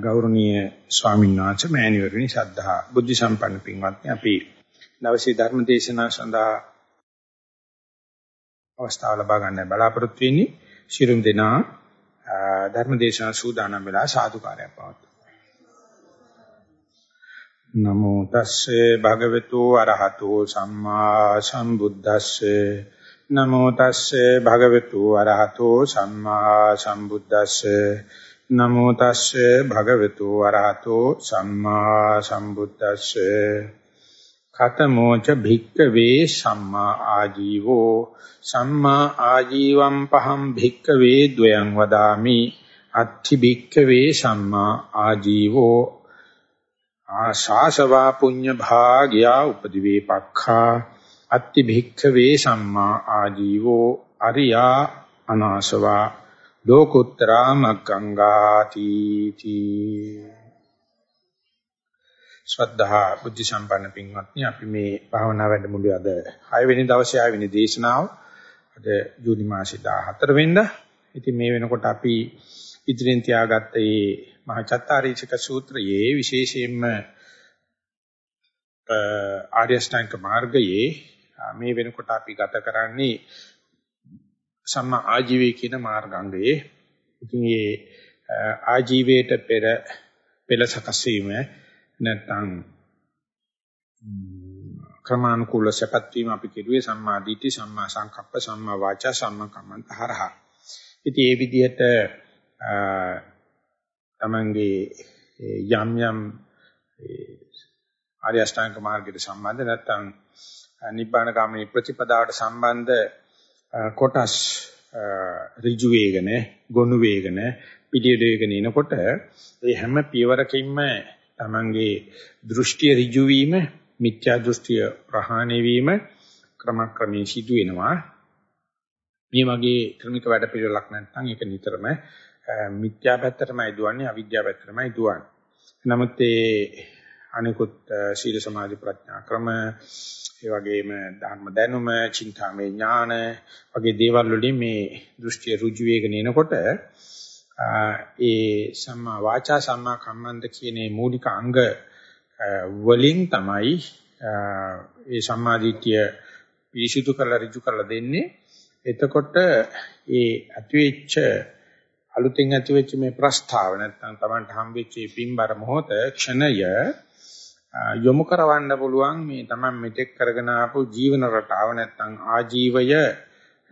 ගෞරවනීය ස්වාමීන් වහන්සේ මෑණිවරණි ශ්‍රද්ධා බුද්ධ සම්පන්න පින්වත්නි අපි දවසේ ධර්ම දේශනාව සඳහා අවස්ථාව ලබා ගන්න බලාපොරොත්තු වෙන්නේ ශිරුම් දෙනා ධර්ම දේශනාව සූදානම් වෙලා සාදුකාරයක් පවතුන නමෝ තස්සේ භගවතු අරහතෝ සම්මා සම්බුද්දස්සේ. නමෝ තස්සේ භගවතු අරහතෝ සම්මා සම්බුද්දස්සේ. නමෝ තස්සේ භගවතු වරහතෝ සම්මා සම්බුද්දස්සේ. කතමෝච භික්කවේ සම්මා ආජීවෝ. සම්මා ආජීවම් පහම් භික්කවේ ද්වයං වදාමි. අත්ථි භික්කවේ සම්මා ආජීවෝ. ආශාසවා පුඤ්ඤ භාග්‍යා උපදිවේ පක්ඛා. අත්ථි භික්කවේ සම්මා ආජීවෝ. අරියා අනාසවා. ලෝකුත්තරා මග්ගංගාති තී. ශ්‍රද්ධා බුද්ධ සම්පන්න පින්වත්නි අපි මේ භාවනා වැඩමුළුවේ අද 6 වෙනි දවසේ 6 වෙනි දේශනාව. අද ජූනි මාසේ 14 වෙනිදා. ඉතින් මේ වෙනකොට අපි ඉදිරියෙන් තියාගත්ත මේ මහා චත්තාරීචක සූත්‍රයේ විශේෂයෙන්ම ආර්ය ශ්‍රැංක මාර්ගයේ මේ වෙනකොට අපි ගත කරන්නේ සම්මා ආජීවයේ කියන මාර්ගාංගයේ ඉතින් මේ ආජීවයට පෙර පෙළ සකස් වීම නැත්නම් ක්‍රමානුකූල සපත් වීම අපි කිරුවේ සම්මා දිට්ඨි සම්මා සංකප්ප සම්මා වාචා සම්මා කම්මන්ත හරහා. ඉතින් මේ විදිහට තමන්ගේ යම් යම් ආර්ය අෂ්ටාංග මාර්ගයට සම්බන්ධ නැත්නම් නිබ්බාන ගාමිනී ප්‍රතිපදාවට සම්බන්ධ කොටස් ඍජු වේගන, ගොනු වේගන, පිළියෙල වේගන එනකොට ඒ හැම පියවරකින්ම තමන්ගේ දෘෂ්ටිය ඍජු වීම, මිත්‍යා දෘෂ්ටිය ප්‍රහාණය වීම ක්‍රමක්‍රමයෙන් සිදු වෙනවා. මේ වගේ ක්‍රමික වැඩ පිළිවෙලක් නැත්නම් ඒක නිතරම මිත්‍යා පැත්තටමයි දුවන්නේ, අවිද්‍යාව පැත්තටමයි දුවන්නේ. නමුත් ඒ අනිකුත් සීල සමාධි ප්‍රඥා ක්‍රම ඒ වගේම ධර්ම දැනුම, චින්තාමය ඥාන වගේ දේවල් වලින් මේ දෘෂ්ටි රුජු වේගන එනකොට ඒ සම්මා වාචා සම්මා කම්මන්ත කියන මූලික අංග වලින් තමයි ඒ සම්මාදිට්ඨිය පිරිසිදු කරලා ඍජු කරලා දෙන්නේ. එතකොට ඒ ඇතිවෙච්ච අලුතෙන් ඇතිවෙච්ච මේ ප්‍රස්තාව නැත්නම් Tamanට හම්බෙච්ච පින්බර මොහොත ක්ෂණය යොමු කරවන්න පුළුවන් මේ තමයි මෙතෙක් කරගෙන ආපු ජීවන රටාව නැත්නම් ආජීවය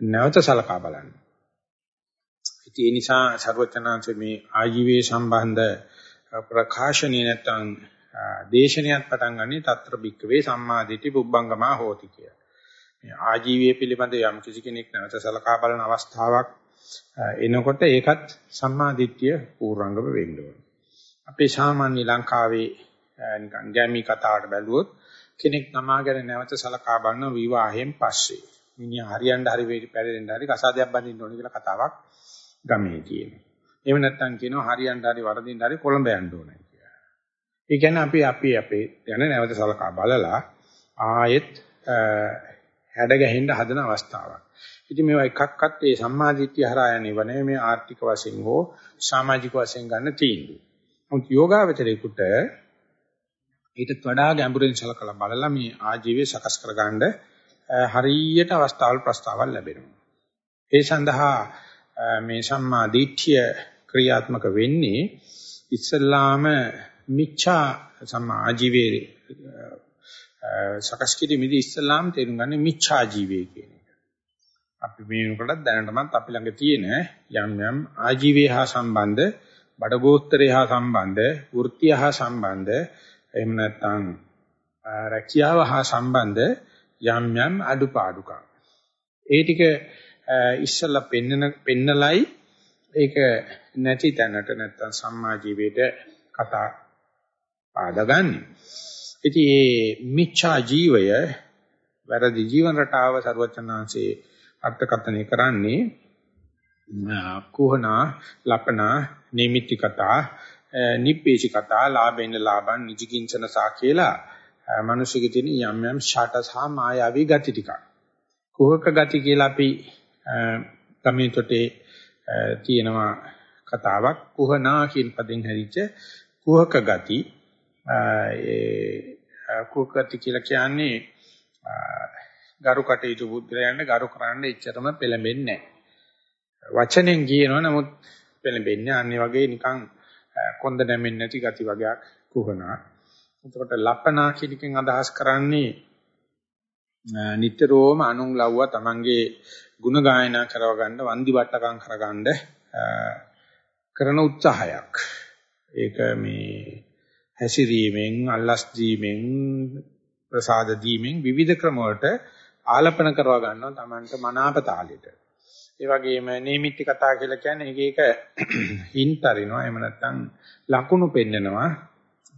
නැවත සලකා බලන්න. ඒ නිසා ਸਰවචනාංශ මේ ආජීවයේ සම්බන්ධ ප්‍රකාශනය නැත්නම් දේශනයක් පටන් ගන්නේ తත්‍ර භික්කවේ සම්මාදිටි පුබ්බංගමා හෝති කිය. මේ ආජීවයේ පිළිබඳ යම් කිසි කෙනෙක් නැවත සලකා බලන අවස්ථාවක් එනකොට ඒකත් සම්මාදිට්‍ය පූර්වංගම වෙන්න ඕන. අපේ සාමාන්‍ය ලංකාවේ නිකන් ගැමි කතාවට බැලුවොත් කෙනෙක් නමාගෙන නැවත සලකා බලන විවාහයෙන් පස්සේ මිනිහා හරියන්න හරි වෙයි පැරෙන්න හරි කසාදයක් බඳින්න ඕනේ කියලා කතාවක් ගමේ තියෙනවා. එහෙම නැත්නම් කියනවා හරියන්න හරි වරදින්න හරි කොළඹ යන්න ඕනේ කියලා. ඒ කියන්නේ අපි අපි අපේ යන නැවත සලකා බලලා ආයෙත් හැඩ ගැහෙන්න හදන අවස්ථාවක්. ඉතින් මේවා එකක්වත් ඒ සම්මාදිට්ඨිය හරහා යන්නේ නෙවෙයි මේ ආර්ථික වශයෙන් හෝ සමාජික වශයෙන් ගන්න තීන්දුව. නමුත් යෝගාවචරේකට ඊටත් වඩා ගැඹුරින් සලකලා බලලා මේ ආජීවය සකස් කරගන්න හරියට අවස්ථාවල් ප්‍රස්තාවල් ලැබෙනවා. ඒ සඳහා මේ සම්මා දිට්ඨිය ක්‍රියාත්මක වෙන්නේ ඉස්සල්ලාම මිච්ඡා සම්මා ආජීවයේ සකස් කිරීමේදී ඉස්සල්ලාම තේරුම් ගන්න මිච්ඡා ජීවය කියන එක. අපි මේ වෙනකොටත් දැනටමත් අපි ළඟ තියෙන යම් යම් ආජීවය හා සම්බන්ධ බඩගෝස්තරය හා සම්බන්ධ වෘත්තිය හා සම්බන්ධ එහෙම නැත්නම් රැකියාව හා සම්බන්ධ යම් යම් අඩුපාඩුකම්. ඒ ටික ඉස්සල්ලා පෙන්නන පෙන්නලයි ඒක නැති තැනට නැත්නම් සම්මා ජීවිතයට කතා පාදගන්නේ. ඉතින් මේ මිච්ඡා ජීවය වැරදි ජීවන රටාව ਸਰවචනාංශේ අර්ථකථනය කරන්නේ කුහනා ලපනා නිමිති කතා නිප්පේචි කතා ලාභෙන්න ලාභන් නිජකින්චන සා කියලා මිනිස්සුගේ තියෙන යම් යම් ෂාට සහ මායාවී ගති ටික. කුහක ගති කියලා අපි ගමේ තොටේ තියෙනවා කතාවක් කුහනා කියන පදෙන් හැදිච්ච කුහක ගති ඒ කුහක ගති කියලා කියන්නේ ගරු කටයුතු බුද්ධයන්ට ගරු කරන්න එච්චරම පෙළඹෙන්නේ නැහැ. වචනෙන් කියනවා නමුත් පෙළඹෙන්නේ අනිත් වගේ නිකන් කොන්ද නැමෙන්නේ නැති ගති වගේක් කුහනා. එතකොට ලපනා කියන එකෙන් අදහස් කරන්නේ නිතරම අනුන් ලව්වා තමන්ගේ ಗುಣ ගායනා කරව ගන්න වන්දි වට්ටකම් කරගන්න කරන උත්සාහයක්. ඒක මේ හැසිරීමෙන් අල්ලස් දීමෙන් ප්‍රසාද දීමෙන් විවිධ ක්‍රම වලට ආලපන කරව ගන්නවා තමන්ට මනාප තාලෙට. ඒ වගේම නීමිති කතා කියලා කියන්නේ එක එක හින්ට් අරිනවා එහෙම නැත්නම් ලකුණු පෙන්නනවා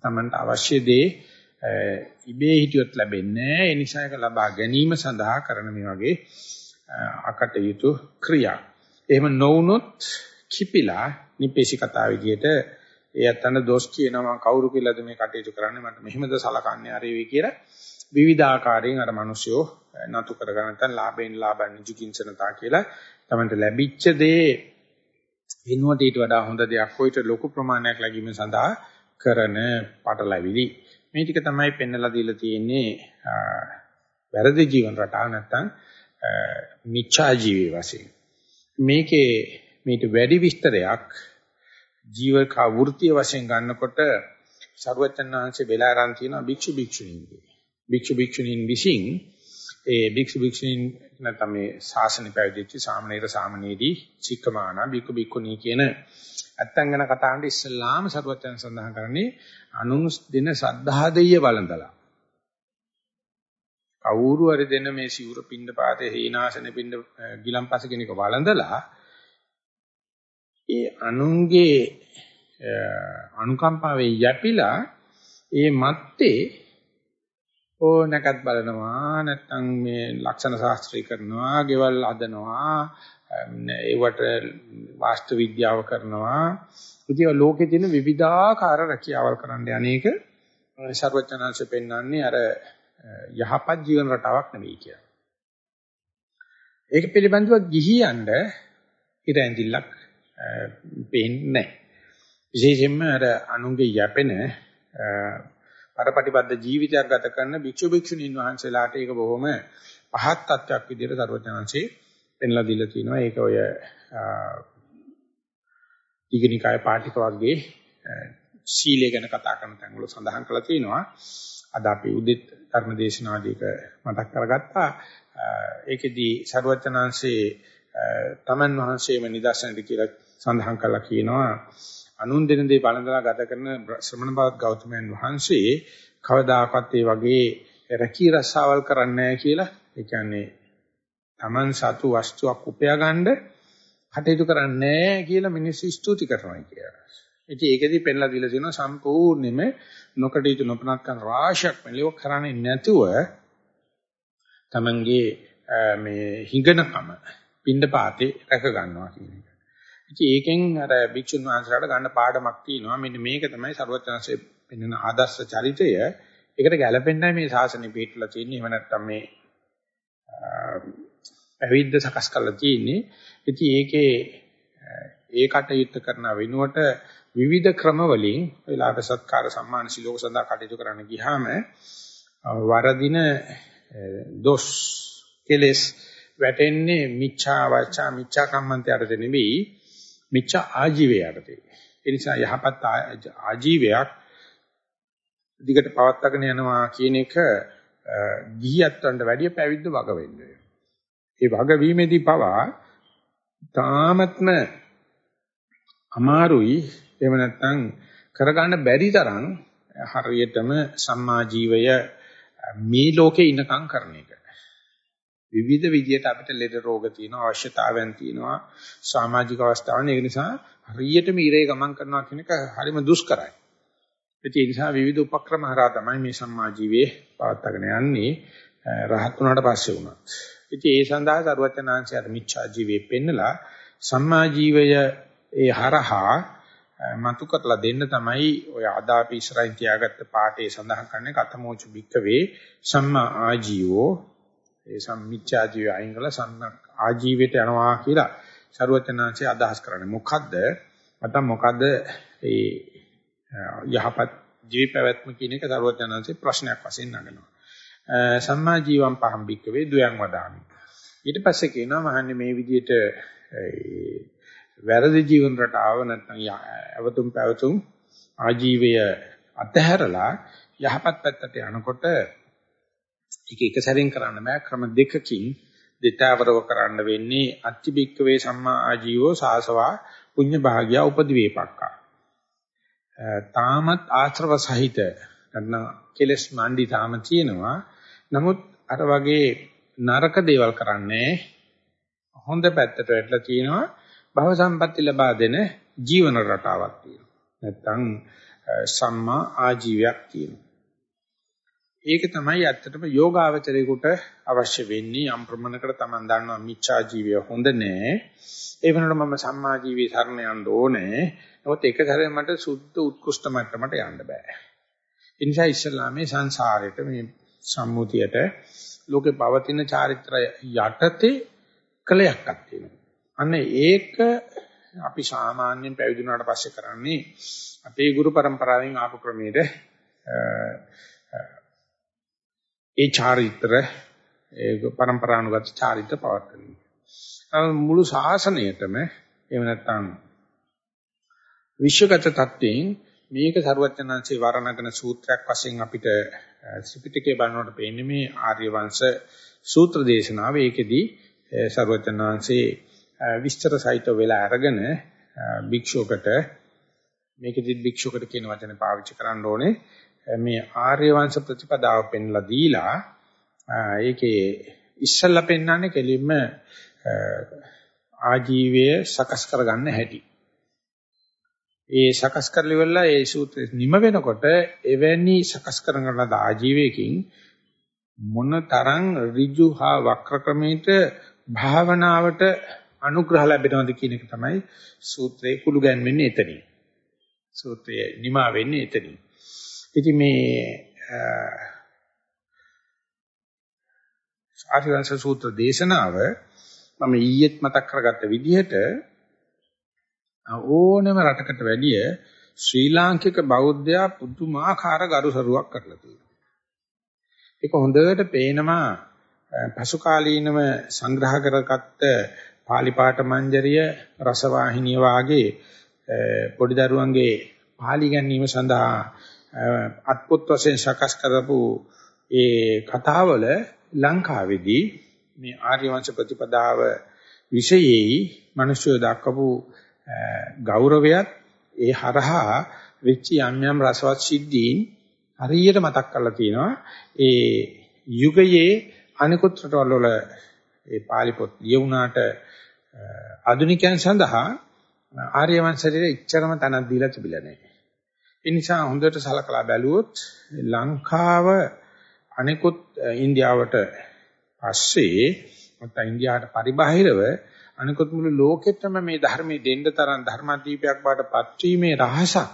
තමන්ට අවශ්‍ය දේ ඉබේ හිටියොත් ලැබෙන්නේ නැහැ. ඒ නිසා ඒක ලබා ගැනීම සඳහා කරන මේ වගේ අකටයුතු ක්‍රියා. එහෙම නොවුනොත් කිපිලා නිපේශි කතා විදියට ඒ අතන දොස් කියනවා කවුරු කියලාද මේ කටයුතු කරන්නේ මට මෙහෙමද සලකන්නේ අර වේ කියලා විවිධාකාරයෙන් අර මිනිස්සුયો නතු කරගන්න නැත්නම් ලාභයෙන් ලාභන් නිජකින්සනතා කියලා තමයි ලැබිච්ච දේ වෙනුවට ඊට වඩා හොඳ දෙයක් හොයිට ලොකු ප්‍රමාණයක් ලැබීම සඳහා කරන පටලැවිලි. මේ ටික තමයි පෙන්වලා දීලා තියෙන්නේ වැරදි ජීවන රටාව නැත්තම් මිච්ඡා ජීවී වශයෙන්. මේකේ මේට වැඩි විස්තරයක් ජීවක වෘත්තීය වශයෙන් ගන්නකොට සරුවචනාංශේ වෙලා ආරන් තියෙනවා භික්ෂු භික්ෂුණීන්ගේ. භික්ෂු භික්ෂුණීන් විසින් ඒ භික්ෂු භික්ෂුණීන් නැත්නම් මේ ශාසනය පැවිදිච්ච සාමණේර සාමණේදී චික්කමානා භික්ඛු භික්ඛුණී කියන නැත්තම් ගැන කතා කරන්නේ ඉස්ලාම සරුවචන සඳහන් කරන්නේ අනුන් දෙන සද්ධා දෙය වළඳලා. කවුරු හරි දෙන මේ සිවුර පින්න පාතේ හේනාසන පින්න ගිලම්පස කෙනෙක් වළඳලා ඒ අනුන්ගේ අනුකම්පාවෙන් යැපිලා ඒ මැත්තේ ඕ නැකත් බලනවා නැත්නම් මේ ලක්ෂණ ශාස්ත්‍රය කරනවා ගෙවල් හදනවා ඒවට වාස්තු විද්‍යාව කරනවා ඉතින් ලෝකේ තියෙන විවිධාකාර රැකියාවල් කරන්න යන්නේක ਸਰවඥාංශ පෙන්වන්නේ අර යහපත් ජීවන රටාවක් නෙවෙයි කියලා. ඒක පිළිබඳව ගිහියන්ට ඉර ඇඳිල්ලක් පේන්නේ නැහැ. විශේෂයෙන්ම අර අනුන්ගේ යැපෙන පරපටිපද්ද ජීවිතයක් ගත කරන භික්ෂු භික්ෂුණීන් වහන්සේලාට ඒක බොහොම පහත් තත්වයක් විදිහට සර්වඥාන්සේ පෙන්ලා දීලා තිනවා. ඒක ඔය ඊගනිකාය පාටික වර්ගයේ සීලය ගැන කතා කරන තැන් වල සඳහන් කරලා තිනවා. අද අපි උදිත ධර්මදේශනාදීක මතක් කරගත්තා. ඒකෙදී සර්වඥාන්සේ තමන් වහන්සේම නිදර්ශනද කියලා සඳහන් කළා කියනවා අනුන් දෙන දේ බලඳලා ගත කරන ශ්‍රමණ බවත් ගෞතමයන් වහන්සේ කවදාකවත් ඒ වගේ රැකී රස්සාවල් කරන්නේ නැහැ කියලා. ඒ කියන්නේ තමන් සතු වස්තුවක් උපයා ගන්න කටයුතු කරන්නේ නැහැ කියලා මිනිස්සු ස්තුති කරනවා කියලා. ඉතින් ඒකෙදි පෙන්ලා දීලා තියෙනවා සම්පූර්ණයෙන්ම නොකටයුතු නොපනත්කම් රාශියක් මෙලෙව කරන්නේ නැතුව තමන්ගේ මේ හිඟනකම පින්ඩපාතේ රැක ගන්නවා කියන එක. ඉතින් ඒකෙන් අර භික්ෂුන් වහන්සේලාට ගන්න පාඩමක් තියෙනවා. මෙන්න මේක තමයි ਸਰවඥාන්සේ පෙන්වන ආදර්ශ චරිතය. ඒකට ගැළපෙන්නයි මේ ශාසනය පිටලා තියෙන්නේ. එහෙම නැත්නම් මේ පැවිද්ද සකස් කරලා තියෙන්නේ. ඉතින් ඒකේ ඒ කටයුත්ත කරන වෙනුවට විවිධ ක්‍රම වලින් වෙලාවට සත්කාර සම්මාන සිලෝක සඳහා කටයුතු කරන්න ගියාම වරදින දොස් කෙලස් වැටෙන්නේ මිච්ඡා වාචා මිච්ඡා කම්මන්තයට නෙවෙයි මිච්ඡා ආජීවයට. ඒ නිසා යහපත් ආජීවයක් දිගට පවත්වාගෙන යනවා කියන එක ගිහියත්වන්ට වැඩිය පැවිද්ද වග වෙන්නේ. ඒ වගවීමේදී පවා තාමත්ම අමාරුයි එහෙම නැත්නම් කරගන්න බැරි තරම් හරියටම සම්මා ජීවය මේ ලෝකේ ඉන්නකම් කරන එක. විවිධ විදියට අපිට ලෙඩ රෝග තියෙනවා අවශ්‍යතාවයන් තියෙනවා සමාජික අවස්ථාවන් ඒක නිසා හරියටම ඉරේ ගමන් කරනවා කියන එක හරිම දුෂ්කරයි. ඒ නිසා විවිධ උපක්‍රම හරහා තමයි මේ සම්මා ජීවේ පවත්වාගෙන යන්නේ රහත් වුණාට පස්සේ වුණා. ඉතින් ඒ සඳහා සරුවචනාංශයට මිච්ඡා ජීවේ පෙන්නලා සම්මා ජීවය ඒ හරහා මතු කරලා දෙන්න තමයි ඔය අදාපි ඉස්සරහින් තියාගත්ත පාඩේ සඳහන් කරන්නේ කතමෝච බික්කවේ සම්මා ආජීවෝ ඒ සම්මිච්ඡා ජීවය අයින් කළා සම්මා ආජීවයට යනවා කියලා සරුවචනාංශය අදහස් කරන්නේ මොකද්ද නැත්නම් මොකද්ද ඒ යහපත් ජීවි පැවැත්ම කියන එක සරුවචනanse ප්‍රශ්නයක් වශයෙන් නගනවා. සම්මා ජීවම් පහම් බික්කවේ දුයන් වදාමි. ඊට පස්සේ කියනවා මහන්නේ මේ විදිහට වැරදි ජීවන රටාව නැත්නම් අවතුම් පැවතුම් ආජීවය අතහැරලා යහපත් පැත්තට යනකොට ඒක එක සැරින් කරන්න බෑ ක්‍රම දෙකකින් දෙතාවරව කරන්න වෙන්නේ අත්‍තිබික්කවේ සම්මා ආජීවෝ සාසවා පුඤ්ඤ භාග්‍ය උපදිවේපක්කා. තාමත් ආශ්‍රව සහිත නැත්නම් කෙලස් මණ්ඩි තාම තියෙනවා. නමුත් අර වගේ නරක දේවල් කරන්නේ හොඳ පැත්තට වැටලා තියෙනවා. භව සම්පatti ලබා දෙන ජීවන රටාවක් තියෙනවා. නැත්නම් සම්මා ආජීවයක් තියෙනවා. ඒක තමයි ඇත්තටම යෝගාවචරයේකට අවශ්‍ය වෙන්නේ. යම් ප්‍රමාණයකට Taman දන්නවා මිච්ඡා ජීවය හොඳ නෑ. ඒ වෙනකොට මම සම්මා ජීවී සරණ යන්න ඕනේ. නමුත් එක සැරේ මට සුද්ධ උත්කෘෂ්ඨ මට්ටමට යන්න බෑ. ඒ නිසා ඉස්ලාමයේ සංසාරයට මේ සම්මුතියට ලෝකේ පවතින චාරිත්‍රය යටතේ කලයක්ක් තියෙනවා. අන්න ඒක අපි සාමාන්‍යයෙන් පැවිදි වුණාට පස්සේ කරන්නේ අපේ ගුරු પરම්පරාවෙන් ආපු ක්‍රමයට ඒ චාරිත්‍ර ඒ પરම්පරානුගත චාරිත්‍ර පවත්වන. මුළු ශාසනයටම එහෙම නැත්නම් විශ්වගත තත්ත්වයෙන් මේක සරුවචනංශේ වර්ණගෙන සූත්‍රයක් වශයෙන් අපිට ත්‍රිපිටකේ බලනකොට පේන්නේ මේ ආර්ය වංශ සූත්‍ර දේශනාව. ඒකෙදි සරුවචනංශේ විස්තර සහිත වෙලා අරගෙන භික්ෂුවකට මේකෙදි භික්ෂුවකට කියන වචනේ පාවිච්චි කරන්න ඕනේ මේ ආර්ය වංශ ප්‍රතිපදාව පෙන්ලා දීලා ඒකේ ඉස්සල්ලා පෙන්වන්නේ කෙලින්ම ආජීවය සකස් කරගන්න හැටි. ඒ සකස් කරලිවලා ඒ සූත්‍රය නිම වෙනකොට එවැනි සකස් කරන ලද ආජීවයකින් මොන තරම් ඍජු හා වක්‍ර ක්‍රමයකට භාවනාවට අනුග්‍රහ ලැබෙනවද කියන එක තමයි සූත්‍රයේ කුළු ගැන්වෙන්නේ එතනින්. සූත්‍රයේ නිමා වෙන්නේ එතනින්. ඉතින් මේ ආර්යවංශ සූත්‍ර දේශනාව මම ඊයේත් මතක් කරගත්ත විදිහට ඕනෑම රටකට වැඩිය ශ්‍රී ලාංකික බෞද්ධයා පුදුමාකාර ගරුසරුවක් කරලා තියෙනවා. ඒක හොඳට පේනවා පසු කාලීනව සංග්‍රහ කරගත්ත පාලි පාඨ මංජරිය රසවාහිනිය වාගේ පොඩි දරුවන්ගේ පාලි ගැනීම සඳහා අත්පොත් වශයෙන් සකස් කරපු ඒ කතාවල ලංකාවේදී මේ ආර්ය වංශ ප්‍රතිපදාව විශේෂයි මිනිස්සු දක්වපු ගෞරවයත් ඒ හරහා වෙච්ච යම් යම් රසවත් සිද්ධීන් හරියට මතක් කරලා තියෙනවා ඒ යුගයේ අනිකුත් රටවල් වල ඒ පාලි පොත් ලියුණාට ආධුනිකයන් සඳහා ආර්ය වංශයේ ඉච්ඡරම තනක් දීලා තිබිලා නැහැ. ඒ නිසා හොඳට සලකලා බැලුවොත් ලංකාව අනිකුත් ඉන්දියාවට පස්සේ නැත්නම් ඉන්දියාවට පරිබාහිරව අනිකුත් මුළු ලෝකෙටම මේ ධර්මයේ දෙන්න තරම් ධර්මදීපයක් බවට පත්වීමේ රහසක්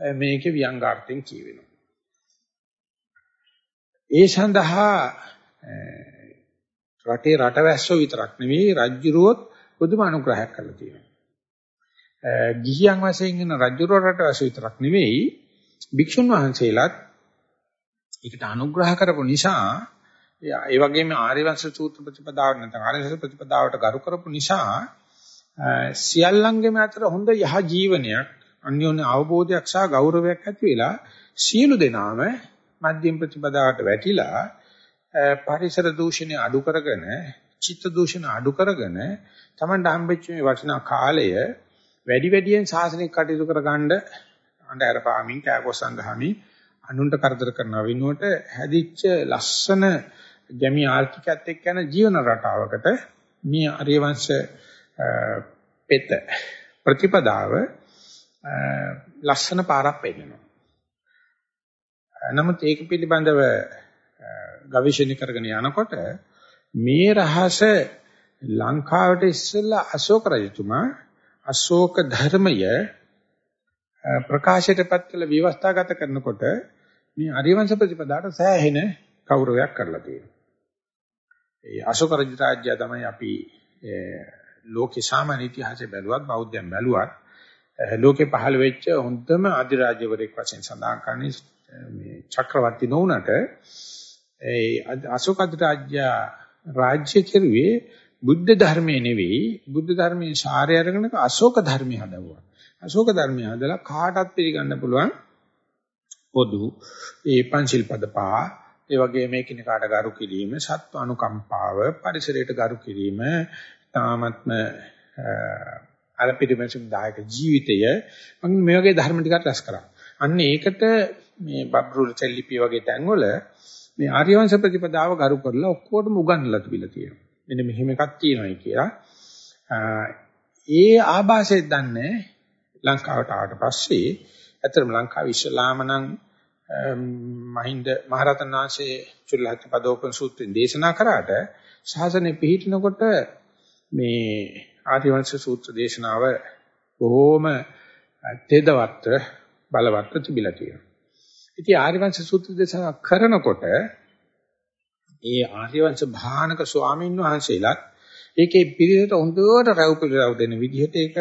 මේකේ ව්‍යංගාර්ථයෙන් කියවෙනවා. ඒ සඳහා රටේ රටවැස්සෝ විතරක් නෙවෙයි රජ්ජුරුවොත් පුදුම අනුග්‍රහයක් කරලා තියෙනවා. ගිහියන් වශයෙන් ඉන්න රජුර රට වශයෙන් විතරක් නෙවෙයි භික්ෂුන් වහන්සේලාත් ඒකට අනුග්‍රහ කරපු නිසා ඒ වගේම ආර්යවංශ සූත්‍ර ප්‍රතිපදාව නැත්නම් ආර්යවංශ ප්‍රතිපදාවට ගරු කරපු නිසා සියල්ලංගෙම අතර හොඳ යහ ජීවනයක් අන්‍යෝන්‍ය අවබෝධයක් සහ ගෞරවයක් ඇති වෙලා සියලු දෙනාම මධ්‍යම ප්‍රතිපදාවට වැටිලා පරිසර දූෂණය අඩු කරගෙන චිත්ත දූෂණ අඩු කරගෙන Taman හම්බෙච්ච මේ වටිනා කාලය වැඩි වැඩියෙන් සාසනික කටයුතු කරගන්න අnder පාමින් කෑකොස්සන් ගහමින් අනුන්ට කරදර කරන වෙනුවට හැදිච්ච ලස්සන ගැමි ආර්ථිකයත් එක්ක යන ජීවන රටාවකට මේ ආර්යවංශ පෙත ප්‍රතිපදාව ලස්සන පාරක් පෙන්නනවා. නමුත් ඒක පිළිබඳව ගවේෂණය කරගෙන යනකොට මේ රහස ලංකාවට ඉස්සෙල්ලා අශෝක රජතුමා අශෝක ධර්මය ප්‍රකාශයටපත් කළ විවස්ථාගත කරනකොට මේ අරිවංශ ප්‍රතිපදාට සෑහෙන කෞරවයක් කරලා තියෙනවා. ඒ අශෝක රජ රාජ්‍යය තමයි අපි ලෝකේ සාමාන්‍ය ඉතිහාසය බැලුවත් බෞද්ධයන් බැලුවත් ලෝකේ පහළ වෙච්ච හොඳම අධිරාජ්‍යවරයෙක් වශයෙන් සඳහන් කරන්නේ මේ චක්‍රවර්ති නොවුනට ඒ අශෝක අධිරාජ්‍ය රාජ්‍ය කෙරුවේ බුද්ධ ධර්මයේ නෙවෙයි බුද්ධ ධර්මයේ සාරය අරගෙන අශෝක ධර්මය හදවුවා. අශෝක ධර්මය හදලා කාටත් පිළිගන්න පුළුවන් පොදු ඒ පංචිල් පද පහ ඒ වගේ මේකිනකාට ගරු කිරීම සත්ව අනුකම්පාව පරිසරයට ගරු කිරීම තාමත්ම අර පිටිමසුම් දායක ජීවිතය මම මේ වගේ ධර්ම ටිකක් රැස් කරා. අන්න ඒකට මේ බබ්රුල් චෙල්ලිපි වගේ තැන්වල මේ ආර්යවංශ ප්‍රතිපදාව ගරු කරලා ඔක්කොටම උගන්වලා තිබිලා තියෙනවා. මෙන්න මෙහෙම එකක් තියෙනවායි කියලා. ඒ ආభాසය දන්නේ ලංකාවට ආවට පස්සේ ඇත්තටම ලංකාවේ ඉස්ලාම නම් මහින්ද මහරතන් වහන්සේ චුල්ලහත් පදෝපන සූත්‍රයෙන් දේශනා කරාට ශාසනය පිළිහිනකොට මේ ආදිවංශ සූත්‍ර දේශනාව බොහෝම තෙදවත් බලවත් තිබිලා තියෙනවා. ඉතින් ආර්යවංශ සූත්‍ර දේශනා කරනකොට ඒ ආර්යවංශ භානක ස්වාමීන් වහන්සේලා ඒකේ පිළිවෙත හොඳට රැව් පිළිරව් දෙන විදිහට ඒක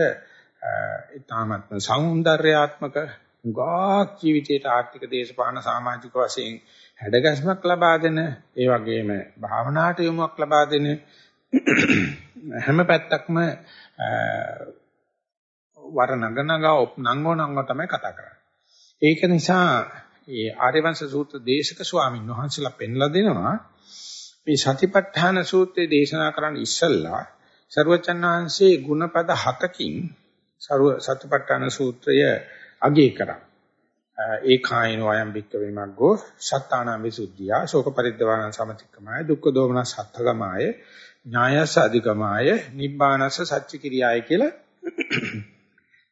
ඊටාත්ම సౌందర్యාත්මක ගාක් ජීවිතයට ආර්ථික දේශපාලන සමාජික වශයෙන් හැඩගැස්මක් ලබා දෙන ඒ වගේම භාවනාට යොමුක් ලබා දෙන හැම පැත්තක්ම වර නගනගා ඔප් නංගෝ නංගෝ තමයි කතා කරන්නේ. ඒක නිසා ඒ ආර්යවංශ සූත්‍ර දේශක ස්වාමීන් වහන්සේලා පෙන්ලා දෙනවා මේ සතිපට්ඨාන සූත්‍රය දේශනා කරන්න ඉස්සෙල්ලා සර්වචන් වහන්සේ ගුණපද හතකින් සර්ව සතිපට්ඨාන සූත්‍රය අගය කරා. ඒකායන වයම් බික්ක වීමග්ගෝ සත්තානං විසුද්ධියා ශෝක පරිද්දවාන සමතික්කමාය දුක්ඛ දෝමන සත්තගමාය ඥායස අධිකමාය නිබ්බානස සච්ච කිරියාය කියලා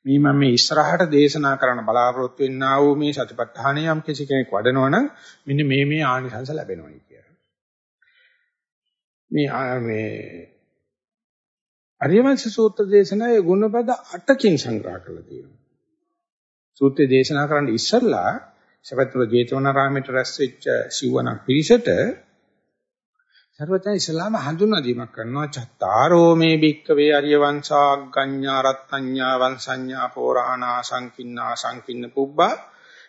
මේ මම මේ ඉස්සරහට දේශනා කරන්න බලාපොරොත්තු වෙන්නා වූ මේ සතිපට්ඨානය යම් කිසි කෙනෙක් වඩනවනම් මෙන්න මේ මේ ආනිසංස ලැබෙනවායි කියලා. මේ මේ අරියවංශ සූත්‍ර දේශනාවේ ගුණපද 8කින් සංග්‍රහ කරලා තියෙනවා. සූත්‍රය දේශනා කරන්න ඉස්සෙල්ලා සවැත්තුල ජේතවනාරාමයට රැස් වෙච්ච සිවණක් පිරිසට සර්වඥ ඉස්ලාම හඳුන්වා දීමක් කරනවා චත්තාරෝ මේ භික්කවේ අරිය වංශාග්ගඤ්ඤා රත්ත්‍ඤ්ඤා වංශඤ්ඤා පෝරාණා සංකින්නා සංකින්න පුබ්බා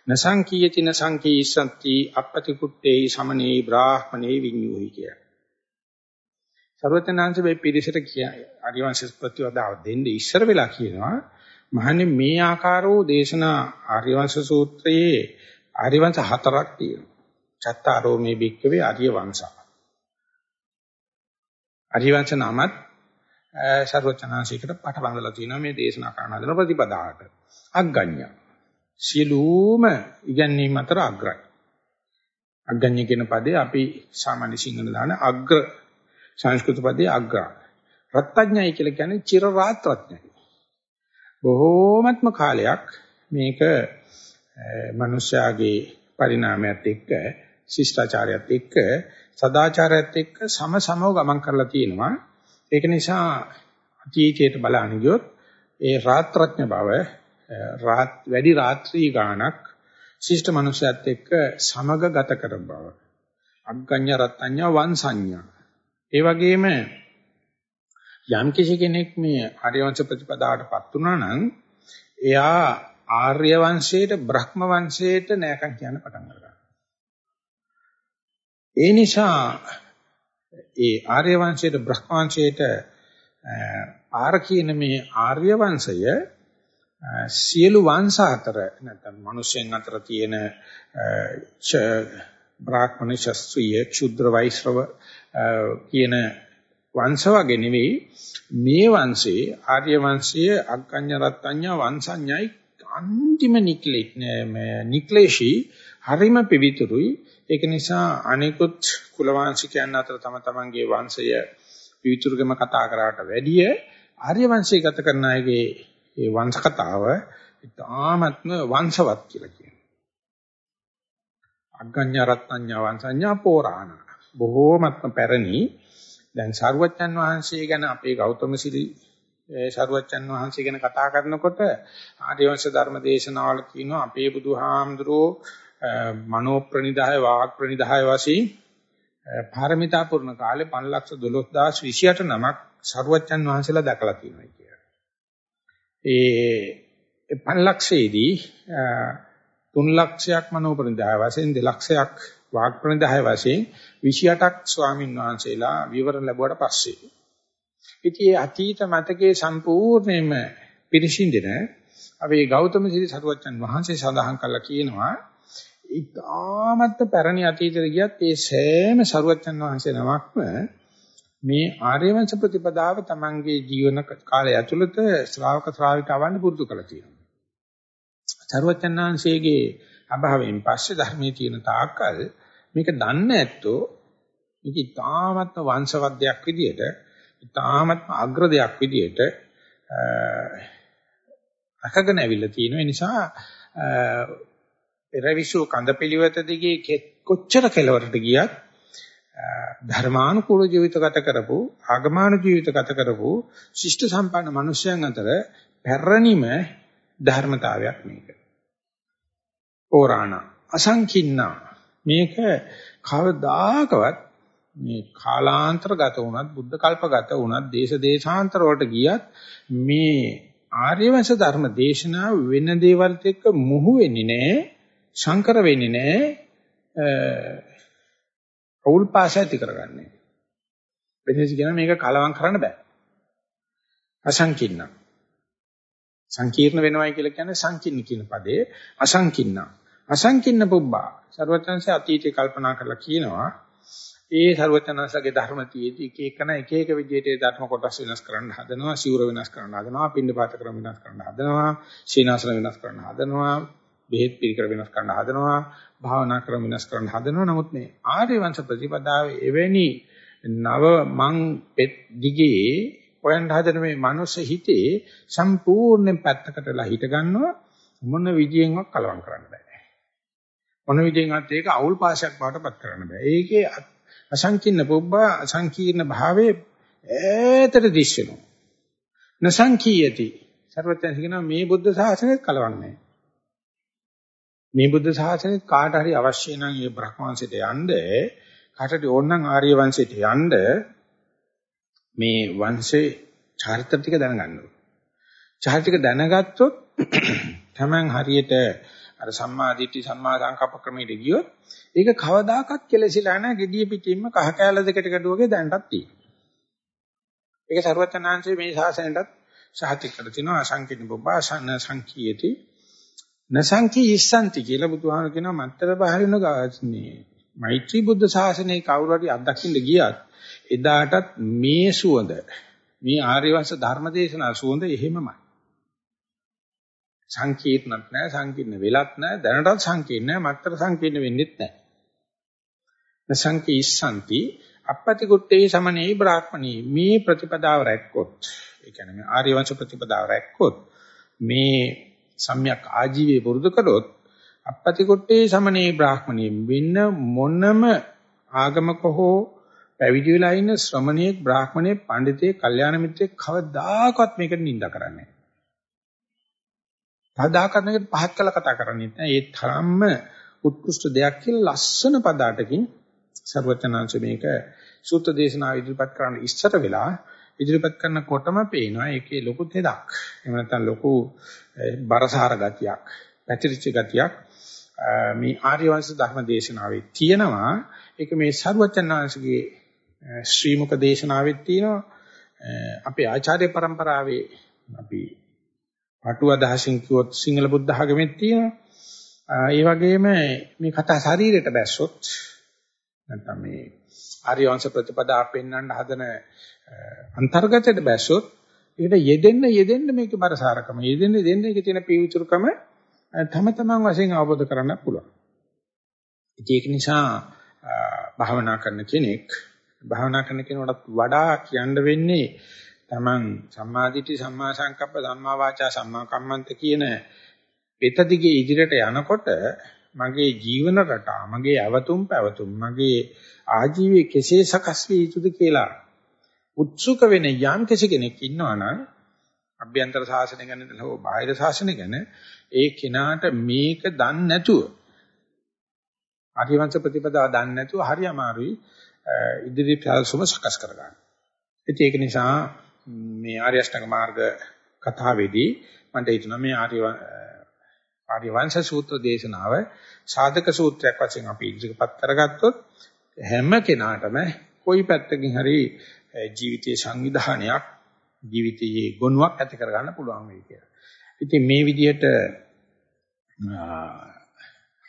නසංකීයති නසංකීසන්ති අපපති කුට්ටේ සමනේ බ්‍රාහ්මනේ විඤ්ඤුහි කිය. සර්වඥාන්ස මේ පිරිසට කිය අරිය වංශ ප්‍රතිවදාව දෙන්නේ ඉස්සර වෙලා කියනවා මහන්නේ මේ ආකාරෝ දේශනා ආර්ය වංශ සූත්‍රයේ ආර්ය වංශ හතරක් තියෙනවා. චත්තාරෝ මේ භික්කවේ ආර්ය වංශා අරිවංශ නාමත් සර්වචනාංශයකට පටබඳලා තියෙනවා මේ දේශනා කරන හදන ප්‍රතිපදාවට. අග්ගඤ්ඤ. සියලුම ඉගැන්වීම අතර අග්‍රයි. අග්ගඤ්ඤ කියන පදේ අපි සාමාන්‍ය සිංහල දාන අග්‍ර සංස්කෘත පදේ අග්‍ර. රත්ත්‍ඥයි කියලා කියන්නේ චිර රාත්‍රඥයි. බොහෝමත්ම කාලයක් මේක මිනිස්යාගේ පරිණාමයත් එක්ක ශිෂ්ටාචාරයත් එක්ක සදාචාරයත් එක්ක සමසමව ගමන් කරලා තියෙනවා. ඒක නිසා අතීතයට බලන්න ගියොත් ඒ රාත්‍රඥ බව රාත් වැඩි රාත්‍රී ගාණක් ශිෂ්ට මනුෂ්‍යයත් එක්ක සමග ගත කර බව. අග්ගඤ්ඤ රත්ත්‍ඤ්ඤ වංශඤ්ඤ. ඒ වගේම යම් කිසි කෙනෙක් මේ ආර්යවංශ ප්‍රතිපදාවටපත් වුණා නම් එයා ආර්ය වංශයට බ්‍රහ්ම වංශයට නෑකම් කියන්න පටන් ගන්නවා. ඒ නිසා ඒ ආර්ය වංශයට බ්‍රහ්ම වංශයට ආර කියන මේ ආර්ය වංශය සියලු වංශ අතර නැත්නම් මිනිස්යන් අතර තියෙන බ්‍රාහ්මණ ශස්ත්‍රීය ක්ෂුද්‍ර වෛශ්‍රව කියන වංශ වගේ නෙවෙයි මේ වංශේ ආර්ය වංශයේ අග්ගඤ්ඤ රත්ත්‍ඤ්ඤ වංශඤ්ඤයි අන්තිම නික්ලේශී හරිම පිවිතුරුයි. ඒක නිසා අනිකුත් කුලවාංශිකයන් අතර තම තමන්ගේ වංශය පිවිතුරුකම කතා කරාට වැඩිය ආර්ය වංශය ගත කරන අයගේ ඒ වංශ කතාව ඉතාමත්ම වංශවත් කියලා කියනවා. අග්ගඤ්ඤ රත්ත්‍ඤ්ඤ වංශඤ්ඤා පෝරාණ බොහෝමත්ම පැරණි දැන් සරුවච්චන් වහන්සේ ගැන අපේ ගෞතම සිරි සරුවච්චන් වහන්සේ ගැන කතා කරනකොට ආර්යවංශ ධර්ම දේශනාවල කියනවා අපේ බුදුහාමුදුරෝ මනෝ ප්‍රනිදාය වාග් ප්‍රනිදාය වශයෙන් පාරමිතා පුරන කාලේ 512028 නමක් සරුවච්චන් වහන්සේලා දැකලා තියෙනවා කියලා. ඒ ඒ පන්ලක්ෂයේදී තුන් ලක්ෂයක් මනෝපරිදාය වශයෙන් දෙලක්ෂයක් වාග් ප්‍රනිදාය වශයෙන් 28ක් ස්වාමින් වහන්සේලා විවරණ ලැබුවට පස්සේ ඉතින් අතීත මතකයේ සම්පූර්ණයෙන්ම පිරිසිඳින අපේ ගෞතම සිරි සරුවච්චන් වහන්සේ සඳහන් කළා කියනවා ඉතාමත් පැරණි අතීතෙට ගියත් ඒ සෑම සරුවච්චන් වහන්සේ නමක්ම මේ ආර්යවංශ ප්‍රතිපදාව තමන්ගේ ජීවන කාලය ඇතුළත ශ්‍රාවක ශ්‍රාවිකාවන් පුරුදු කළා තියෙනවා. සරුවච්චන් වහන්සේගේ අභාවයෙන් පස්සේ ධර්මයේ තියෙන තාක්කල් මේක දන්නේ නැත්තෝ මේක ඉතාමත් වංශවද්දයක් විදියට ඉතාමත් අග්‍ර දෙයක් විදියට අකගෙන ඇවිල්ලා තියෙන නිසා පෙරවිසු කඳපිලිවෙත දිගේ කොච්චර කෙලවරට ගියත් ධර්මානුකූල ජීවිත ගත කරපු ආගමාන ජීවිත ගත කරපු ශිෂ්ට සම්පන්න මිනිසයන් අතර පැරණිම ධර්මතාවයක් මේක. ඕරාණ අසංකින්න මේක කවදාකවත් මේ කාලාන්තරගත වුණත් බුද්ධ කල්පගත වුණත් දේශ දේශාන්තර වලට ගියත් මේ ආර්යවංශ ධර්ම දේශනාව වෙන දේවල් එක්ක මුහු වෙන්නේ නැහැ සංකර වෙන්නේ නැහැ අවුල් පාස ඇති කරගන්නේ. වෙනස කියන මේක කලවම් කරන්න බෑ. අසංකින්න. සංකීර්ණ වෙනවයි කියලා කියන්නේ සංකින්න කියන පදේ අසංකින්න. අසංකින්න පුබ්බා. ਸਰවඥාන්සේ අතීතේ කල්පනා කරලා කියනවා ඒ ਸਰවඥාන්සගේ ධර්ම තියෙදි එක එකන එක එක විදිහට ධර්ම කොටස් වෙනස් කරන්න හදනවා, සිවුර වෙනස් කරන්න හදනවා, පින්නපාත ක්‍රම වෙනස් කරන්න හදනවා, සීනාසන වෙනස් කරන්න හදනවා, බෙහෙත් පිළිකර වෙනස් කරන්න හදනවා, භාවනා ක්‍රම වෙනස් කරන්න හදනවා. නමුත් මේ ආර්ය වංශ ප්‍රතිපදාවේ එවැනි නව මං පෙත් දිගේ හොයන්න හදන මේ මනුස්ස හිතේ සම්පූර්ණයෙන් පැත්තකටලා හිට ගන්නවා මොන විදියෙන්වත් කලවම් කරන්න බෑ. මොන විදියෙන්වත් ඒක අවුල් පාසයක් බවට පත් කරන්න බෑ. ඒකේ අසංකීර්ණ පුබ්බා අසංකීර්ණ භාවයේ ඈතට දිස් වෙනවා. නසංකීයති. සර්වඥයන් කියනවා මේ බුද්ධ ශාසනයත් කලවන්නේ මේ බුද්ධ ශාසනයත් කාට හරි අවශ්‍ය නම් මේ බ්‍රහ්මවංශයට යන්න කාටට ඕන නම් ආර්ය වංශයට යන්න මේ වංශේ චාරිත්‍ර ටික දැනගන්න ඕනේ. චාරිත්‍ර ටික දැනගත්තොත් Taman හරියට අර සම්මා දිට්ඨි සම්මා සංකප්ප ක්‍රමයට ගියොත් ඒක කවදාකවත් කෙලෙසිලා නැහැ gediya පිටින්ම කහ කෑල්ල දෙකට කැඩුවගේ දැනටත් තියෙනවා. ඒක ਸਰවචනාංශයේ මේ ශාසනයටත් සාහිත්‍ය කර තිනවා අසංකින බබාසන සංකීයති නසංකී ඉස්සන්ති කියලා බුදුහාම කියනවා මත්තර බහරින මේ මෛත්‍රී බුද්ධ ශාසනයේ කවුරු හරි අත්දකින්න ගියත් එදාටත් මේ සුවඳ මේ ආර්ය වංශ ධර්මදේශනා සුවඳ එහෙමමයි. සංකීර්ණත් නැහැ සංකීර්ණ වෙලත් නැහැ දැනටත් සංකීර්ණ නැහැ මත්තර සංකීර්ණ වෙන්නෙත් නැහැ නසංකීස්සanti අපපති කුට්ටේ සමනේ බ්‍රාහ්මණී. මේ ප්‍රතිපදාව රැක්කොත් ඒ කියන්නේ මේ ආර්ය වංශ ප්‍රතිපදාව රැක්කොත් මේ සම්‍යක් ආජීවයේ පුරුදු කළොත් අපපති කුට්ටේ සමනේ බ්‍රාහ්මණී වෙන්න මොනම ආගමක හෝ පැවිදි වෙලා ඉන්න ශ්‍රමණේක් බ්‍රාහ්මණේක් පඬිතේ කල්යාණ මිත්‍රෙක් කවදාකවත් මේකට නිඳා කරන්නේ නැහැ කවදාකවත් මේකට පහත් කළා කතා කරන්නේ නැහැ. ඒ තරම්ම උත්කෘෂ්ඨ දෙයක් කියලා ලස්සන පදාටකින් ਸਰවචනාංශ මේක සූත්‍ර දේශනාව ඉදිරිපත් කරන්න ඉස්සර වෙලා ඉදිරිපත් කරනකොටම පේනවා ඒකේ ලොකු තෙදක්. එහෙම නැත්නම් ලොකු බරසාර ගතියක්, පැතිරිච්ච ගතියක් මේ ආර්ය වංශ ධර්ම දේශනාවේ තියෙනවා. ඒක මේ සරුවචන් වංශගේ ශ්‍රීමුක දේශනාවෙත් තියෙනවා. අපේ ආචාර්ය પરම්පරාවේ අපි අටුව දහසින් කිව්වොත් සිංහල බුද්ධ ආගමෙත් තියෙනවා. ඒ වගේම මේ කතා ශරීරයට බැස්සොත් නැත්නම් මේ ආර්ය වංශ ප්‍රතිපදා පෙන්වන්න හදන අන්තර්ගතයට බැස්සොත් ඒකට යෙදෙන්න යෙදෙන්න මේකේ බරසාරකම යෙදෙන්න යෙදෙන්න ඒකේ තියෙන පීවිතුරුකම තම තමන් වශයෙන් අවබෝධ කරගන්න පුළුවන්. ඒක නිසා භාවනා කරන කෙනෙක් භාවනා කරන කෙනෙකුට වඩා කියන්න වෙන්නේ තමන් සම්මාදිට්ඨි සම්මා සංකප්ප සම්මා වාචා සම්මා කම්මන්ත කියන පෙත දිගේ ඉදිරියට යනකොට මගේ ජීවන රටා මගේ අවතුම් පැවතුම් මගේ ආජීවයේ කෙසේ සකස් විය යුතුද කියලා උත්සුක වෙන යම් කෙනෙක් ඉන්නවා නම් අභ්‍යන්තර සාසනය ගැන හෝ බාහිර සාසනය ගැන ඒ කෙනාට මේක දන්නේ නැතුව ආර්යවංශ ප්‍රතිපදාව දන්නේ නැතුව හරි අමාරුයි ඉදිරි ප්‍රාසම සකස් කරගන්න. ඒක නිසා මේ ආර්ය අෂ්ටාංග මාර්ග කතාවේදී මට හිතුණා මේ ආර්ය ආර්ය වංශ සූත්‍ර දේශනාව සාධක සූත්‍රයක් වශයෙන් අපි ඉදිරිපත් කරගත්තොත් හැම කෙනාටම කොයි පැත්තකින් හරි ජීවිතයේ සංවිධානයක් ජීවිතයේ ගුණයක් ඇති කරගන්න පුළුවන් වෙයි කියලා. ඉතින් මේ විදිහට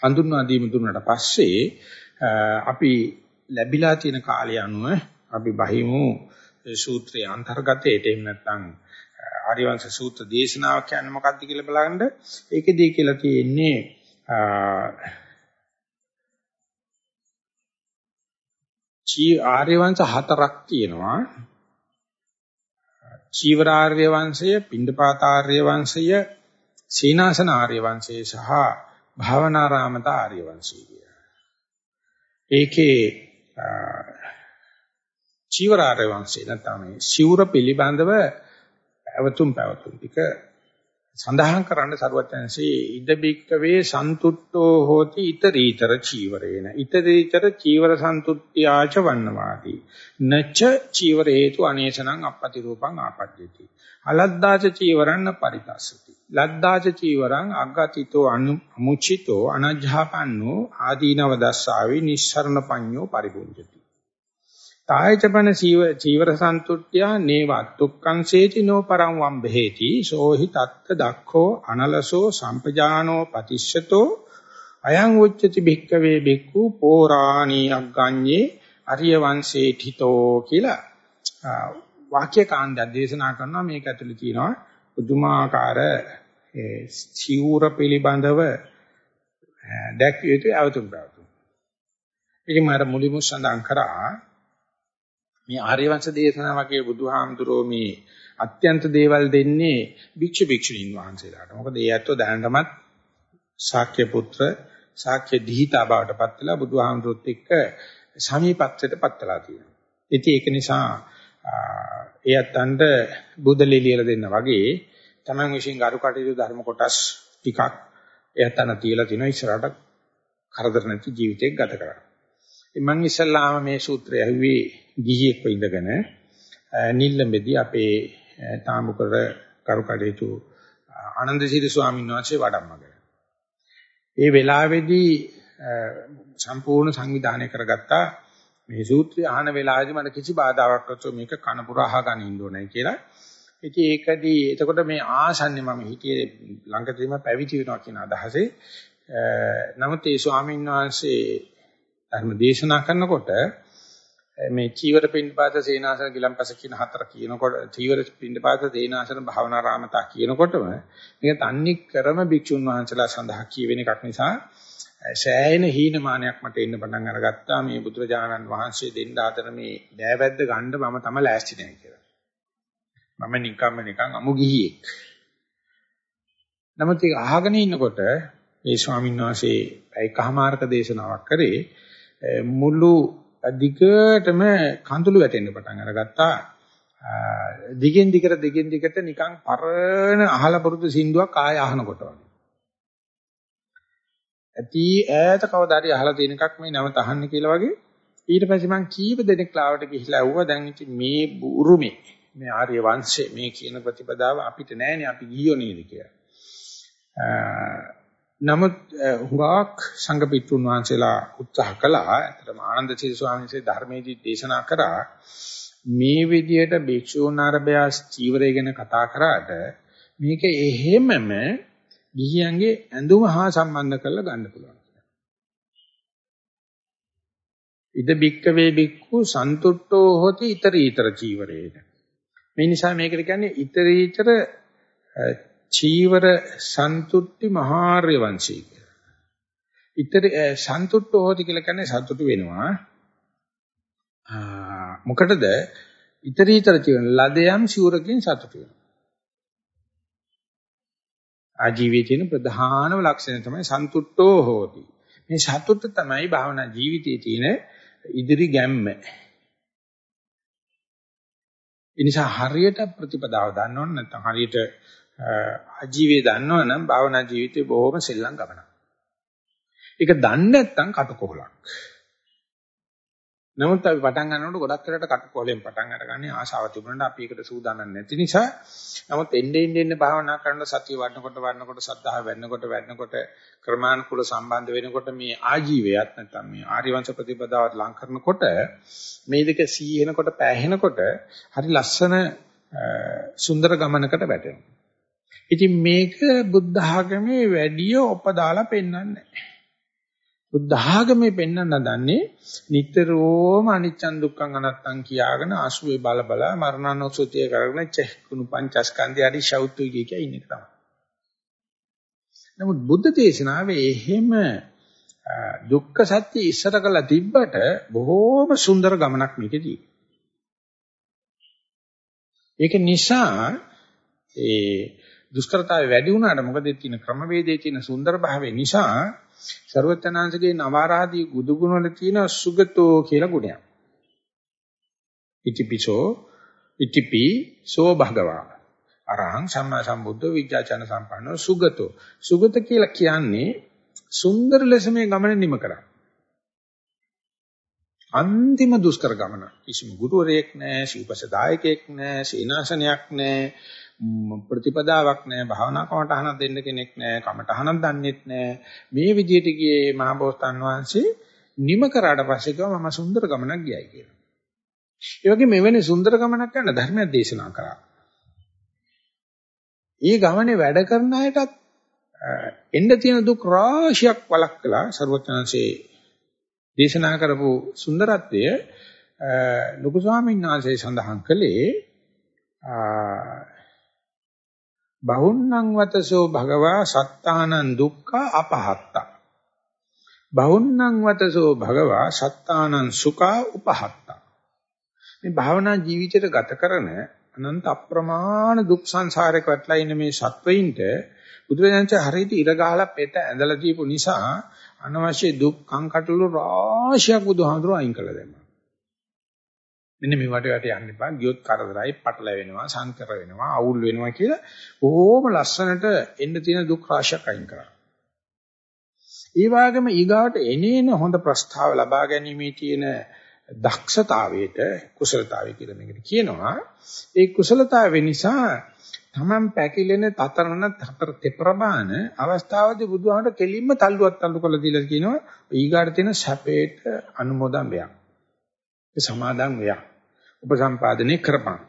හඳුන්වා දීම දුන්නාට පස්සේ අපි ලැබිලා තියෙන කාලය අනුව අපි බහිමු සූත්‍රයේ අන්තර්ගතයට එහෙම නැත්නම් ආර්යවංශ සූත්‍ර දේශනාවක් කියන්නේ මොකක්ද කියලා බලන්න ඒකෙදී කියලා තියෙන්නේ චී ආර්යවංශ හතරක් තියෙනවා. චීවරාර්ය වංශය, පිණ්ඩපාතාර්ය වංශය, සීනාසන ආර්ය වංශය සහ භාවනාරාමත ආර්ය වංශය ඒකේ චීවරාර්ය වංශය නැත්නම් සිවුර පිළිබඳව පැවතුම් පැවතුම් ටික සඳහන් කරන්න සරුවත්යන්සේ ඉද බික්කවේ සන්තුට්ඨෝ හෝති ිතරීතර චීවරේන. ිතරීතර චීවර සන්තුට්ඨ්‍යාච වන්නවාදී. නච චීවර හේතු අනේසනං අපපති රූපං ආපජ්ජති. අලද්දාච චීවරන්න පරිතස්සති. ලද්දාච චීවරං අග්ගතිතෝ අනුමුචිතෝ අනජ්ජාපන්නෝ ආදීනව දස්සාවි නිස්සරණ පඤ්ඤෝ පරිපුඤ්ජති තායචපන චීවර සන්තුට්ඨ්‍යා නේවත්තුක්කං සේති නෝ පරං වම් බෙහෙති සෝහි තත්ත දක්ඛෝ අනලසෝ සම්පජානෝ පතිස්සතෝ අයං උච්චති භික්කවේ බික්ඛු පෝරාණී අග්ගඤ්ඤේ අරිය වංශේ ठितෝ කියලා වාක්‍ය කාණ්ඩය දේශනා කරනවා මේක ඇතුළේ තියෙනවා පුදුමාකාර චීවර පිළිබඳව දැක්විය යුතු අවතුම් බව. ඉතින් මම මුලින්ම සඳහන් කරා මේ ආර්යවංශ දේශනා වගේ බුදුහාමුදුරෝ මේ අත්‍යන්ත දේවල් දෙන්නේ භික්ෂු භික්ෂුණීන් වහන්සේලාට. මොකද ඒ ඇත්තෝ දැනටමත් ශාක්‍ය පුත්‍ර ශාක්‍ය දීහිතා බවට පත් වෙලා බුදුහාමුදුරුත් එක්ක සමීපත්වයට පත් වෙලා තියෙනවා. ඉතින් ඒක නිසා ඒ අත්තන්ට බුදලි ලියලා දෙන්න වගේ තමන් විශ්ින් ගරු කටයුතු ධර්ම කොටස් ටිකක් ඒ අත්තන තියලා තිනවා ඉස්සරහට කරදර නැති ජීවිතයක් ගත කරන්න. මම ඉස්සල්ලාම මේ සූත්‍රය ඇහුවේ ගිහියෙක්ව ඉඳගෙන නිල්ලඹෙදී අපේ තාඹුකර කරුකඩේතු ආනන්දසිරි ස්වාමීන් වහන්සේ වඩම්මගෙන. ඒ වෙලාවේදී සම්පූර්ණ සංවිධානය කරගත්තා මේ සූත්‍රය අහන වෙලාවේදී මට කිසි බාධාවක් නැතුව මේක කන පුරා අහගන්න ඉන්න ඕනේ කියලා. ඉතින් ඒකදී එතකොට මේ ආසන්නේ මම හිතියේ ළඟදීම පැවිදි වෙනවා කියන අදහසේ නමුත් ඒ ස්වාමීන් වහන්සේ ධර්ම දේශනා කරනකොට මේ චීවර පින්පාත සේනාසන ගිලම්පස කියන හතර කියනකොට චීවර පින්පාත සේනාසන භාවනාරාමතා කියනකොටම මේක තන්නේ ක්‍රම භික්ෂුන් වහන්සේලා සඳහා කියවෙන එකක් නිසා සෑහෙන හීනමානයක් මට එන්න පටන් අරගත්තා මේ බුදුරජාණන් වහන්සේ දෙන්න ආතර මේ දෑවැද්ද ගන්න මම තම ලෑස්ති නැහැ කියලා. මම නිකම්ම නිකන් අමු ගිහියෙක්. නමුත් ඒක අහගෙන ඉන්නකොට මේ ස්වාමීන් වහන්සේ ඒකමාරක දේශනාවක් කරේ මුළු දිගටම කඳුළු වැටෙන්න පටන් අරගත්තා. දිගින් දිගට දිගින් දිගට නිකන් පරණ අහල පුරුදු සින්දුවක් ආය අහනකොට වගේ. ඇති ඈත කවදාද අහලා තියෙන එකක් මේ නැවත අහන්න කියලා වගේ ඊට පස්සේ මං කීප දෙනෙක් ලාවට ගිහිලා ඇහුවා දැන් ඉතින් මේ උරුමේ මේ ආර්ය වංශේ මේ කියන ප්‍රතිපදාව අපිට නෑනේ අපි ගියෝ නේද කියලා. නමුත් හුඟක් සංඝ පිටුන් වහන්සේලා උත්සාහ කළා. ඇත්තටම ආනන්ද සීල ස්වාමීන් වහන්සේ ධර්මයේදී දේශනා කරා මේ විදියට භික්ෂූන් ආරභයා චීවරය ගැන කතා කරාට මේක එහෙමම ගිහියන්ගේ ඇඳුම හා සම්බන්ධ කරලා ගන්න පුළුවන්. ඉද බික්කවේ බික්කු සන්තුට්ඨෝ හොති ඊතරීතර චීවරේන. මේ නිසා මේකට කියන්නේ ඊතරීතර චීවර සන්තුට්ටි මහාර්ය වංශී කියලා. ඊතර සන්තුට්ඨෝ හොති කියලා කියන්නේ සතුටු වෙනවා. මොකටද? ඊතරීතර චීවර ලදයන් සිවුරකින් සතුටු වෙනවා. ආජීවයේ තියෙන ප්‍රධානම ලක්ෂණය තමයි සන්තුට්ඨෝ හෝති. මේ සතුට තමයි භාවනා ජීවිතයේ තියෙන ඉදිරි ගැම්ම. ඒ නිසා හරියට ප්‍රතිපදාව දන්නවොත් නැත්නම් හරියට ආජීවයේ දන්නවනම් භාවනා ජීවිතේ බොහොම සෙල්ලම් ගමනක්. ඒක දන්නේ නැත්නම් කටකෝලක්. නමුත් අපි පටන් ගන්නකොට ගොඩක් වෙලාට කටකෝලෙන් පටන් අරගන්නේ ආශාව තිබුණාට අපි ඒකට සූදානම් නැති නිසා. නමුත් එන්නේ එන්නේ එන්නේ භාවනා කරන සතිය වඩනකොට වඩනකොට සද්ධාව වැඩනකොට වැඩනකොට ක්‍රමානුකූල සම්බන්ධ වෙනකොට මේ ආජීවයත් නැත්නම් මේ ආර්යවංශ ප්‍රතිපදාවත් ලං කරනකොට මේ දෙක සීහෙනකොට පෑහෙනකොට හරි ලස්සන සුන්දර ගමනකට වැටෙනවා. ඉතින් මේක බුද්ධ ආගමේ වැඩිය ඔපදාලා පෙන්වන්නේ නැහැ. බුද්ධ ආගමේ පෙන්වන්න දන්නේ නිතරම අනිච්චන් දුක්ඛං අනත්තං කියාගෙන අසුවේ බල බල මරණානුසුතිය කරගෙන චෙකුණු පංචස්කන්ධය හරි ශෞතු කිය කිය ඉන්නේ තමයි. නමුත් බුද්ධ දේශනාවේ එහෙම දුක්ඛ සත්‍ය ඉස්සර කළා තිබ්බට බොහෝම සුන්දර ගමනක් මේකේදී. ඒක නිසා ඒ දුෂ්කරතාවය වැඩි වුණාට මොකද තියෙන ක්‍රමවේදයේ තියෙන සුන්දර භාවය නිසා ਸਰවඥාන්සේගේ නවාරාදී ගුදුගුණ වල තියෙන සුගතෝ කියලා ගුණයක්. ඉතිපිසෝ ඉතිපි සෝ භගවා අරහං සම්මා සම්බුද්ධ විද්‍යාචන සම්පන්නෝ සුගතෝ සුගත කියලා කියන්නේ සුන්දර ලෙස මේ ගමන නිම කරා. අන්තිම දුෂ්කර ගමන. කිසිම ගුරුවරයෙක් නැහැ, ශිල්පසදායකයෙක් නැහැ, සීනාසනයක් නැහැ, ප්‍රතිපදාවක් නැහැ භාවනා කමටහනක් දෙන්න කෙනෙක් නැහැ කමටහනක් දන්නෙත් නැහැ මේ විදිහට ගියේ මහබෝසතාන් වහන්සේ නිම කරාට පස්සේ ගියා මම සුන්දර ගමනක් ගියයි කියලා. ඒ වගේ මෙවැනි සුන්දර ගමනක් යන ධර්මයක් දේශනා කරා. ඊ ගමනේ වැඩ කරන අයටත් එන්න තියෙන දුක් රාශියක් වළක්වලා ਸਰවඥාන්සේ දේශනා කරපු සුන්දරත්වය ලොකු ස්වාමීන් වහන්සේ සඳහන් කළේ බහුන්නං වතසෝ භගවා සත්තානං දුක්ඛ අපහත්තා. බහුන්නං වතසෝ භගවා සත්තානං සුඛා උපහත්තා. මේ භාවනා ජීවිතයට ගත කරන අනන්ත අප්‍රමාණ දුක් සංසාරයක වැටලා ඉන්න මේ සත්වයින්ට බුදුරජාණන් හරියට ඉර ගහලා පෙත ඇඳලා දීපු නිසා අනවශ්‍ය දුක් කංකටොළු රාශියක් බුදුහාමුදුරුවෝ අයින් කළා දැම්මා. මෙන්න මේ වට වට යන්න එපා. ගියොත් කරදරයි, පටල වෙනවා, සංකර වෙනවා, අවුල් වෙනවා කියලා බොහොම ලස්සනට එන්න තියෙන දුක් රාශියක් අයින් කරා. ඒ වගේම ඊගාට එනේන හොඳ ප්‍රස්තාව ලබා ගැනීමේ තියෙන දක්ෂතාවයට කුසලතාවය කියලා මේකට කියනවා. ඒ කුසලතාවය නිසා තමන් පැකිලෙන තතරන තතර තෙප්‍රමාන අවස්ථාවේදී බුදුහාමට කෙලින්ම තල්ලුවක් තල්ලු කරලා දීලා කියනවා ඊගාට තියෙන සැපේට අනුමෝදන් වෙයක්. ඒ සමාදන් වෙයක්. උපසම්පාදනය කරපන්.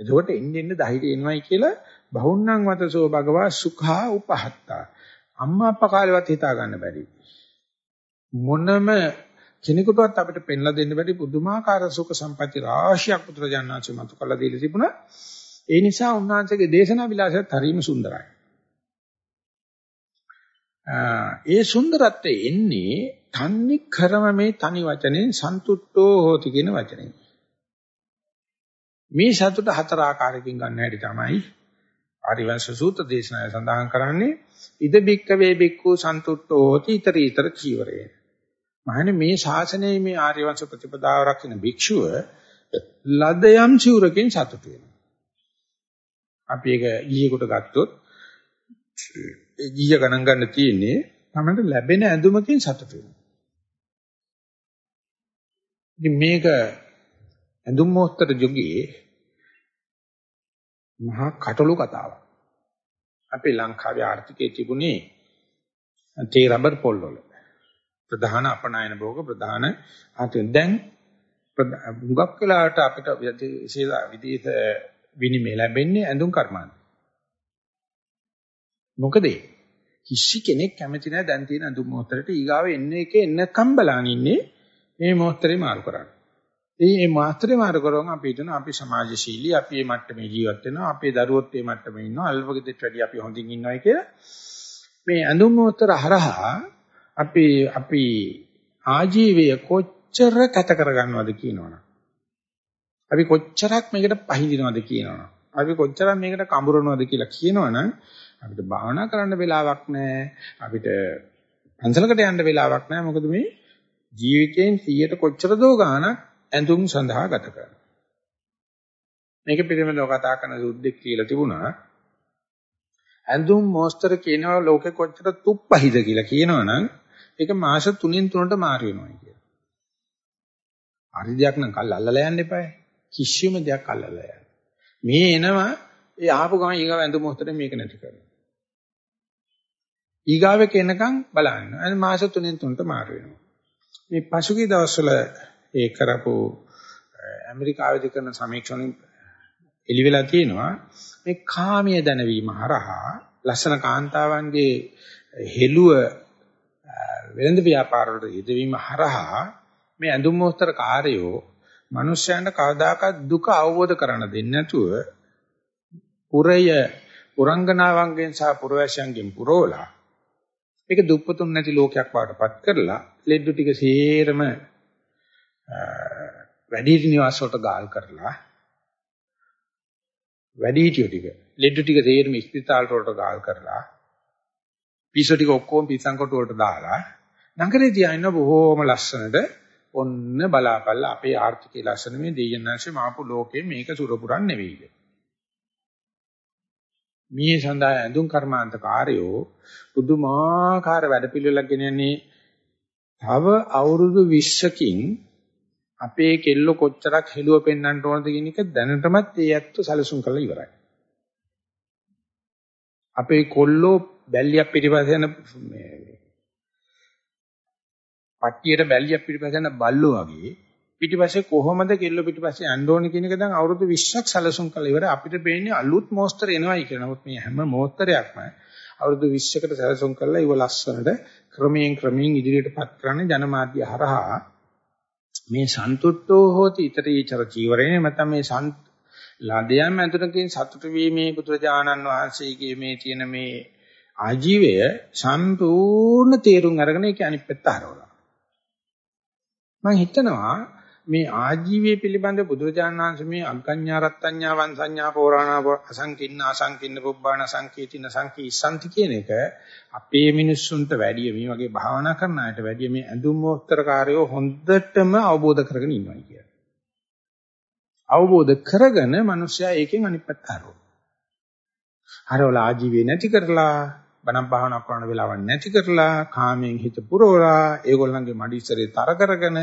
එතකොට එන්න එන්න ධෛර්යය එනවයි කියලා බහුන්නං වතසෝ භගවා සුඛා උපහත්තා. අම්මා අප්පා කාලෙවත් හිතා ගන්න බැරි. මොනම කෙනෙකුටවත් අපිට පෙන්ලා දෙන්න බැරි පුදුමාකාර සුඛ සම්පatti රාශියක් පුත්‍රජානනාංශ මතු කළා දීලා තිබුණා. ඒ නිසා උන්වහන්සේගේ දේශනා විලාසයත් හරිම සුන්දරයි. ඒ සුන්දරත්වය එන්නේ තන්නේ කරම මේ තනි වචනේ සන්තුට්ඨෝ හෝති කියන වචනේ. මේ සතුට හතර ආකාරයකින් ගන්න හැටි තමයි ආරිවංශ සූත්‍ර දේශනාවේ සඳහන් කරන්නේ ඉද බික්ක වේ බික්කු සන්තුට්ඨෝ හෝති iter iter චීවරේ. මහන්නේ මේ ශාසනයේ මේ ආර්යවංශ ප්‍රතිපදාව රකින්න භික්ෂුව ලදයම් චිවරකින් සතුට වෙනවා. අපි ඒක ගිහියෙකුට ගත්තොත් ඒ ගිහිය ගණන් ගන්න තියෙන්නේ තමයි ලැබෙන ඇඳුමකින් සතුට වෙනවා. ඉතින් මේක ඇඳුම් මොහොතට යෝගී මහා කටළු කතාවක්. අපේ ලංකාවේ ආර්ථිකයේ තිබුණේ තේ රබර් පොල් වල. ප්‍රධාන අපනයන භෝග ප්‍රධාන ආර්ථික දැන් මුගක් වෙලාවට අපිට විදේශ විනිමය ලැබෙන්නේ ඇඳුම් කර්මාන්ත. මොකද කිසි කෙනෙක් කැමති නැහැ දැන් තියෙන ඇඳුම් මොහොතට ඊගාව එන්නේ එක එන්නකම් බලන් ඉන්නේ මේ මොහොතරේ මාරු කරන්නේ. ඉතින් මේ මාත්‍රේ මාරු කරවම අපි හිතන අපි සමාජශීලී අපි මේ මට්ටමේ ජීවත් වෙනවා අපේ දරුවොත් මේ මට්ටමේ ඉන්නවා අල්පගෙදෙට වැඩි අපි හොඳින් ඉන්නවයි කියලා. මේ ඇඳුම් මොහොතර හරහා අපි අපි ආජීවය කොච්චර කැත කරගන්නවද කියනවනම් අපි කොච්චරක් මේකට පහඳිනවද කියනවනම් අපි කොච්චරක් මේකට කඹරනවද කියලා කියනවනම් අපිට භාවනා කරන්න වෙලාවක් නැහැ අපිට පන්සලකට යන්න වෙලාවක් නැහැ. මොකද මේ ජීවිතයෙන් 100ට කොච්චර දෝ ගාණක් ඇඳුම් සඳහා ගත කරනවා. මේක පිළිබඳව කතා කරන සුද්දෙක් කියලා තිබුණා. ඇඳුම් මොස්තර කියනවා ලෝකෙ කොච්චර තුප්පහිද කියලා කියනවනම් ඒක මාස 3න් 3ට මාරු වෙනවා කියලා. හරි දෙයක් නම් කල් අල්ලලා යන්න එපායි. කිසිම දෙයක් අල්ලලා යන්න. මේ එනවා ඒ ආපු ගමන් ඊගාව ඇඳ මොහොතේ මේක නැති කරනවා. ඊගාවෙක එනකන් බලන්න. අද මාස 3න් 3ට මාරු වෙනවා. මේ පසුගිය දවස්වල ඒ කරපු ඇමරිකාවේදී කරන සමීක්ෂණෙන් එළි වෙලා තියෙනවා. මේ කාමයේ දැනවීම හරහා ලස්සන කාන්තාවන්ගේ හෙළුව වෙළඳ ව්‍යාපාර වලට යෙදවීම හරහා මේ ඇඳුම් මොස්තර කාර්යෝ මිනිස්යන්ට කවදාකවත් දුක අවබෝධ කරන්න දෙන්නේ නැතුව පුරය පුරංගනාවන්ගෙන් සහ පුරවැසියන්ගෙන් පුරවලා ඒක දුප්පතුන් නැති ලෝකයක් වඩපත් කරලා ලෙඩ්ඩු ටික සේරම වැඩිහිටි නිවාස වලට ගාල් කරලා වැඩිහිටියෝ ටික ලෙඩ්ඩු ටික සේරම ස්පිතාල වලට ගාල් කරලා පිස්සු ටික ඔක්කොම පිස්සන් කොට වලට දාලා නගරේ තියාගෙන බොහෝම ලස්සනට ඔන්න බලාපල්ලා අපේ ආර්ථිකයේ ලස්සන මේ දෙයයන්ාංශේ මාපු ලෝකේ මේක සුරපුරන් නෙවෙයිද? මේ සඳහා ඇඳුම් කර්මාන්ත කාර්යෝ පුදුමාකාර වැඩපිළිවෙලක් ගෙනන්නේ තව අවුරුදු 20කින් අපේ කෙල්ල කොච්චරක් හෙළුව පෙන්වන්න ඕනද කියන එක දැනටමත් ඒ ඇත්ත සැලසුම් කරලා ඉවරයි. අපේ කොල්ලෝ බැල්ලියක් පිටිපස්ස යන මේ පට්ටියට බැල්ලියක් පිටිපස්ස යන බල්ලෝ වගේ පිටිපස්සේ කොහොමද කෙල්ල පිටිපස්සේ යන්න ඕනේ කියන එක දැන් අවුරුදු 20ක් සැලසුම් කරලා ඉවරයි අපිට පේන්නේ අලුත් මෝස්තර එනවයි කියලා. නමුත් මේ හැම මෝස්තරයක්ම අවුරුදු 20කට සැලසුම් කරලා ඉව ලස්සනට ක්‍රමයෙන් ක්‍රමයෙන් ඉදිරියටපත් කරන්නේ ජනමාධ්‍ය හරහා මේ සන්තුට්ඨෝ හෝති. ඊතරීචර චීවරේ නැත්නම් මේ සන්ත ලදයන් ඇතුළකින් සතුට වීමේ බුදුරජාණන් වහන්සේගේ මේ තියෙන මේ ආජීවය සම්පූර්ණ තේරුම් අරගෙන ඒක අනිත් පැත්ත හරවලා මම හිතනවා මේ ආජීවයේ පිළිබඳ බුදුරජාණන් වහන්සේ මේ අග්ගඤ්ඤා රත්ත්‍ඤ්ඤා වංසඤ්ඤා පෝරාණා අසංකින්න අසංකින්න පුබ්බාණ සංකීතින සංකීසන්ති කියන එක අපේ මිනිස්සුන්ට වැඩිය මේ වගේ භාවනා කරන අයට වැඩිය මේ ඇඳුම් මොස්තරකාරයෝ හොඳටම අවබෝධ කරගෙන ඉන්නවා කියලා. අවබෝධ කරගෙන මිනිස්සයා ඒකෙන් අනිත් පැත්ත හරවනවා. හරවල ආජීවය නැති කරලා බණක් භාවනා කරන වෙලාවක් නැති කරලා කාමයෙන් හිත පුරවලා ඒගොල්ලන්ගේ මඩි ඉස්සරේ තර කරගෙන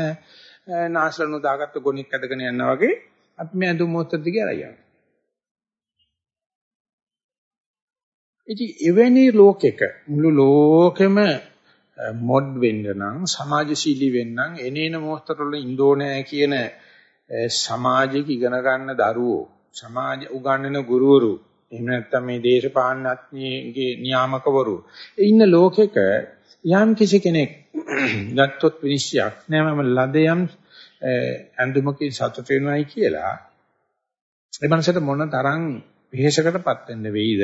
නාශලනු දාගත්ත ගොනික් ඇදගෙන යනවා වගේ අපි මේ ඇඳුම් මොහොත දිගේ අරයි යනවා. ඉතින් එවැනි ලෝකෙක මුළු ලෝකෙම මොඩ් වෙන්න නම් සමාජශීලී වෙන්න නම් එනේන මොහොතවල ඉන්ඩෝනෑ කියන සමාජික ඉගෙන ගන්න දරුවෝ සමාජ උගන්වන ගුරුවරු එහෙම නැත්නම් මේ දේශපාලනඥයන්ගේ නියාමකවරු ඉන්න ලෝකෙක යම් කිසි කෙනෙක් ගත්තොත් විනිශ්චයක් නෑ මම ලදයම් ඇඳුමකින් සතුට වෙනවයි කියලා ඒ මනසට මොන තරම් විශේෂකටපත් වෙන්න වෙයිද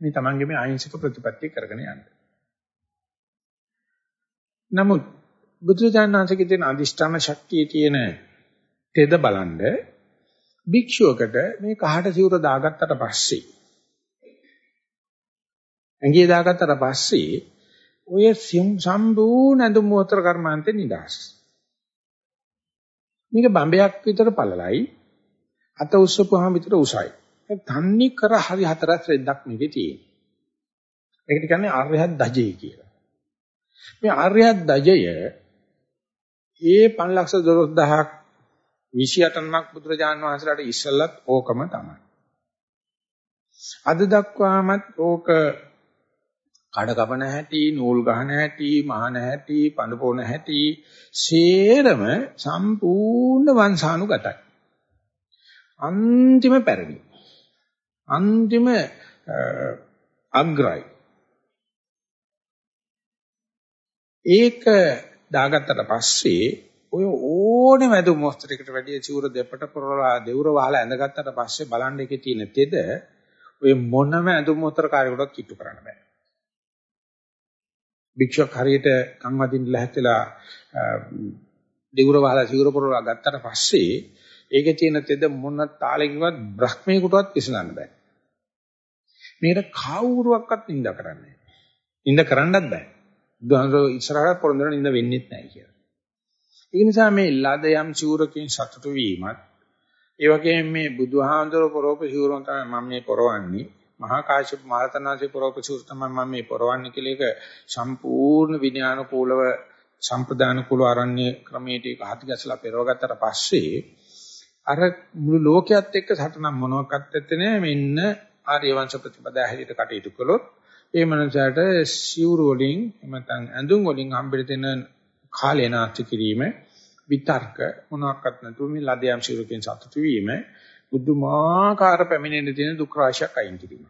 මේ Tamange මේ අහිංසක ප්‍රතිපත්තිය කරගෙන යන්න. නමුත් බුදුචානන්සේගේ තියෙන අදිෂ්ඨාන ශක්තියේ තියෙන තෙද බලන්න භික්ෂුවකට මේ කහට සිවුර දාගත්තට පස්සේ ඇඟේ දාගත්තට පස්සේ ඔය සම්පූර්ණ අඳු මොහතර කර්මාන්තේ නිදාස්. මේක බම්බයක් විතර පළලයි අත උස්සපුවාම විතර උසයි. තන්නේ කර හරි හතරක් රෙද්දක් මේකේ තියෙනවා. ඒකට කියන්නේ ආර්යහත් දජේ කියලා. මේ ආර්යහත් දජය ඒ 512000ක් 28ක් බුදුරජාන් වහන්සේලාට ඉස්සෙල්ලත් ඕකම තමයි. අද දක්වාමත් ඕක කඩ කපන හැටි, නූල් ගහන හැටි, මහන හැටි, පඳ පොන හැටි සේරම සම්පූර්ණ වංශානුගතයි. අන්තිම පැරණි. අන්තිම අග්‍රයි. ඒක දාගත්තට පස්සේ ඔය ඕනේ වැදු මොස්තරයකට වැඩි චූර දෙපට පොරලා දෙවුර වහලා ඇඳගත්තට පස්සේ බලන්න එකේ තියෙන තෙද ඔය මොනම ඇඳු මොස්තර කාර්යයකට කිට්ටු කරන්න බෑ. භික්ෂුවක් හරියට කන් වදින්න ලැහැත්ලා දෙවුර වහලා චූර පොරලා ගත්තට පස්සේ ඒකේ තියෙන තෙද මොන තාලෙකින්වත් බ්‍රහ්මේකටවත් විසඳන්න බෑ. මේකට කවුරුවක්වත් නිඳ කරන්නේ නැහැ. නිඳ කරන්නත් බෑ. බුදුහාමර ඉස්සරහට පොරොන්දර නිඳ වෙන්නේ නැහැ කියලා. ඒ නිසා මේ ලද යම් සිවුරකින් සතුටු වීමත් ඒ වගේම මේ බුදුහාඳුර පොරොප සිවුරන් තමයි මම මේ පොරවන්නේ මහා කාශ්‍යප මහරතනාසේ පොරොප සිවුර තමයි මම මේ පොරවන්නේ කියලා එක සම්පූර්ණ විඥානකූලව සම්ප්‍රදාන කුල ආරණ්‍ය ක්‍රමයට ඒක හති ගැසලා පෙරවගත්තට පස්සේ අර මුළු ලෝකයේත් එක්ක සටනක් මොනවාක්වත් ඇත්තේ නැහැ. මෙන්න ආර්ය වංශ ප්‍රතිපදා හැටියට කටයුතු කළොත් ඒ මනසට සිවුරු වලින් එමෙතන් ඇඳුම් වලින් හම්බෙට දෙන කාලේ නාස්ති කිරීම විතර්ක මොනවාක්වත් නැතුව මේ ලදයම් සිවුරකින් සතුටු වීම බුදුමාකාර පැමිණෙන්න තියෙන දුක් රාශියක් අයින් කිරීම.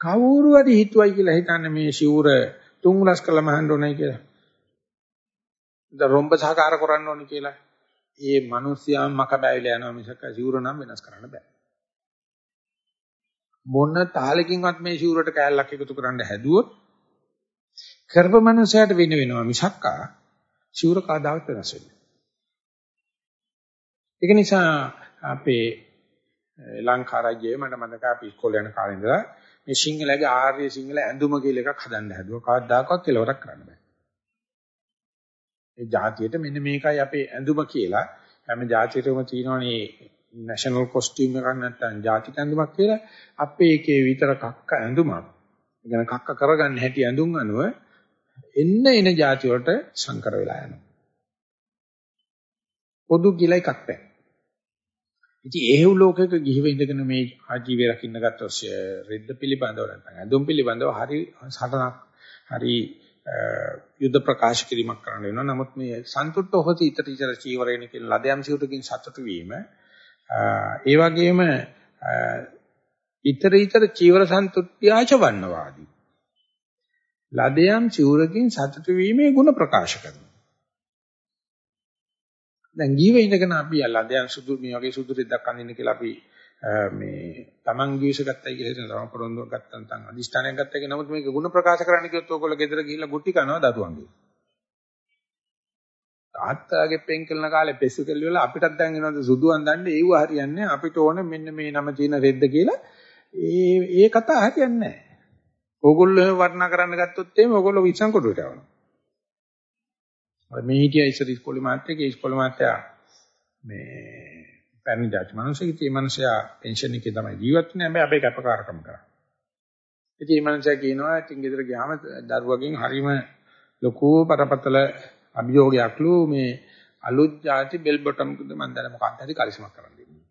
කවුරු හරි හිතුවයි කියලා හිතන්නේ මේ සිවුර තුන් උලස් කළා මහන්න ඕනයි කියලා. දැන් රොම්බ සහකාර කරන්න ඕනේ කියලා. ඒ මිනිස්යාම මක බැවිලා යනවා මිසක සිවුර නම් වෙනස් කරන්න බෑ. මොන තාලකින්වත් මේ සිවුරට කෑල්ලක් එකතු කරන්න හැදුවොත් කරප මනුස්සයාට වෙන වෙනවා මිසක්කා සිවුර කවදාවත් වෙනස් වෙන්නේ. ඒක නිසා අපේ ලංකා රාජ්‍යයේ මට මතක අපි ඉස්කෝලේ යන කාලේ ඉඳලා මේ සිංහලගේ ආර්ය සිංහල ඇඳුම කියලා එකක් හදන්න හැදුවා. කවදාකවත් කෙලවරක් කරන්න බෑ. ඒ જાතියට මෙන්න මේකයි අපේ ඇඳුම කියලා. හැම જાතියකම තියෙනවනේ national costume එකක් නැත්නම් જાතික ඇඳුමක් කියලා. අපේ එකේ විතර කක්ක ඇඳුමක්. ඒ කියන්නේ කක්ක කරගන්න හැටි ඇඳුම් අනුව එන්න එන જાති වලට සංකර වෙලා යනවා. පොදු කියලා එකක් නැහැ. ඉතින් එහෙව් ලෝකයක ගිහිව ඉඳගෙන මේ ආජීවය රකින්න ගත්තොත් රෙද්ද පිළිබඳව නැත්නම් ඇඳුම් පිළිබඳව හරි සටනක් හරි යුද්ධ ප්‍රකාශ කිරීමක් කරන්න වෙනවා. නමුත් මේ සන්තුට්ඨ හොති ඊතර ඊතර චීවරේන කියන ලදයන් සිවුරකින් සතුටු වීම ඒ වගේම ඊතර ඊතර චීවර සන්තුට්ඨ්‍යාච වන්නවාදී. ලදයන් සිවුරකින් සතුටු වීමේ ಗುಣ ප්‍රකාශ කරනවා. දැන් ජීවෙ ඉඳගෙන අපි ලදයන් සුදු මේ වගේ සුදු රෙද්දක් අඳින්න කියලා අපි මේ Taman ගිවිස ගත්තයි කියලා හිතන තම පොරොන්දුවක් ගත්තා නැත්නම් අදිෂ්ඨානයක් ගත්තා කියලා නමුත් මේක ಗುಣ ප්‍රකාශ කරන්න කිව්වොත් ඕගොල්ලෝ ගෙදර ගිහිල්ලා ගුටි කනවා දරුවන්ගේ. තාත්තාගේ පෙන් කරන කාලේ පෙස්සු කෙල්ල අපිටත් දැන් එනවාද සුදු අඳන්නේ ඒව හරියන්නේ අපිට ඕනේ මෙන්න මේ නම තියෙන රෙද්ද කියලා ඒ ඒ කතා හරියන්නේ නැහැ. ඕගොල්ලෝ වර්ණනා කරන්න ගත්තොත් එහෙම ඕගොල්ලෝ විශ්සම් කොටුවට යවනවා. මේ හිටිය ඉස්සර ඉස්කෝලේ මාත්‍යෙක ඉස්කෝලේ මාත්‍යා මේ පැරණි ජාති මිනිස්සෙක් ඉතින් මේ මිනිසයා පෙන්ෂන් එකේ තමයි ජීවත් වෙන්නේ හැබැයි අපේ කැපකාරකම කරා. ඉතින් මේ මිනිසයා කියනවා ඉතින් ගෙදර ගියාම දරුවගෙන් හරීම ලොකු පරපතල අභියෝගයක්ලු මේ අලුත් ಜಾති බෙල් බොටම් කුද මන් දැන මොකක්ද හරි කලිසමක් කරන්න දෙන්නේ.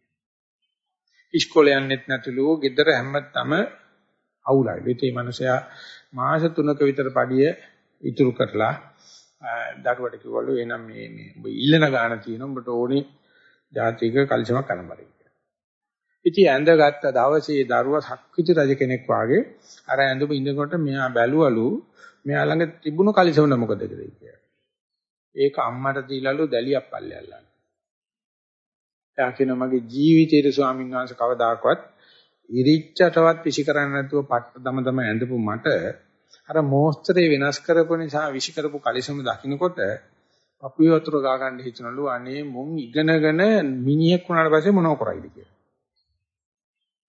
ඉස්කෝලේ යන්නෙත් නැතුළු ගෙදර හැමතැම අවුලයි. ඒකේ මිනිසයා මාස 3ක විතර පඩිය ඉතුරු කරලා දරුවට කිව්වලු එහෙනම් මේ මේ ඔබ ඉල්ලන ගාන තියෙනවා ඔබට ඕනේ ජාතික කල්චමක් අනබරයි කියලා. ඉතින් ඇඳගත්ත දවසේ දරුවා සක්විති රජ කෙනෙක් වාගේ අර ඇඳුම ඉඳනකොට මෙයා බැලුවලු මෙයා ළඟ තිබුණු කලිසම මොකද කියලා. ඒක අම්මට දීලාලු දැලියක් පල්ලෙල්ලන්න. එයා කියනවා මගේ ජීවිතේට ස්වාමීන් වහන්සේ කවදාකවත් ඉරිච්චටවත් විසි කරන්නේ නැතුව පට්ට දම දම ඇඳපු මට අර මෝස්තරේ වෙනස් කරපු නිසා විසි කරපු කලිසම දකින්නකොට අපි වතුර ගා ගන්න හිතනලු අනේ මුන් ඉගෙනගෙන මිනිහෙක් වුණාට පස්සේ මොනව කරයිද කියලා.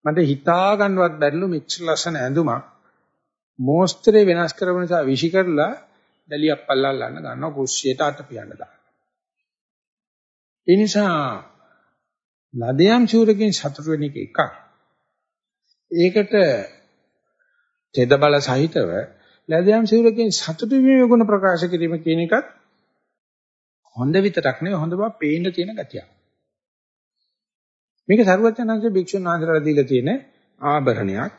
මට හිතා ගන්නවත් බැරිලු මෙච්චර ලස්සන ඇඳුමක් මෝස්තරේ වෙනස් කරපු නිසා විසි කරලා දැලියක් පල්ලල්ලන්න ගන්නවා කුස්සියට අත පියන්න දානවා. ඒ නිසා ලදයන් චූරකින් සතුට වෙන එක එකක්. ඒකට තෙද බල සහිතව ලදයන් චූරකින් සතුට වීමේ ගුණ ප්‍රකාශ කිරීම කියන එකත් හොඳ විතරක් නෙවෙයි හොඳ බව පේන්න තියෙන ගතියක්. මේක සරුවචනංශ භික්ෂුන් වහන්සේලා දීලා තියෙන ආභරණයක්.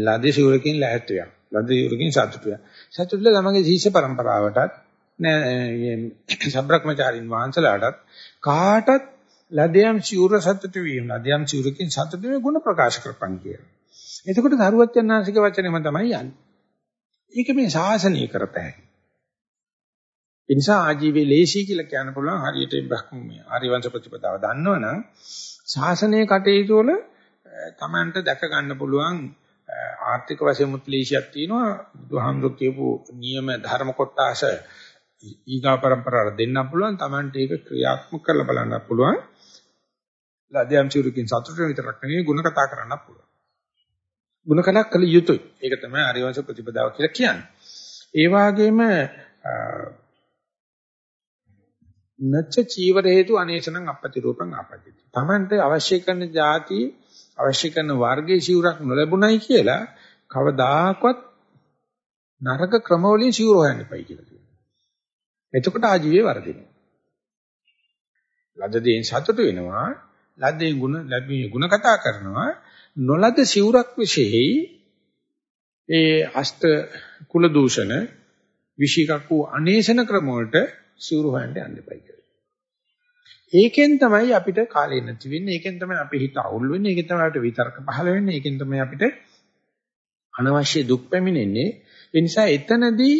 ලද ශූරකින් ලැහැත්තුයක්. ලද ශූරකින් සතුටුයක්. සතුටුල තමගේ ශිෂ්‍ය પરම්පරාවටත් නෑ සබ්‍රක්‍මචාරින් වහන්සලාටත් කාටත් ලදයන් ශූර සතුටු වීම ලදයන් ශූරකින් සතුටු වීම ගුණ ප්‍රකාශ කරපන් කියලා. එතකොට සරුවචනංශික වචනේම තමයි යන්නේ. ඒක මේ ශාසනීය කරතයි. ඒ නිසා ආජීවයේ ලේසි කියලා කියන්න පුළුවන් හරියට බ්‍රහ්මයේ ආර්යවංශ ප්‍රතිපදාව දන්නවනම් ශාසනීය කටයුතු වල Tamanට දැක ගන්න පුළුවන් ආර්ථික වශයෙන් මුත්ලීෂයක් තියෙනවා. බුදුහාමුදුරු කියපු නියම ධර්ම කොටස ඊගා પરම්පරාවට දෙන්න පුළුවන්. Tamanට ඒක ක්‍රියාත්මක කරලා බලන්න පුළුවන්. ලදයම් චුරුකින් සතුටට විතරක් නෙවෙයි ಗುಣ කතා කරන්න පුළුවන්. ಗುಣකලක් කළ යුතුයි. ඒක තමයි අරිවංශ ප්‍රතිපදාව කියලා කියන්නේ. ඒ වගේම නච්ච චීවර හේතු අනේෂණං අපපති රූපං ආපජ්ජති. Tamante අවශ්‍ය කරන જાති අවශ්‍ය කරන වර්ගයේ සිවුරක් නොලැබුණයි කියලා කවදාකවත් නරක ක්‍රමවලින් සිවුර හොයන්න එපයි කියලා කියනවා. එතකොට ආජීවයේ වර්ධිනවා. ලද්දේන් සතුට වෙනවා. ලද්දේ ගුණ ලැබී ගුණ කතා කරනවා. නොලද සිවුරක් විශේෂයි ඒ අෂ්ට කුල දූෂණ විශේෂක් වූ අනේෂණ ක්‍රම වලට සිවුර හොයන්න යන්න එපයි කියලා. ඒකෙන් තමයි අපිට කාලේ නැති වෙන්නේ. ඒකෙන් තමයි අපි හිත අවුල් වෙන්නේ. ඒකෙන් තමයි අපිට විතර්ක පහළ වෙන්නේ. ඒකෙන් තමයි අපිට අනවශ්‍ය දුක් පැමිණෙන්නේ. ඒ නිසා එතනදී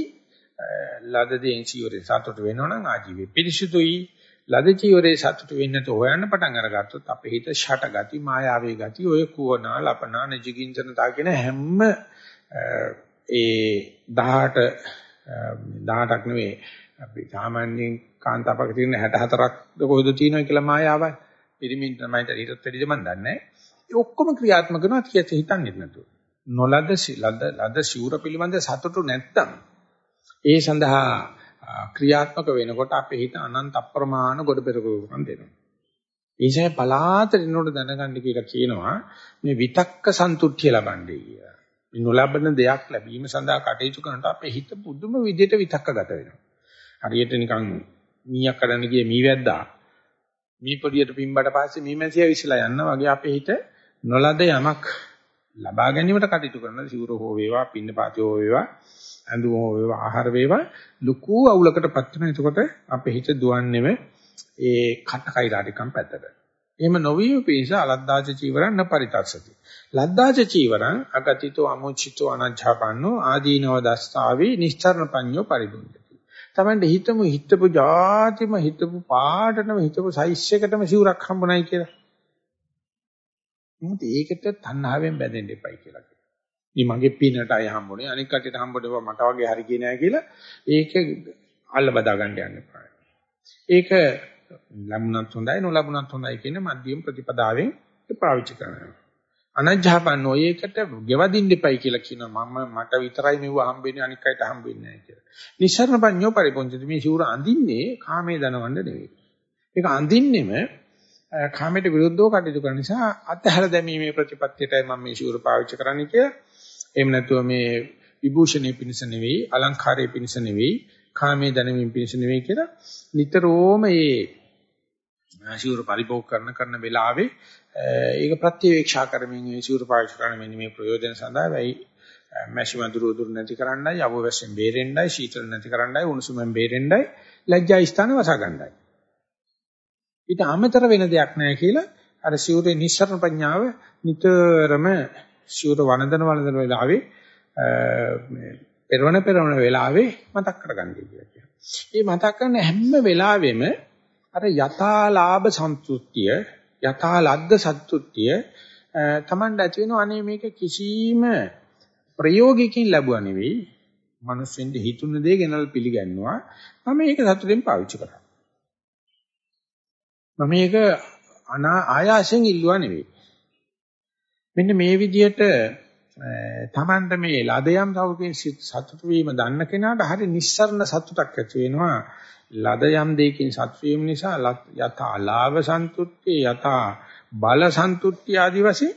ලද දේන් සිවුරේ සතුට වෙනවනම් ආජීවයේ පිරිසුදුයි. ලද චීවරේ සතුට වෙන්නට හොයන්න පටන් අරගත්තොත් අපේ හිත ෂට ගති, මායාවේ ගති, ඔය කුවනා, ලපනා, නජිකින්චනතා කියන හැම ඒ 18 18ක් නෙවෙයි අපි සාමාන්‍යයෙන් කාන්තාවක තියෙන 64ක් කොහෙද තියෙනවා කියලා මායාවයි. පිරිමින් තමයි ඊටත් වැඩිද මන් දන්නේ. ඒ ඔක්කොම ක්‍රියාත්මක කරනවා කියත හිතන්නේ නැතුව. නොලද ලද ලද සිවුර පිළිබඳ සතුටු නැත්තම් ඒ සඳහා ක්‍රියාත්මක වෙනකොට අපේ හිත අනන්ත අප්‍රමාණ ගොඩ පෙරකුම් දෙනවා. ඒසයි පලාතරිනොට දැනගන්න කියලා කියනවා මේ විතක්ක සන්තුට්ඨිය ලබන්නේ කියලා. මේ නොලබන දෙයක් ලැබීම සඳහා කටයුතු කරනකොට අපේ හිත පුදුම විදිහට විතක්කගත වෙනවා. හරියට නිකන් මීයක් කඩන්න ගියේ මීවැද්දා මී පොඩියට පිම්බට පස්සේ මීමැසියා විශ්ලා යනවා වගේ අපේ හිත නොලද යමක් ලබා ගැනීමට කටයුතු කරන සිවුර හෝ වේවා පින්න පාති හෝ වේවා ඇඳුම හෝ වේවා ආහාර වේවා ලুকু අවුලකටපත් වෙන. එතකොට අපේ හිත දුවන්නේම ඒ කට කෛරාටිකම් පැත්තට. එහෙම නොවීම පිණිස අලද්දාච චීවරං නපරිතස්සති. ලද්දාච චීවරං අගතිතෝ අමුචිතෝ අනජ්ජාපන්නෝ ආදීනව දස්සාවේ නිස්තරණ පඤ්ඤෝ පරිබුද්ධති. Tamande හිතමු හිතපු જાතිම හිතපු පාටනම හිතපු සයිස් එකටම සිවුරක් හම්බුනායි කියලා. මොකද ඒකට තණ්හාවෙන් බැඳෙන්න එපයි කියලා කියනවා. මේ මගේ පිනටයි හම්බුනේ අනික් කටට හම්බුනේ මට වගේ හරි කිය නෑ කියලා ඒක අල්ල බදා ගන්න යන්න එපා. ඒක ලැබුණත් හොඳයි නොලැබුණත් හොඳයි කියන මධ්‍යම ප්‍රතිපදාවෙන් පාවිච්චි කරනවා. අනජ්ජාපන්න ඔයකට ගෙවදින්න එපයි කියලා කියනවා මම මට විතරයි මෙව හම්බෙන්නේ අනික් අයට හම්බෙන්නේ නැහැ කියලා. නිස්සරණ පඤ්ඤෝ පරිපොංචති මේ ශූර අඳින්නේ කාමයේ දනවන්න නෙවෙයි. ඒක අඳින්නෙම කාමයට විරුද්ධව කටයුතු කරන නිසා අත්හැර දැමීමේ ප්‍රතිපත්තියටයි මම මේ ශූර පාවිච්චි කරන්නේ කියලා. එහෙම නැතුව මේ විභූෂණයේ පිණිස නෙවෙයි අලංකාරයේ පිණිස නෙවෙයි කාමයේ දැනීමේ පිණිස නෙවෙයි කියලා නිතරම මේ ශූර පරිභෝග කරන කරන වෙලාවේ ඒක ප්‍රත්‍යවේක්ෂා කරමින් මේ ශූර පාවිච්චි කරන මෙන්න මේ ප්‍රයෝජන සඳහා වෙයි මැෂි වඳුරු උදුරු නැති කරන්නයි අවවැස්සෙන් බේරෙන්නයි සීතල නැති කරන්නයි උණුසුමෙන් බේරෙන්නයි ලැජ්ජා ස්ථාන වසා ගන්නයි. ඊට අමතර වෙන දෙයක් නැහැ කියලා අර ශූරේ නිස්සරණ ප්‍රඥාව නිතරම ශූර වනදන වනදන වෙලාවේ මේ පෙරවන පෙරවන වෙලාවේ මතක් කරගන්නයි කියලා කියනවා. මේ මතක් කරන හැම වෙලාවෙම අර යථාලාභ සන්තුෂ්තිය යථාලද්ද සත්‍තුත්‍ය තමන්ට ඇති වෙනවා. අනේ මේක කිසිම ප්‍රයෝගිකින් ලැබුවා නෙවෙයි. මිනිස්සුන්ට හිතුන දේ ගෙනල් පිළිගන්නවා. මම මේක සතුටින් පාවිච්චි කරා. මම මේක අනා ආයාසයෙන් ඉල්ලුවා නෙවෙයි. මෙන්න මේ විදිහට තමන්ට මේ ලදයම් සෞඛ්‍යයෙන් සතුටු වීම දන්න කෙනාට හරි නිස්සරණ සතුටක් ඇති වෙනවා ලද යම් දෙයකින් සතුටු වීම නිසා යථා ලාභ සන්තුට්ඨිය යථා බල සන්තුට්ඨිය ආදි වශයෙන්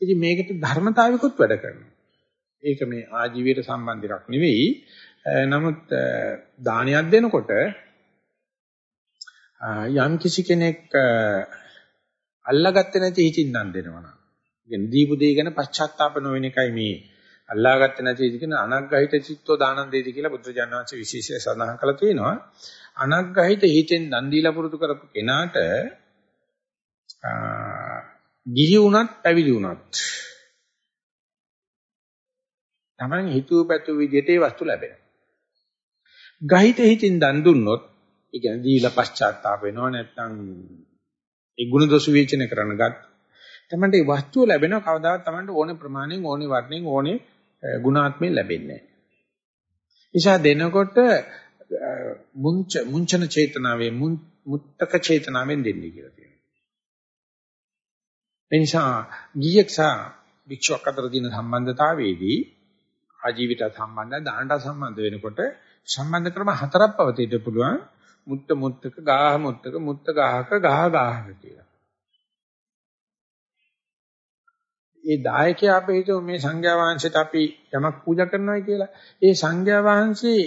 ඉතින් මේකට ධර්මතාවිකුත් වැඩ කරනවා. ඒක මේ ආජීවයට සම්බන්ධ එකක් නෙවෙයි. නමුත් දානයක් දෙනකොට යම් කිසි කෙනෙක් අල්ලාගත්තේ නැති හිතින් දන් දෙනවා නම්. කියන්නේ දීපු දේ ගැන පශ්චාත්තාප නොවන එකයි මේ අල්ලාගත්තේ නැති කියන අනග්ගහිත චිත්තෝ දානන් දෙති කියලා බුදුජානක වහන්සේ විශේෂයෙන් සඳහන් කළා තියෙනවා. අනග්ගහිත හිතෙන් දන් දීලා පුරුදු කරපු කෙනාට ගිහි වුණත් පැවිදි වුණත් Taman හිතුව පැතු විදිහට ඒ වස්තු ලැබෙනවා. ගහිත හිතින් දන් දුන්නොත් ඒ කියන්නේ දීලා පශ්චාත්තාප වෙනවා නැත්නම් ඒ ගුණ දොස් විචනය කරන ගත් තමන්ට ඒ වස්තුව ලැබෙනවා කවදාවත් තමන්ට ඕනේ ප්‍රමාණයෙන් ඕනේ වර්ණයෙන් ඕනේ ගුණාත්මයෙන් ලැබෙන්නේ නැහැ. නිසා දෙනකොට මුංච මුංචන චේතනාවේ මුත්තක චේතනාවෙන් දෙන්නේ කියලා තියෙනවා. ඒ නිසා ගියක්සා වික්ෂෝක අතර තියෙන සම්බන්ධතාවයේදී ආජීවිත සම්බන්ධ දානට සම්බන්ධ වෙනකොට සම්බන්ධ ක්‍රම හතරක් පවතින්න පුළුවන්. මුත්ත මුත්තක ගාහ මුත්තක මුත්ත ගාහක ගාහ ගාහක කියලා. ඒ දායකයා අපි හිතුව මේ සංඝයා වහන්සේට අපි යමක් පූජා කරනවා කියලා. ඒ සංඝයා වහන්සේ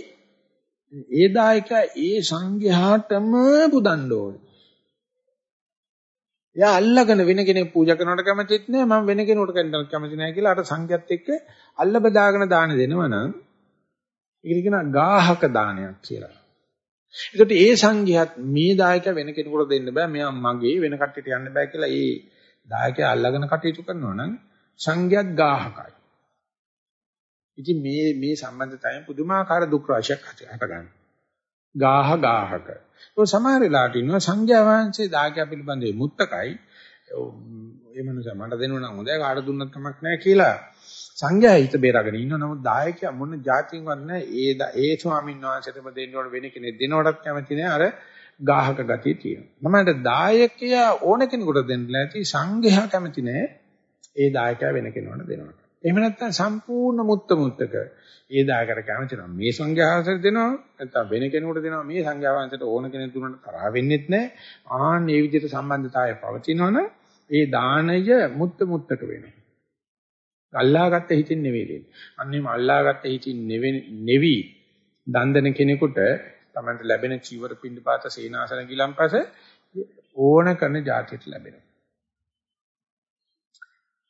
ඒ දායකයා ඒ සංඝයාටම පුදන්න ඕනේ. එයා අල්ලගෙන වෙන කෙනෙක් පූජා කරනවට කැමතිත් නෑ මම වෙන කෙනෙකුට කරන්න කැමති නෑ කියලා අර සංඝයත් එක්ක අල්ල බදාගෙන දාන දෙනවනම් ඒක කියනවා ගාහක දානයක් කියලා. ඒකට ඒ සංඝයාත් මේ දායක වෙන කෙනෙකුට දෙන්න බෑ මෙයා මගේ වෙන කට්ටියට යන්න බෑ කියලා ඒ දායකයා අල්ලගෙන කටයුතු කරනවා නම් සංඝයාත් ගාහකයි. ඉතින් මේ මේ සම්බන්ධතාවයෙන් පුදුමාකාර දුක් රාශියක් හට ගන්නවා. ගාහ ගාහක. ඒ සමහර වෙලාවට ඉන්නවා සංඝයා වහන්සේ දායකයා පිළිබඳව මුත්තකයි. ඒ මනුස්සයා මට දෙනව නම් හොඳයි කාට දුන්නත් කමක් නැහැ කියලා සංඝයා හිත බේරගෙන ඉන්නවා. නමුත් දායකයා මොන જાතියින්වත් නැහැ. ඒ ඒ ස්වාමීන් වහන්සේටම දෙන්න ඕන වෙන කෙනෙක් දෙනවටත් කැමති නැහැ. අර ගාහක ගතිය තියෙනවා. තමයි දායකයා ඕන කෙනෙකුට දෙන්න නැති සංඝයා කැමති නැහැ. ඒ දායකයා වෙන කෙනෙකුට දෙනවා. එහෙම නැත්නම් සම්පූර්ණ මුත්ත මුත්තක ඒ දායකට කැමති නම් මේ සංඝයාසයට දෙනවා නැත්නම් වෙන කෙනෙකුට දෙනවා. මේ සංඝයාවන්සට ඕන කෙනෙක් දුන්නට තරහ වෙන්නෙත් නැහැ ආන් මේ විදිහට සම්බන්ධතාවය පවතිනවනේ ඒ දානය මුත්ත මුත්තක වෙනවා. අල්ලාගත්ත හිතින් නෙවෙයි දෙන්නේ. අන්නේම අල්ලාගත්ත හිතින් නෙවෙයි දන් දෙන කෙනෙකුට තමන්ට ලැබෙන චීවර පින්ඩපාත සේනාසන ගිලම්පස ඕන කරන જાතියට ලැබෙනවා.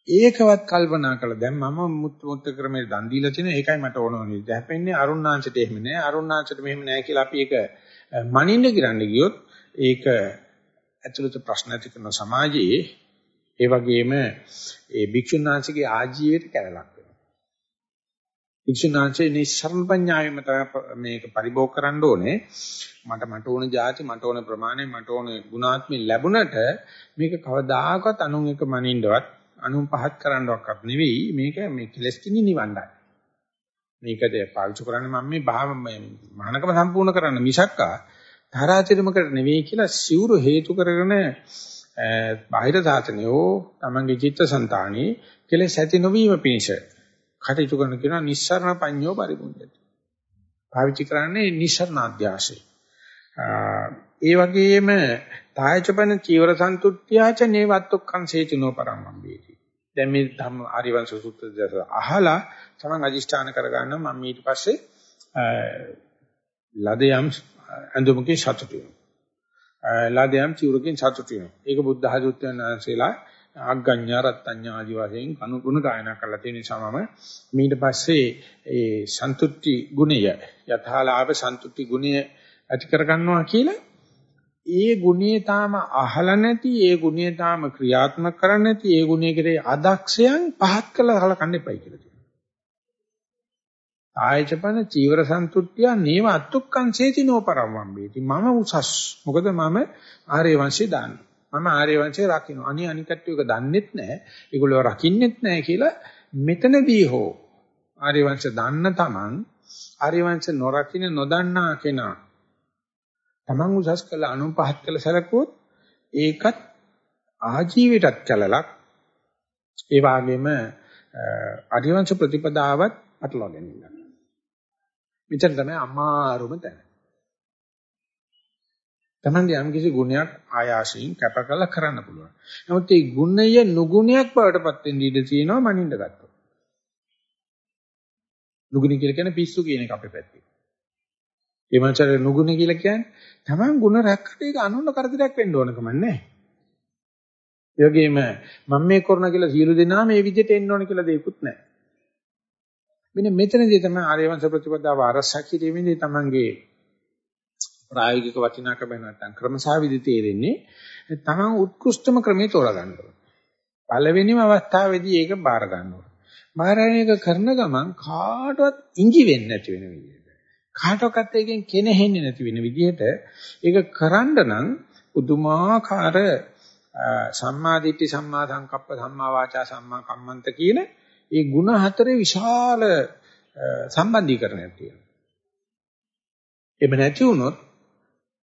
ඒකවත් කල්පනා කළා දැන් මම මුත් මුත් ක්‍රමයේ දන් දීලා තියෙන ඒකයි මට ඕන වුනේ. දැහැපෙන්නේ අරුණාංශයට එහෙම නෑ. අරුණාංශයට මෙහෙම නෑ කියලා අපි ඒක මනින්න ගිරන්න ගියොත් ඒක ඇතුළත ප්‍රශ්න ඇති කරන සමාජයේ ඒ වගේම ඒ භික්ෂුන්වහන්සේගේ ආජීවයට කැරලක් වෙනවා. භික්ෂුන්වහන්සේ නිස්සරණ පඤ්ඤාවෙම තමයි මේක පරිභෝග කරන්න ඕනේ. මට මට ඕන જાති මට ඕන ප්‍රමාණය මට ඕන ගුණාත්මය ලැබුණට මේක කවදාකවත් අනුන් එක මනින්නවත් අනුන් පහත් කරන්නවක්වත් නෙවෙයි මේක මේ කෙලස් කිනි නිවන්නයි. මේකද පාවිච්චි කරන්නේ මම මේ භාව මහානකම සම්පූර්ණ කරන්න මිසක්කා තරාතිරමකට නෙවෙයි කියලා සිවුරු හේතු කරගෙන බාහිර සාසනයෝ තමන්ගේ චිත්තසංතානී කෙලස් ඇති නොවීම පිණිස කටයුතු කරන කෙනා නිස්සරණ පඤ්ඤෝ පරිපුඤ්ජති. පාවිච්චි කරන්නේ නිස්සරණ අධ්‍යාසය. ඒ වගේම තායචපන චීවර සන්තුට්ඨ්‍යාච නේවත්තුක්ඛං සේචනෝ පරම්ම්බේති. දැන් මේ ධම්ම ආරිවංශ සූත්‍ර දෙක අහලා තමන් අදිෂ්ඨාන කරගන්නවා මම ඊට පස්සේ ලදයම් අඳුමකේ සතුටු වෙනවා. ලදයම් චිවරකින් සතුටු වෙනවා. ඒක බුද්ධ ධාතුත්වයන් වහන්සේලා අග්ගඤ්ඤා රත්ත්‍ඤ්ඤා ආදි වශයෙන් කනුගුණ ගායනා කරලා තියෙන නිසා මම ඊට පස්සේ ඒ සන්තුට්ටි ගුණය යථාලාභ සන්තුට්ටි ගුණය ඇති කරගන්නවා කියලා ඒ ගුණේ තාම අහලා නැති, ඒ ගුණේ තාම ක්‍රියාත්මක කරන්නේ නැති, ඒ ගුණේ කෙරේ අදක්ෂයන් පහත් කළ හලකන්න එපයි කියලා තියෙනවා. ආයචපන චීවර සන්තුට්ඨිය නේව අත්තුක්කං සේතිනෝ පරමම්බේති. මම උසස්. මොකද මම ආර්ය වංශේ දානවා. මම ආර්ය වංශේ රකින්න. අනි අනිකට්ටිය එක දන්නෙත් නැහැ. ඒගොල්ලෝ රකින්නෙත් නැහැ කියලා මෙතනදී හෝ ආර්ය වංශ දන්න තමන් ආර්ය වංශ නොරකින්න නොදන්නා කෙනා Taman උසස් කළ අනුන් පහත් කළ සැලකුවොත් ඒකත් ආජීවයටත් කැලලක් ඒ වගේම අධිවංශ ප්‍රතිපදාවත් අටලවා ගැනීම. මෙතන තමයි අමාරුම තැන. තමන්ගේ යම් කිසි ගුණයක් ආයාසයෙන් කැපකල කරන්න පුළුවන්. නමුත් මේ ගුණය නුගුණයක් බවට පත් වෙන්න ඉඩ තියෙනවා මනින්න ගත්තොත්. නුගුණ කියලා කියන්නේ පිස්සු කියන එක අපේ පැත්තේ. ඒ මනසට නුගුණ කියලා කියන්නේ Taman ಗುಣ රැක්කට ඒක අනුන්න කරදරයක් වෙන්න ඕනකම නැහැ. ඒ වගේම මම මේ කරන කියලා සියලු දෙනා මේ විදිහට එන්න ඕන කියලා දෙයක්වත් නැහැ. මෙන්න මෙතනදී තමයි ආර්යවංශ ප්‍රතිපදාව අරසා කිරීමේදී Tamanගේ ප්‍රායෝගික වටිනාකම නැත්නම් ක්‍රමසාවිදි තේරෙන්නේ තමන් උත්කෘෂ්ඨම ක්‍රමයේ තෝරගන්න ඕනේ. පළවෙනිම අවස්ථාවේදී ඒක බාර ගන්න ඕනේ. බාරණයක කරන ගමන් කාටවත් ඉඟි වෙන්නේ නැති වෙන විදිහ. කාටවත් එකෙන් කෙනෙහෙන්නේ නැති වෙන විදිහට ඒක කරන්න නම් පුදුමාකාර සම්මා දිට්ඨි සම්මා සංකප්ප සම්මා වාචා සම්මා කම්මන්ත කියන ඒ ಗುಣ හතරේ විශාල සම්බන්ධීකරණයක් තියෙනවා. එහෙම නැති වුණොත්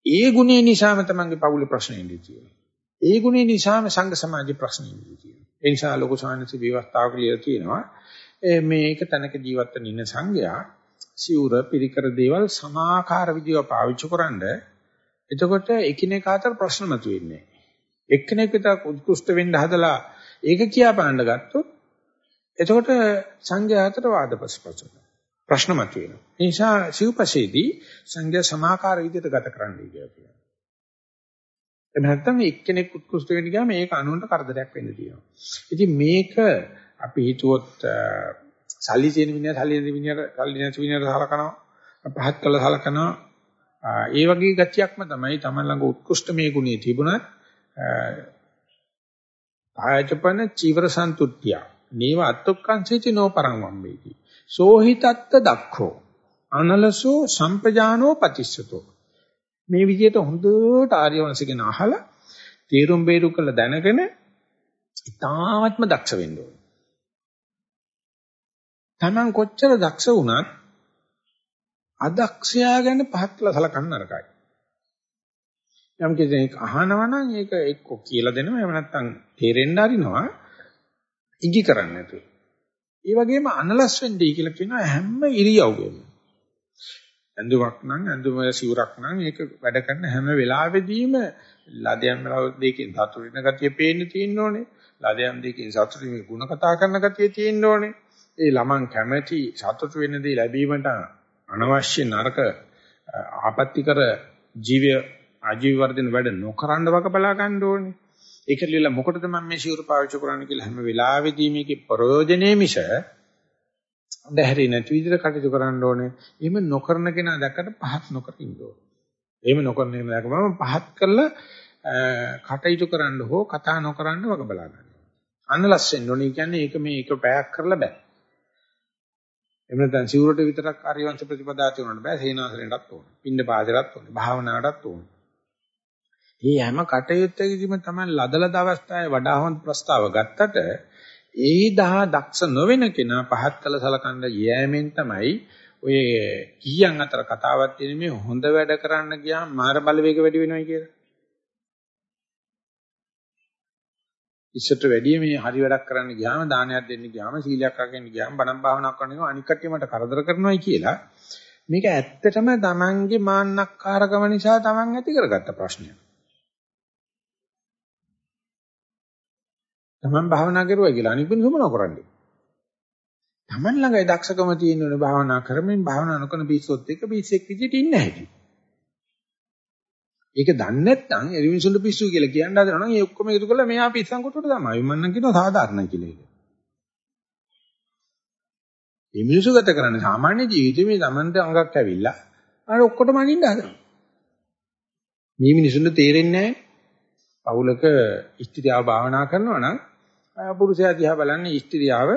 ඒ ගුණේ නිසාම තමන්ගේ පවුලේ ප්‍රශ්න ඉඳී තියෙනවා. ඒ ගුණේ නිසාම සංඝ සමාජයේ ප්‍රශ්න ඉඳී තියෙනවා. ඒ නිසා ලොකු සානසි විවස්ථාවක ලියලා තියෙනවා. මේක තනක ජීවත් වෙන ඉන්න සංඝයා සිවුර පිරිකර දේවල් සමාකාර විදිව පාවිච්චි කරන්ඩ එතකොට එකිනෙක අතර ප්‍රශ්න මතුවෙන්නේ එක්කෙනෙක් විතර උත්කෘෂ්ඨ වෙන්න හදලා ඒක කියා පාන්න ගත්තොත් එතකොට සංඝයා අතර වාද ප්‍රශ්න ප්‍රශ්න මතුවෙනවා. ඒ නිසා සිව්පසේදී සංඝයා සමාකාර විදිහට ගත කරන්නයි කියලා කියනවා. එහෙම නැත්නම් එක්කෙනෙක් උත්කෘෂ්ඨ වෙන්න ගියාම මේක අනුන්ට කරදරයක් වෙන්න තියෙනවා. ඉතින් මේක අපි හිතුවොත් සල්ලි තියෙන මිනිහා සල්ලි නැති මිනිහට සල්ලි නැති මිනිහට සලකනවා. පහත් කළ සලකනවා. ඒ වගේ ගතියක්ම තමයි Taman ළඟ උත්කෘෂ්ඨ මේ ගුණය තිබුණත් ආයතපන චීවර සන්තුට්ඨිය. නේව අත්ත්ුක්කංසේච නෝපරං වම්බේති. සෝහිතත්ත දක්ඛෝ අනලසෝ සම්පජානෝ පතිස්සතෝ මේ විදිහට හොඳට ආර්ය වංශගෙන අහලා තීරුම් බේරු කළ දැනගෙන ඉතාමත්ම දක්ෂ වෙන්න ඕනේ. Taman කොච්චර දක්ෂ වුණත් අදක්ෂයා ගැන පහත්ලා සලකන්න නරකයි. යම් කෙනෙක් අහනවා නම් ඒක එක්ක කියලා දෙනවා එහෙම නැත්නම් තේරෙන්න අරිනවා ඉඟි කරන්නේ නැතුව. ඒ වගේම අනලස් වෙන්නේ කියලා කියනවා හැම ඉරියව්වෙම. ඇඳුමක් නම් ඇඳුම සිවුරක් නම් ඒක වැඩ කරන හැම වෙලාවෙදීම ලදයන් දෙකකින් සතුටු වෙන ගතිය පේන්න තියෙන්න ඕනේ. ලදයන් දෙකකින් සතුටු මේ ಗುಣ කතා කරන ගතිය තියෙන්න ඕනේ. ඒ ළමන් කැමැති සතුටු වෙන දේ ලැබීමට අනවශ්‍ය නරක ආපත්‍තිකර ජීවය ආජීව වර්ධන වැඩ නොකරන වක බලා ගන්න ඕනේ. ඒක ලියලා මොකටද මම මේ සිවුර පාවිච්චි කරන්නේ කියලා හැම වෙලාවෙදී මේකේ ප්‍රයෝජනේ මිස දැහැරි නැති විදිහට කටයුතු කරන්න ඕනේ. එහෙම නොකරන කෙනා දැක්කට පහත් නොකර ඉන්න ඕනේ. එහෙම නොකරන කෙනා දැක්කම පහත් කරලා කටයුතු කරන්න හෝ කතා නොකරන්න වග බලා ගන්න. අනලස් වෙන්න ඕනේ කියන්නේ ඒක මේ එක පැයක් කරලා බෑ. එහෙම නැත්නම් සිවුරට විතරක් ආර්යවංශ ප්‍රතිපදා තියුණාට බෑ. සේනාසනෙටත් ඕනේ. පින්න පාදයටත් ඕනේ. භාවනාවටත් ඕනේ. මේ හැම කටයුත්තකදීම තමයි ලදලද අවස්ථාවේ වඩා හොඳ ප්‍රස්තාව ගත්තට ඒ දහ දක්ෂ නොවන කෙනා පහත් කළ සලකන්න යෑමෙන් තමයි ඔය කීයන් අතර කතාවක් තියෙන මේ හොඳ වැඩ කරන්න ගියාම මාර බලවේග වැඩි වෙනවා කියලා. ඉස්සට වැඩිය මේ හරි වැඩක් කරන්න ගියාම දානයක් දෙන්න ගියාම සීලයක් රකින්න ගියාම බණම් භාවනාවක් කරන්න ගියාම අනික් කට්ටිය මට කරදර කරනවායි කියලා මේක ඇත්තටම Tamange මාන්නක්කාරකම නිසා Taman ඇති කරගත්ත ප්‍රශ්නයක්. Taman භාවනා කරුවා කියලා අනිත් වෙන මොනව කරන්නේ? Taman ළඟයි දක්ෂකම තියෙනුනේ භාවනා කරමින් භාවනා නොකරන පිස්සොත් එක්ක පිස්සෙක් විදිහට ඉන්න හැටි. ඒක දන්නේ නැත්නම් එරිමිසුන්ට පිස්සු කියලා කියන්න හදනවා නම් ඒ ඔක්කොම එකතු කරලා මෙයා පිස්සන් කොටුවට තමයි. මම නම් කියනවා සාධාරණයි කියලා ඒක. මේ මිනිස්සු ගත කරන්නේ සාමාන්‍ය ජීවිතේ මේ Tamante අඟක් ඇවිල්ලා අර ඔක්කොටම අනින්න හදනවා. මේ මිනිසුන්ට තේරෙන්නේ නැහැ. පවුලක ස්ත්‍රියව භාවනා කරනවා නම් පුරුෂයා දිහා බලන්නේ ස්ත්‍රියව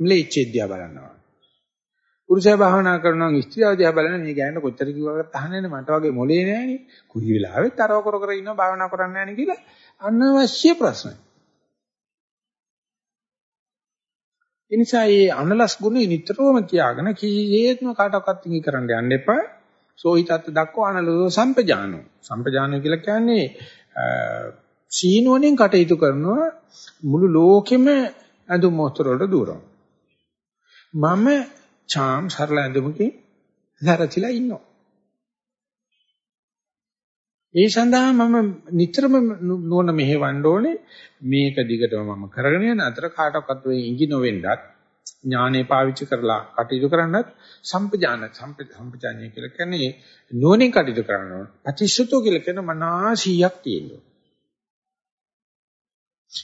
ම්ලේච්ඡේ දිහා බලනවා. පුරුෂයා භාවනා කරනවා නම් ස්ත්‍රියව දිහා බලන්නේ මේ ගෑනට කොච්චර කිව්වකට අහන්නේ මට වගේ මොලේ නෑනේ. කුහි වෙලාවෙත් තරව කර කර ඉන්නවා භාවනා කරන්නේ නෑනේ කියලා අනවශ්‍ය ප්‍රශ්න. ඒ නිසා මේ අනලස් ගුණ නිතරම තියාගෙන කීයේත්ම කාටවත් ඉඟි කරන්න යන්න එපා. සෝහිතත් දක්ව අනලෝ සම්පජානෝ. සම්පජානෝ කියලා කියන්නේ සීනුවණෙන් කටයුතු කරනවා මුළු ලෝකෙම ඇඳුම් මොස්තර වලට දුරනවා. මම චාම් සරල ඇඳුමකින් සරචිලා ඉන්නවා. ඒ සඳහා මම නිතරම නෝන මෙහෙවන්න ඕනේ මේක දිගටම මම කරගෙන යන අතර කාටවත් වෙයි ඉඟි නොවෙන්නත් ඥානෙ පාවිච්චි කරලා කටයුතු කරන්නත් සම්පජාන සම්පජානිය කියලා කියන්නේ නෝනින් කටයුතු කරනවා. පටිච්චසුතෝ කියලා කියන මනා 100ක් තියෙනවා.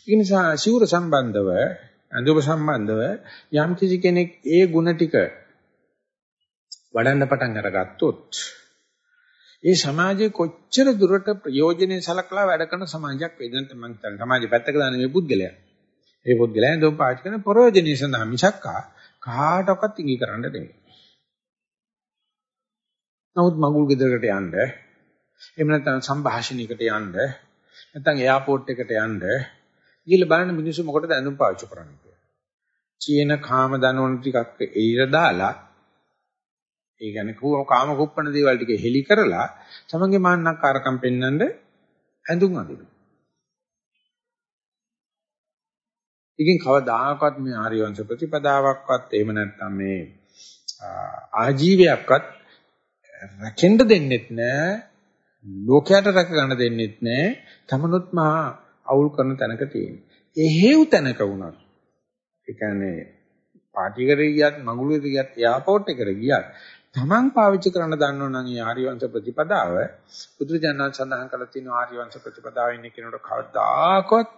ඒ නිසා සිවුර සම්බන්ධව ඇඳුම සම්බන්ධව යම් කිසි කෙනෙක් ඒ ಗುಣ ටික වඩන්න පටන් අරගත්තොත් ඒ සමාජයේ කොච්චර දුරට ප්‍රයෝජනෙ සලකලා වැඩ කරන සමාජයක් වේද නැත්නම් මං හිතන්නේ සමාජයේ පැත්තක දාන මේ පුද්ගලයා. මේ පුද්ගලයා දොම් පාවිච්චි කරන ප්‍රයෝජනෙ සඳහා මිසක්කා කාටවත් ඉඟි කරන්න දෙන්නේ. නමුත් මඟුල් ගෙදරකට යන්න එහෙම නැත්නම් සම්භාෂණයකට යන්න නැත්නම් එයාපෝට් එකට යන්න ගිහලා බලන්න මිනිස්සු මොකටද ඇඳුම් පාවිච්චි කරන්නේ කියලා. චීන කාම දනෝන ටිකක් එයිර දාලා ඒ කියන්නේ කෝ කාම කුප්පණ දේවල් ටික හෙලි කරලා තමන්ගේ මාන්නක්කාරකම් පෙන්වන්න ඇඳුම් අඳිනවා. ඉතින් කවදාකවත් මේ ආර්යවංශ ප්‍රතිපදාවක්වත් එහෙම නැත්නම් මේ ආජීවයක්වත් රැකෙන්න දෙන්නෙත් නෑ ලෝකයට රැක ගන්න දෙන්නෙත් නෑ තමනුත් මහා අවුල් කරන තැනක තියෙන්නේ. එහෙව් තැනක වුණත් ඒ කියන්නේ පාටි කරේ ගියත් මගුලෙට ගියත් එයාපෝට් එකට ගියත් Taman පාවිච්චි කරන්න දන්නෝ නම් මේ ආර්යවංශ ප්‍රතිපදාව බුදුරජාණන් සඳහන් කරලා තියෙන ආර්යවංශ ප්‍රතිපදාව ඉන්න කෙනෙකුට කවදාකවත්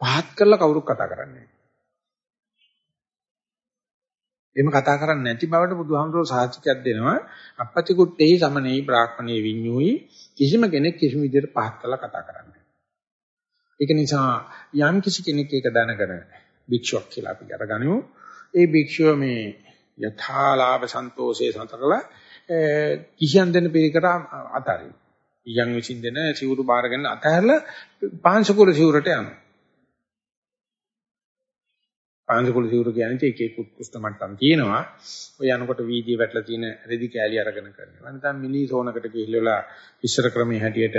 පහත් කරලා කවුරුත් කතා කරන්නේ නැහැ. එහෙම කතා කරන්නේ නැති බවට බුදුහාමුදුරුවෝ සාහිත්‍යයක් දෙනවා අපපති කුට්ටේහි සමනේහි බ්‍රාහ්මණේ විඤ්ඤුයි කිසිම කෙනෙක් කිසිම විදිහට පහත් කරලා කතා කරන්නේ ඒක නිසා යම් කිසි කෙනෙක් ඒක දැනගෙන භික්ෂුවක් කියලා අපි අරගනිමු ඒ භික්ෂුව මේ යථාලාභ සන්තෝෂේ සතරලා කිසියම් දෙන පිළිකර අතාරින් යම් විසින් දෙන සිවුරු බාරගෙන අතහැරලා පාංශකුල සිවුරට යනවා පාංශකුල සිවුර කියන්නේ එක එක උත්කෘෂ්ඨ මට්ටම් තියෙනවා. ඔය යනකොට වීදියේ වැටලා තියෙන රෙදි කෑලි අරගෙන කරනවා. නැත්නම් මිනි සෝනකට ගිහිල්ලා ඉස්සර ක්‍රමයේ හැටියට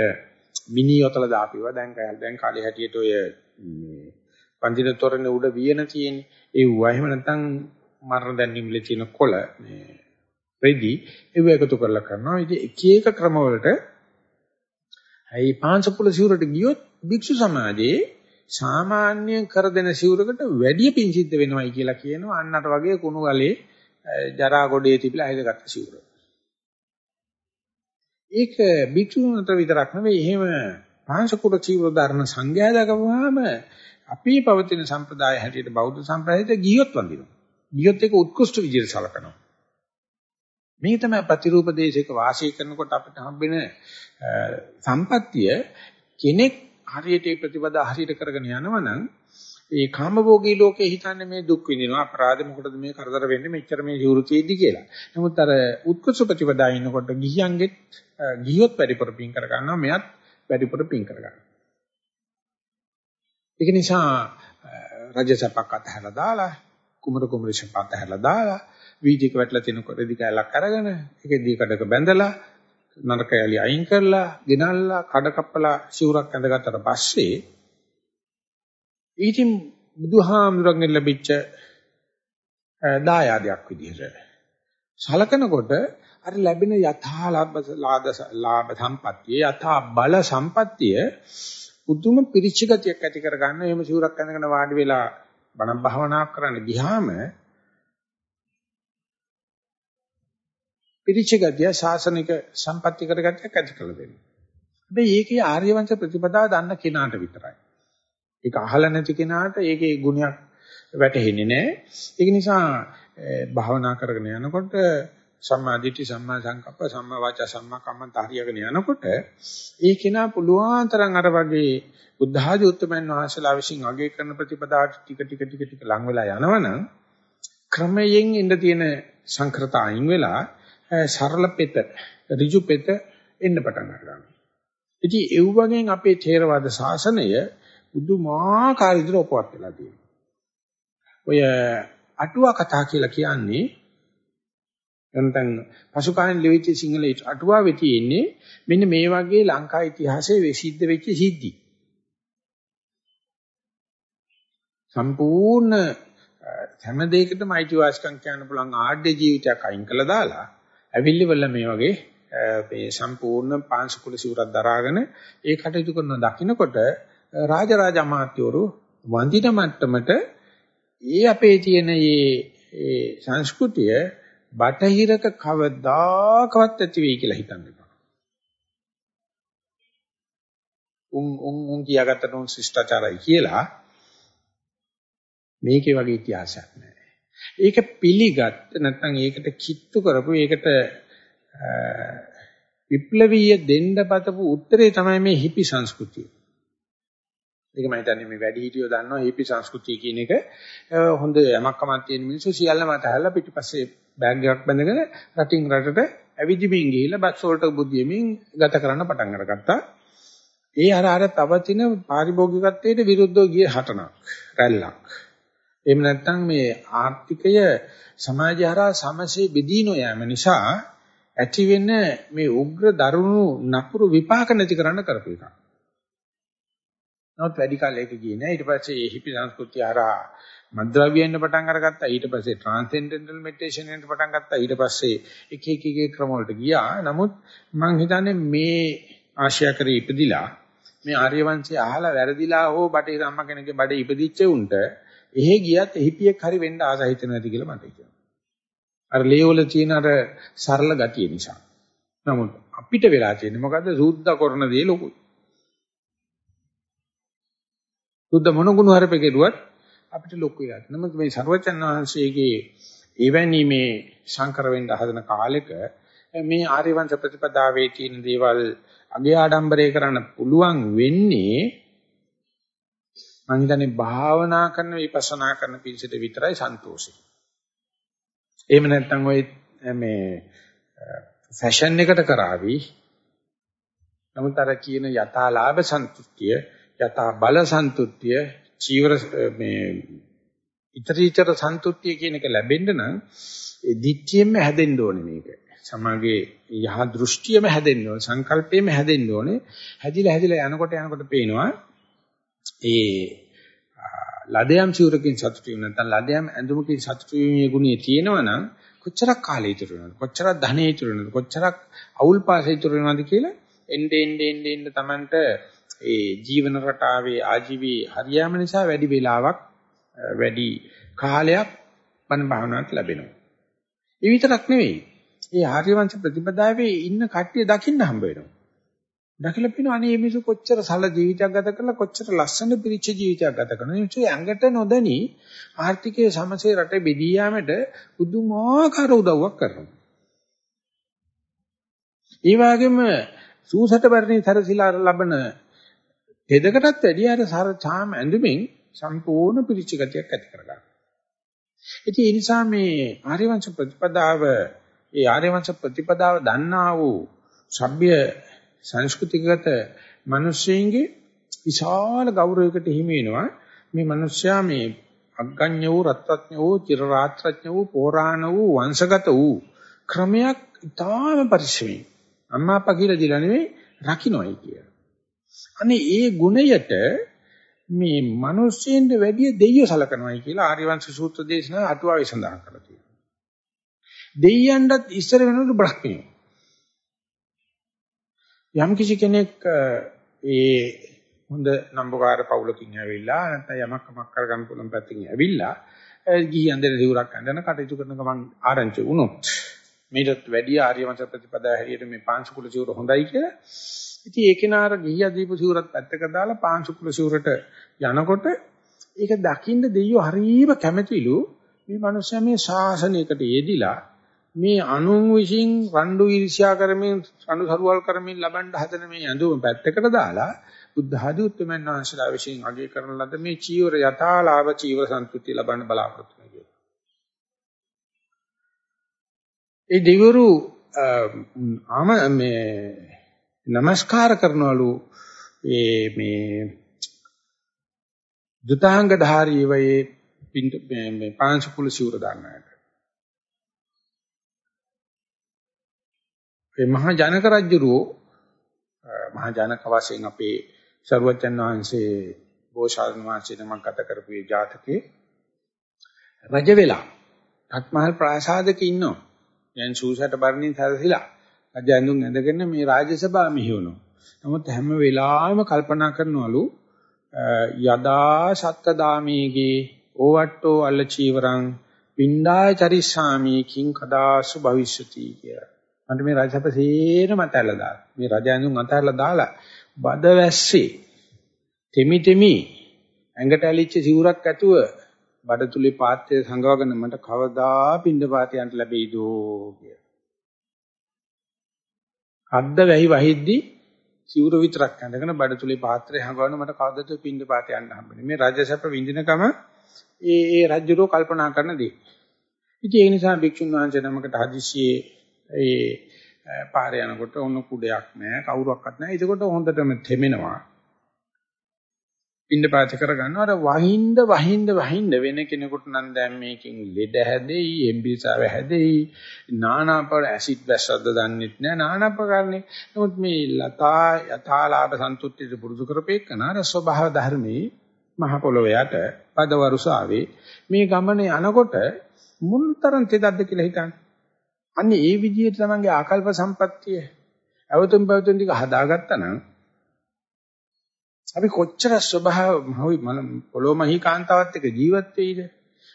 මිනි යොතල දාපිවා. දැන් දැන් කාලේ හැටියට ඔය මේ පන්දින තොරණ උඩ වියන තියෙන්නේ. ඒ වුණා. එහෙම නැත්නම් මරණ දැන්නීමේ තියෙන කොළ මේ රෙදි ඒව එකතු කරලා කරනවා. ඉතින් එක එක ක්‍රමවලට ඇයි පාංශකුල සිවුරට ගියොත් භික්ෂු සමාජයේ සාමාන්‍ය කර දෙන සිවුරකට වැඩි පිං සිද්ධ වෙනවයි කියලා කියනවා අන්නතර වගේ කුණු ගලේ ජරා ගොඩේ තිබිලා හයිදගත්ත සිවුර. ඒක භික්ෂුන්ට විතරක් නෙවෙයි එහෙම පාංශකුල සිවුර ධර්ම සංඝයා දකවහම අපි පවතින සම්ප්‍රදාය හැටියට බෞද්ධ සම්ප්‍රදායට ගියොත් වඳිනවා. ගියොත් ඒක උත්කෘෂ්ඨ විදිහට සලකනවා. මේ තමයි ප්‍රතිරූප දේශයක වාසය කරනකොට අපිට හම්බෙන සම්පත්තිය කෙනෙක් හරියට මේ ප්‍රතිපදා හරියට කරගෙන යනවනම් ඒ කාමභෝගී ලෝකේ හිතන්නේ මේ දුක් විඳිනවා අපරාධ මොකටද මේ කරදර වෙන්නේ මෙච්චර මේ ජීවෘ තියෙද්දි කියලා. නමුත් අර උත්කෘෂ්ඨ ප්‍රතිපදා ඉන්නකොට ගිහියන්ගෙත් ගිහියොත් වැඩිපුර පින් කර ගන්නවා මෙයත් වැඩිපුර පින් කර ගන්නවා. ඒක නිසා රජසපක් අතහැරලා දාලා කුමරු කුමරු සපක් අතහැරලා දාලා වීදික වැටලා තිනකොට රෙදි කැලක් අරගෙන ඒකේ දී කඩක බැඳලා නරකයලි අයින් කරලා ගෙනල්ලා කඩ කප්පලා සිවුරක් ඇඳගත්තට පස්සේ ඊටින් බුදුහාමුදුරන්ගෙන් ලැබිච්ච දායාදයක් විදිහට සලකනකොට අර ලැබෙන යථා ලාභ සම්පත්තිය යථා බල සම්පත්තිය උතුම් පිරිච්ච ගතියක් ඇති කරගන්න එහෙම සිවුරක් ඇඳගෙන වාඩි වෙලා බණ භාවනා කරන්න ගියාම පිරිච්ච ගතිය ශාසනික සම්පත්‍ති කරගත්තක් ඇති කළ දෙනවා. හැබැයි ඒකේ ආර්ය වංශ ප්‍රතිපදාව දන්න කෙනාට විතරයි. ඒක අහලා නැති කෙනාට ඒකේ ගුණයක් වැටහෙන්නේ නැහැ. ඒක නිසා භාවනා කරගෙන යනකොට සම්මා දිට්ඨි සම්මා සංකප්ප සම්මා වාචා සම්මා කම්මන්ත හරියගෙන යනකොට ඒ කෙනා පුළුවන් තරම් අර වගේ බුද්ධ ආදී උත්තමයන් වහන්සේලා විසින් අගය කරන ප්‍රතිපදාවට ටික ටික ටික ටික ලං වෙලා යනවනම් ක්‍රමයෙන් ඉන්න තියෙන සංකෘත අයින් වෙලා සරල පෙත ඍජු පෙත එන්න පටන් ගන්නවා. ඉතින් ඒ වගේන් අපේ ථේරවාද ශාසනය බුදුමාකාර විදිහට උපවත් වෙලා තියෙනවා. ඔය අටුවා කතා කියලා කියන්නේ නැත්නම් පසුකාලීන ලිවිච්ච සිංහල අටුවාවේ තියෙන්නේ මෙන්න මේ වගේ ලංකා ඉතිහාසයේ සිද්ධ වෙච්ච සිද්ධි. සම්පූර්ණ හැම දෙයකටම අයිතිවාසිකම් කියන්න පුළුවන් ආඩ්‍ය ජීවිතයක් අයින් කළා දාලා ඇවිල්ලිවල මේ වගේ මේ සම්පූර්ණ පාංශකුල සිවුරක් දරාගෙන ඒ කටයුතු කරන දකින්නකොට රාජරාජ අමාත්‍යවරු වඳින මට්ටමට ඒ අපේ තියෙන මේ සංස්කෘතිය බටහිරක කවදාකවත් ඇති වෙයි කියලා හිතන්න එපා. උන් උන් උන් කියාගත්තට උන් ශිෂ්ටාචාරයි කියලා මේකේ වගේ ඉතිහාසයක් නෑ. ඒක පිළිගත් නැත්නම් ඒකට කිට්ටු කරපු ඒකට විප්ලවීය දෙන්න බතපු උත්තරේ තමයි මේ හිපි සංස්කෘතිය. ඒක මම හිතන්නේ මේ වැඩි හිටියෝ දන්නවා හිපි සංස්කෘතිය කියන එක හොඳ යමක් කමක් තියෙන මිනිස්සු සියල්ලම අතහැරලා පිටිපස්සේ බෑග් එකක් බැඳගෙන රටින් රටට ඇවිදිමින් ගිහිල්ලා බස් වලට බුද්ධියමින් ගත කරන්න පටන් අරගත්තා. ඒ අර අර තවතින පාරිභෝගිකත්වයට විරුද්ධව ගිය හටනක් රැල්ලක්. එහෙම නැත්නම් මේ ආර්ථිකය සමාජය හරහා සමසේ බෙදී නොයෑම නිසා ඇති වෙන මේ උග්‍ර දරුණු නපුරු විපාක නැති කරන්න කරපු එක. නමුත් වැඩි කාලයක ගියේ නෑ ඊට පස්සේ මේ හිපි සංස්කෘතිය හරහා මද්ද්‍රව්‍යයෙන් පටන් අරගත්තා ඊට පස්සේ ට්‍රාන්සෙන්ඩෙන්ටල් මෙඩිටේෂන් එකට පටන් ගත්තා ඊට පස්සේ එක එක එක ක්‍රම වලට ගියා නමුත් මම හිතන්නේ මේ ආශය කරේ ඉපදිලා මේ ආර්ය වංශය අහලා වැරදිලා හෝ බටේ අම්මා කෙනෙක්ගේ බඩේ ඉපදිච්ච උන්ට එහෙ ගියත් එහිපියෙක් හරි වෙන්න ආස හිතෙනවා ඇති කියලා මට හිතෙනවා. අර ලේවල තියෙන අර සරල ගතිය නිසා. නමුත් අපිට වෙලා තියෙන්නේ මොකද්ද? සූද්දා කරන දේ ලොකුයි. සුද්ධ මොන ගුණ හරපේ කෙරුවත් අපිට ලොක් වෙලා තියෙනවා. නමුත් මේ ਸਰවචන් වහන්සේගේ එවැනි මේ සංකර වෙන්න හදන කාලෙක මේ ආර්යවංශ ප්‍රතිපදාවේ තියෙන දේවල් අගේ ආඩම්බරේ කරන්න පුළුවන් වෙන්නේ මං හිතන්නේ භාවනා කරන විපස්සනා කරන පිළිසෙට විතරයි සන්තෝෂේ. එහෙම නැත්නම් ඔය මේ ෆැෂන් එකට කරાવી නමුත් අර කියන යථාලාභ සන්තුෂ්තිය යථා බල සන්තුෂ්තිය චීවර මේ ඊතරීතර සන්තුෂ්තිය කියන එක ලැබෙන්න නම් ඒ දිට්ඨියෙම හැදෙන්න ඕනේ මේක. සමාගේ යහ දෘෂ්ටියම හැදෙන්න ඕනේ සංකල්පයේම හැදෙන්න ඕනේ. හැදිලා හැදිලා යනකොට යනකොට පේනවා ඒ ලදයම් චූරකින් සතුටු වෙන නැත්නම් ලදයම් ඇඳුමකින් සතුටු වීමේ ගුණය තියෙනවා නම් කොච්චරක් කාලය ඉතුරු වෙනවද කොච්චරක් ධනෙ ඉතුරු වෙනවද කොච්චරක් අවුල් පාසෙ ඉතුරු වෙනවද කියලා එnde ende ende ende Tamanට ඒ ජීවන රටාවේ ආජීවී හරියම නිසා වැඩි වෙලාවක් වැඩි කාලයක් බණ භාවනාවට ලැබෙනවා. ඒ විතරක් නෙවෙයි. ඒ ආර්යවංශ ප්‍රතිපදාවේ ඉන්න කට්ටිය දකින්න හම්බ වෙනවා. දැකලා පිනු අනේ මිනිස්සු කොච්චර සල ජීවිතයක් ගත කරලා කොච්චර ලස්සන පිරිච්ච ජීවිතයක් ගත කරනවා. මිනිස්සු ඇඟට නොදැනි ආර්ථිකයේ සමසේ රටේ බෙදී යාමට පුදුමාකාර උදව්වක් කරනවා. ඒ වගේම සූසට බරණි සරසිලා ලබන හෙදකටත් වැඩිය අර සර ඡාම ඇඳුමින් සම්පූර්ණ පිරිච්ච ගතියක් ඇති කරගන්නවා. ඉතින් ඒ නිසා මේ ආර්යවංශ ප්‍රතිපදාව ඒ ආර්යවංශ ප්‍රතිපදාව දන්නා වූ සભ્ય සංස්කෘතිකගත මිනිස්සෙන්ගේ විශාල ගෞරවයකට හිමි වෙනවා මේ මිනිස්සයා මේ අග්ගඤ්ඤ වූ රත්ත්‍ඥ වූ චිරරාත්‍රඥ වූ පෝරාණ වූ වංශගත වූ ක්‍රමයක් ඉතාම පරිශ්‍රමයි අම්මා අප්පා කියලා දිලා නෙවෙයි රකින්නයි කියලා. අනේ ඒ ගුණයට මේ මිනිස්සෙන්ට වැඩිය දෙයියෝ සලකනවායි කියලා ආර්යවංශ සූත්‍ර දේශනාව අටුවාවේ සඳහන් කරලා තියෙනවා. දෙයියන්ටත් ඉස්සර වෙනකොට බ්‍රහ්මියෝ. යම් කිසි කෙනෙක් ඒ හොඳ නම්බුකාර පවුලකින් ඇවිල්ලා නැත්නම් යමක් කමක් කරගන්න පුළුවන් පැත්තකින් ඇවිල්ලා ගිහින් දෙන සිවුරක් අඳගෙන කටයුතු කරන ගමන් ආරංචි වුණොත් මේකට වැඩි ආර්යවංශ ප්‍රතිපදාව හැටියට මේ පාංශු කුල සිවුර හොඳයි කියලා ඉතින් ඒ කෙනාර ගිහියා දීපු සිවුරත් පැත්තක දාලා පාංශු කුල සිවුරට යනකොට ඒක දකින්න දෙයියෝ හරීම කැමැතිලු මේ මනුස්සයා මේ ශාසනයකට යෙදිලා මේ අනුන් විසින් රණ්ඩු ඊර්ෂ්‍යා කරමින් රණ්ඩු සරුවල් කරමින් ලබන්න හදන මේ ඇඳුම පැත්තකට දාලා බුද්ධ ආදී උතුම්යන් වහන්සේලා විසින් අගය කරන ලද මේ චීවර යථාලාභ චීවර සම්පූර්ණිය ලබන්න බලාපොරොත්තු වෙනවා. ඒ දෙවිවරු ආම මේ নমස්කාර කරනවලු මේ මේ දුතාංග ධාරී වයේ මේ පාංශ කුල සිවුර දාන්නට. ඒ මහා ජනක රජුරෝ මහා ජනක වශයෙන් අපේ සරුවචන් වහන්සේ බෝසත්න් වහන්සේ නමක් ගත කරපු ඒ ජාතකේ රජ වෙලා රත්මහල් ප්‍රාසාදක ඉන්නවා. දැන් සූසට බර්ණින් සැරසිලා රජ ඇඳුම් ඇඳගෙන මේ රාජසභා මිහිවනවා. නමුත් හැම වෙලාවෙම කල්පනා කරනවලු යදා සත්තදාමීගේ ඕවට්ටෝ අල්ල චීවරං පින්ඩාය චරිස්සාමි කිං කදාසු භවිෂ්‍යති කියලා. මන්ට මේ රජසභ සේරම අතහැරලා දාලා මේ රජ ඇඳුම් අතහැරලා දාලා බද වැස්සේ තෙමි තෙමි ඇඟට ඇලිච්ච සිවුරක් ඇතුව බඩතුලේ පාත්‍රය සංගවගෙන මට කවදා පින්ඩ පාතයන්ට ලැබෙයිදෝ කියලා. අද්ද වැහි වහිද්දි සිවුර විතරක් ඇඳගෙන බඩතුලේ පාත්‍රය හංගවන්න මට කවදද පින්ඳ පාත යන්න හම්බෙන්නේ. මේ රජසැප විඳිනකම ඒ ඒ රජුරෝ කල්පනා කරන දේ. ඉතින් ඒ නිසා භික්ෂුන් වහන්සේ නමකට හදිසියේ ඒ පාරේ යනකොට ඔන්න කුඩයක් නැහැ කවුරක්වත් නැහැ. ඒකකොට හොඳටම තෙමෙනවා. පින්නපාත කරගන්නවා අර වහින්ද වහින්ද වහින්ද වෙන කෙනෙකුට නම් දැන් මේකෙන් ලෙඩ හැදෙයි එම්බිසාව හැදෙයි නානාපර ඇසිඩ් වැස්සක්ද දන්නෙත් නෑ. නානාපකාරනේ නමුත් මේ ලතා යථාලාභ සන්තුෂ්ටිට පුරුදු කරපේකන අර ස්වභාව ධර්මයේ මහ පොළොවයට පදවරුසාවේ මේ ගමනේ යනකොට මුල්තරන් තෙදද්ද කියලා හිතන්නේ. අන්නේ ඒ විදිහට තමන්ගේ ආකල්ප සම්පත්තිය අවතුම් පැවතුම් ටික හදාගත්තා නම් අපි කොච්චර ස්වභාව පොළොව මහීකාන්තාවත් එක්ක ජීවත් වෙයිද?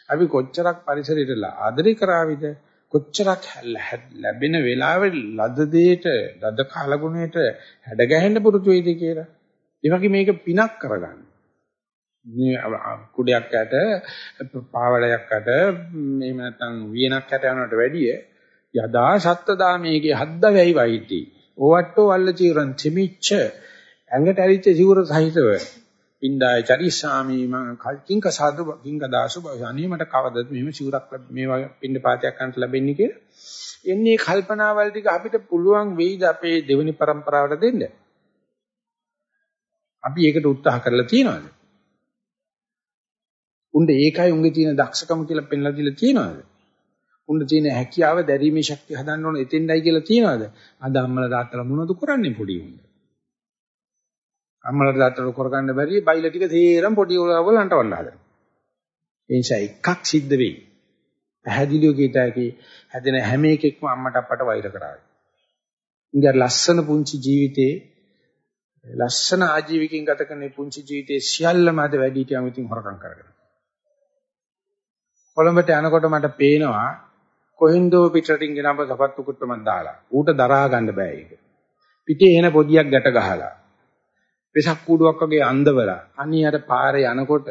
අපි කොච්චරක් පරිසරයට ආදරේ කරාවිද? කොච්චරක් ලැබෙන වෙලාවේ ලද දෙයට ලද කාලගුණයට හැඩ ගැහෙන්න පුරුදු වෙයිද කියලා. ඒ වගේ මේක පිනක් කරගන්න. මේ කුඩයක් යට පාවඩයක් යට මේ නැත්නම් වියනක් යට යනකට වැඩිය යදා සත්තදාමේගේ හද්ද වැයි වයිටි. ඕවට්ටෝ වල්ල චීරන් තිමිච්ච ඇඟට ඇරිච්ච සිවුර සහිතව පින්ඩාය චරිසාමි මං කිංක සාදු කිංක දාසු බවසනී මට කවදද මෙහෙම සිවුරක් මේ වගේ පින්ඩ පාතයක් ගන්නට ලැබෙන්නේ කියලා. එන්නේ කල්පනාවල් ටික අපිට පුළුවන් වෙයිද අපේ දෙවෙනි પરම්පරාවට දෙන්න? අපි ඒකට උත්සාහ කරලා තියනවාද? උණ්ඩ ඒකයි උන්ගේ තියෙන දක්ෂකම කියලා පෙන්ලා දීලා තියනවාද? උණ්ඩ තියෙන හැකියාව දැරීමේ ශක්තිය හදන්න ඕන එතෙන්ඩයි කියලා තියනවාද? අද අම්මලා තාත්තලා මොනවද කරන්නේ පොඩි උන්ට? අම්මලාට තාත්තලාට කරගන්න බැරි බයිලා ටික තේරම් පොඩි උලවලන්ට වන්න හදනවා. ඒ නිසා එකක් සිද්ධ වෙයි. පැහැදිලිව කීතයි හැදෙන හැම එකෙක්ම අම්මට අප්පට වෛර කරාවි. ඉංගර ලස්සන පුංචි ජීවිතේ ලස්සන ආජීවකින් ගත කරන පුංචි ජීවිතේ සියල්ලම අද වැඩි හිටියම ඉතින් හොරකම් කරගෙන. කොළඹට යනකොට මට පේනවා කොහෙන්දෝ පිටරටින් ගෙනව සපත්තු කුට්ට මන් දාලා. ඌට දරා ගන්න බෑ ඒක. පිටේ එන පොදියක් ගැට ගහලා. වෙසක් කූඩුවක් වගේ අන්දවලා. අනියට පාරේ යනකොට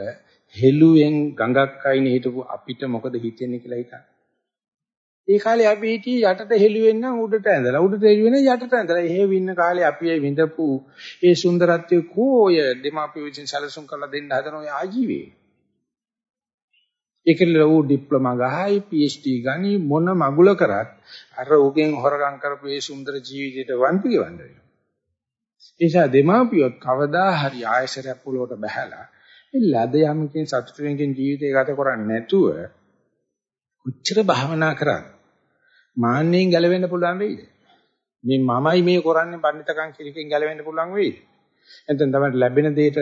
හෙළුවෙන් ගඟක් අයිනේ හිටපු අපිට මොකද හිතෙන්නේ කියලා හිතන්න. ඒ කාලේ අපි හිටියේ යටට හෙළුවෙන් නම් උඩට ඇඳලා උඩට හෙළුවෙන් යටට ඇඳලා එහෙම ඉන්න කාලේ අපි ඒ විඳපු ඒ සුන්දරත්වයේ කෝය දෙමාපිය විසින් සැලසුම් කරලා දෙන්න හදන ඔය ආජීවයේ ඒකල ඌ ඩිප්ලෝමා ගහයි PhD ගනි මොන මගුල කරත් අර උගෙන් හොරගම් කරපු ඒ සුන්දර ජීවිතයට වන්ති ගෙවන්න වෙනවා. ඒ නිසා දෙමාපියොත් කවදා හරි ආයසරයක් පොළොවට බහැලා මේ ලද යමකින් සතුටුවෙන් ජීවිතය ගත කරන්නේ නැතුව උච්චර භාවනා කරා මාන්නෙන් ගැලවෙන්න පුළුවන් වෙයිද? මේ මමයි මේ කරන්නේ පඬිතකම් කිරිකෙන් ගැලවෙන්න පුළුවන් වෙයිද? එතෙන් තමයි ලැබෙන දෙයට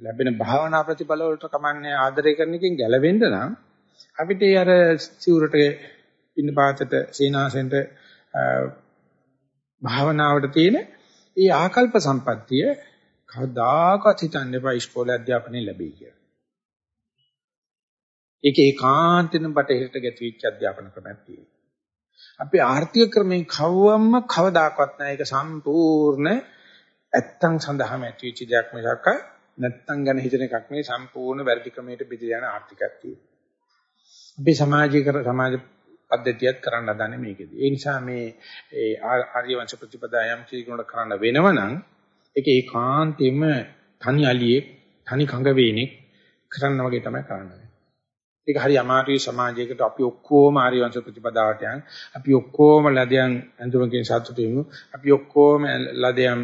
ලැබෙන භාවනා ප්‍රතිඵල වලට කමන්නේ ආදරය කරන එකෙන් ගැලවෙන්න නම් අපිට අර සිවුරට ඉන්න පාතට සීනාසෙන්ට භාවනාවට තියෙන ඒ ආකල්ප සම්පත්තිය කවදාකවත් හිතන්න එපා ඉස්කෝලේ අධ්‍යාපනය ලැබෙයි කියලා. ඒක ඒකාන්තෙන් බටහිරට ගැතිවිච්ච අධ්‍යාපන ක්‍රමයක් තියෙනවා. අපි ආර්ථික ක්‍රමයෙන් කවවම කවදාකවත් නැහැ ඒක සම්පූර්ණ ඇත්තන් සඳහාම ඇතිවෙච්ච දෙයක් මිසක් නැත්තම් ගැන හිතන එකක් නෙවෙයි සම්පූර්ණ වැඩි ක්‍රමයට බෙදලා යන ආර්ථිකයක් තියෙනවා. අපි සමාජීය කර සමාජ පද්ධතියත් කරන්න හදන්නේ මේකෙදි. ඒ නිසා මේ ඒ ආර්ය වංශ ප්‍රතිපදායම් කීකරන කරන්න වෙනවනම් ඒක ඒකාන්තයෙන්ම තනි අලියෙක් තනි කඟ වේනෙක් කරන්න වගේ තමයි කරන්නේ. ඒක හරි අමාරුයි සමාජයකට අපි ඔක්කොම ආර්ය වංශ ප්‍රතිපදාවට යන් අපි ඔක්කොම ලදයන් ඇඳුමකින් සතුටු වෙමු. අපි ඔක්කොම ලදයන්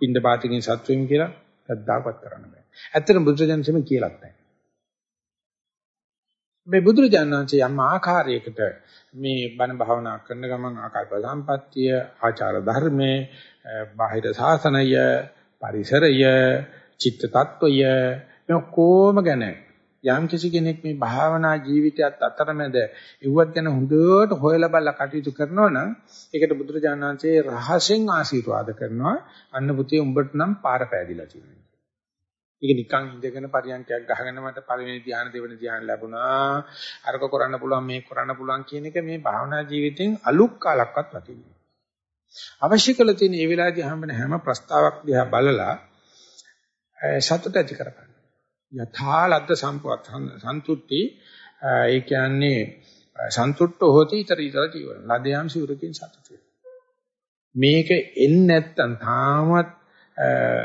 පින්ඩ පාතකින් සතුටු වෙමු කියලා කද්දාකවත් කරන්න බෑ. ඇත්තටම බුදුරජාණන්සේම කියලාත් නැහැ. මේ බුදුරජාණන්සේ යම් ආකාරයකට මේ බණ භාවනා කරන ගමන් ආකාර සම්පත්තිය, ආචාර ධර්මයේ, බාහිර සාසනය, පරිසරය, චිත්ත tattවය මේ කොහොම ගැන යම් කිසි කෙනෙක් මේ භාවනා ජීවිතයත් අතරමැද ඉවුවත් ගැන හොඳට හොයලා බලලා කටයුතු කරනවා නම් ඒකට බුදුරජාණන් වහන්සේ රහසෙන් ආශිර්වාද කරනවා අන්න පුතේ උඹට නම් පාර පෑදිලා තියෙනවා. ඒක නිකන් ඉඳගෙන පරියන්කයක් ගහගෙන මට පළවෙනි ධ්‍යාන දෙවෙනි ධ්‍යාන ලැබුණා. අරක කරන්න පුළුවන් මේක කරන්න පුළුවන් කියන එක මේ භාවනා ජීවිතෙන් අලුක් කාලක්වත් වටින්නේ. අවශ්‍ය කළ තියෙන මේ වෙලාවේදී හම්බෙන හැම ප්‍රස්තාවක් දිහා බලලා සතුට ඇති කරගන්න. යථා ලද්ද සම්පවත් සන්තුට්ටි ඒ කියන්නේ සන්තුට්ඨ හොති ඊතර ඊතර ජීවන. ලදයන් සිවුරකින් සතුට මේක එන්නේ නැත්තම් තාමත්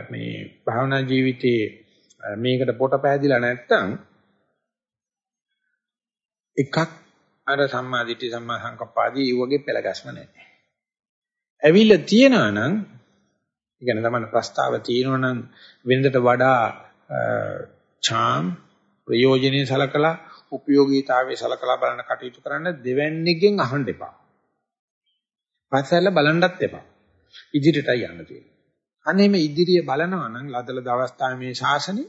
මේ භාවනා ජීවිතයේ මේකට පොට පෑදිලා නැත්තම් එකක් අර සම්මා දිට්ඨි සම්මා සංකප්පාදී ඒ වගේ පෙළගස්ම නැහැ. ඇවිල්ලා තියෙනවා නම් ඉගෙන තමයි ප්‍රස්තාව තියෙනවා නම් වෙනදට වඩා ඡාම් ප්‍රයෝජනෙයි සලකලා උපයෝගීතාවයේ සලකලා බලන කටයුතු කරන්න දෙවැන්නේකින් අහන්න එපා. පස්සෙල්ල බලන්නත් එපා. ඉදිරියටයි යන්න තියෙන්නේ. අනේ මේ ඉදිරිය බලනවා නම් ලදලද අවස්ථාවේ මේ ශාසනේ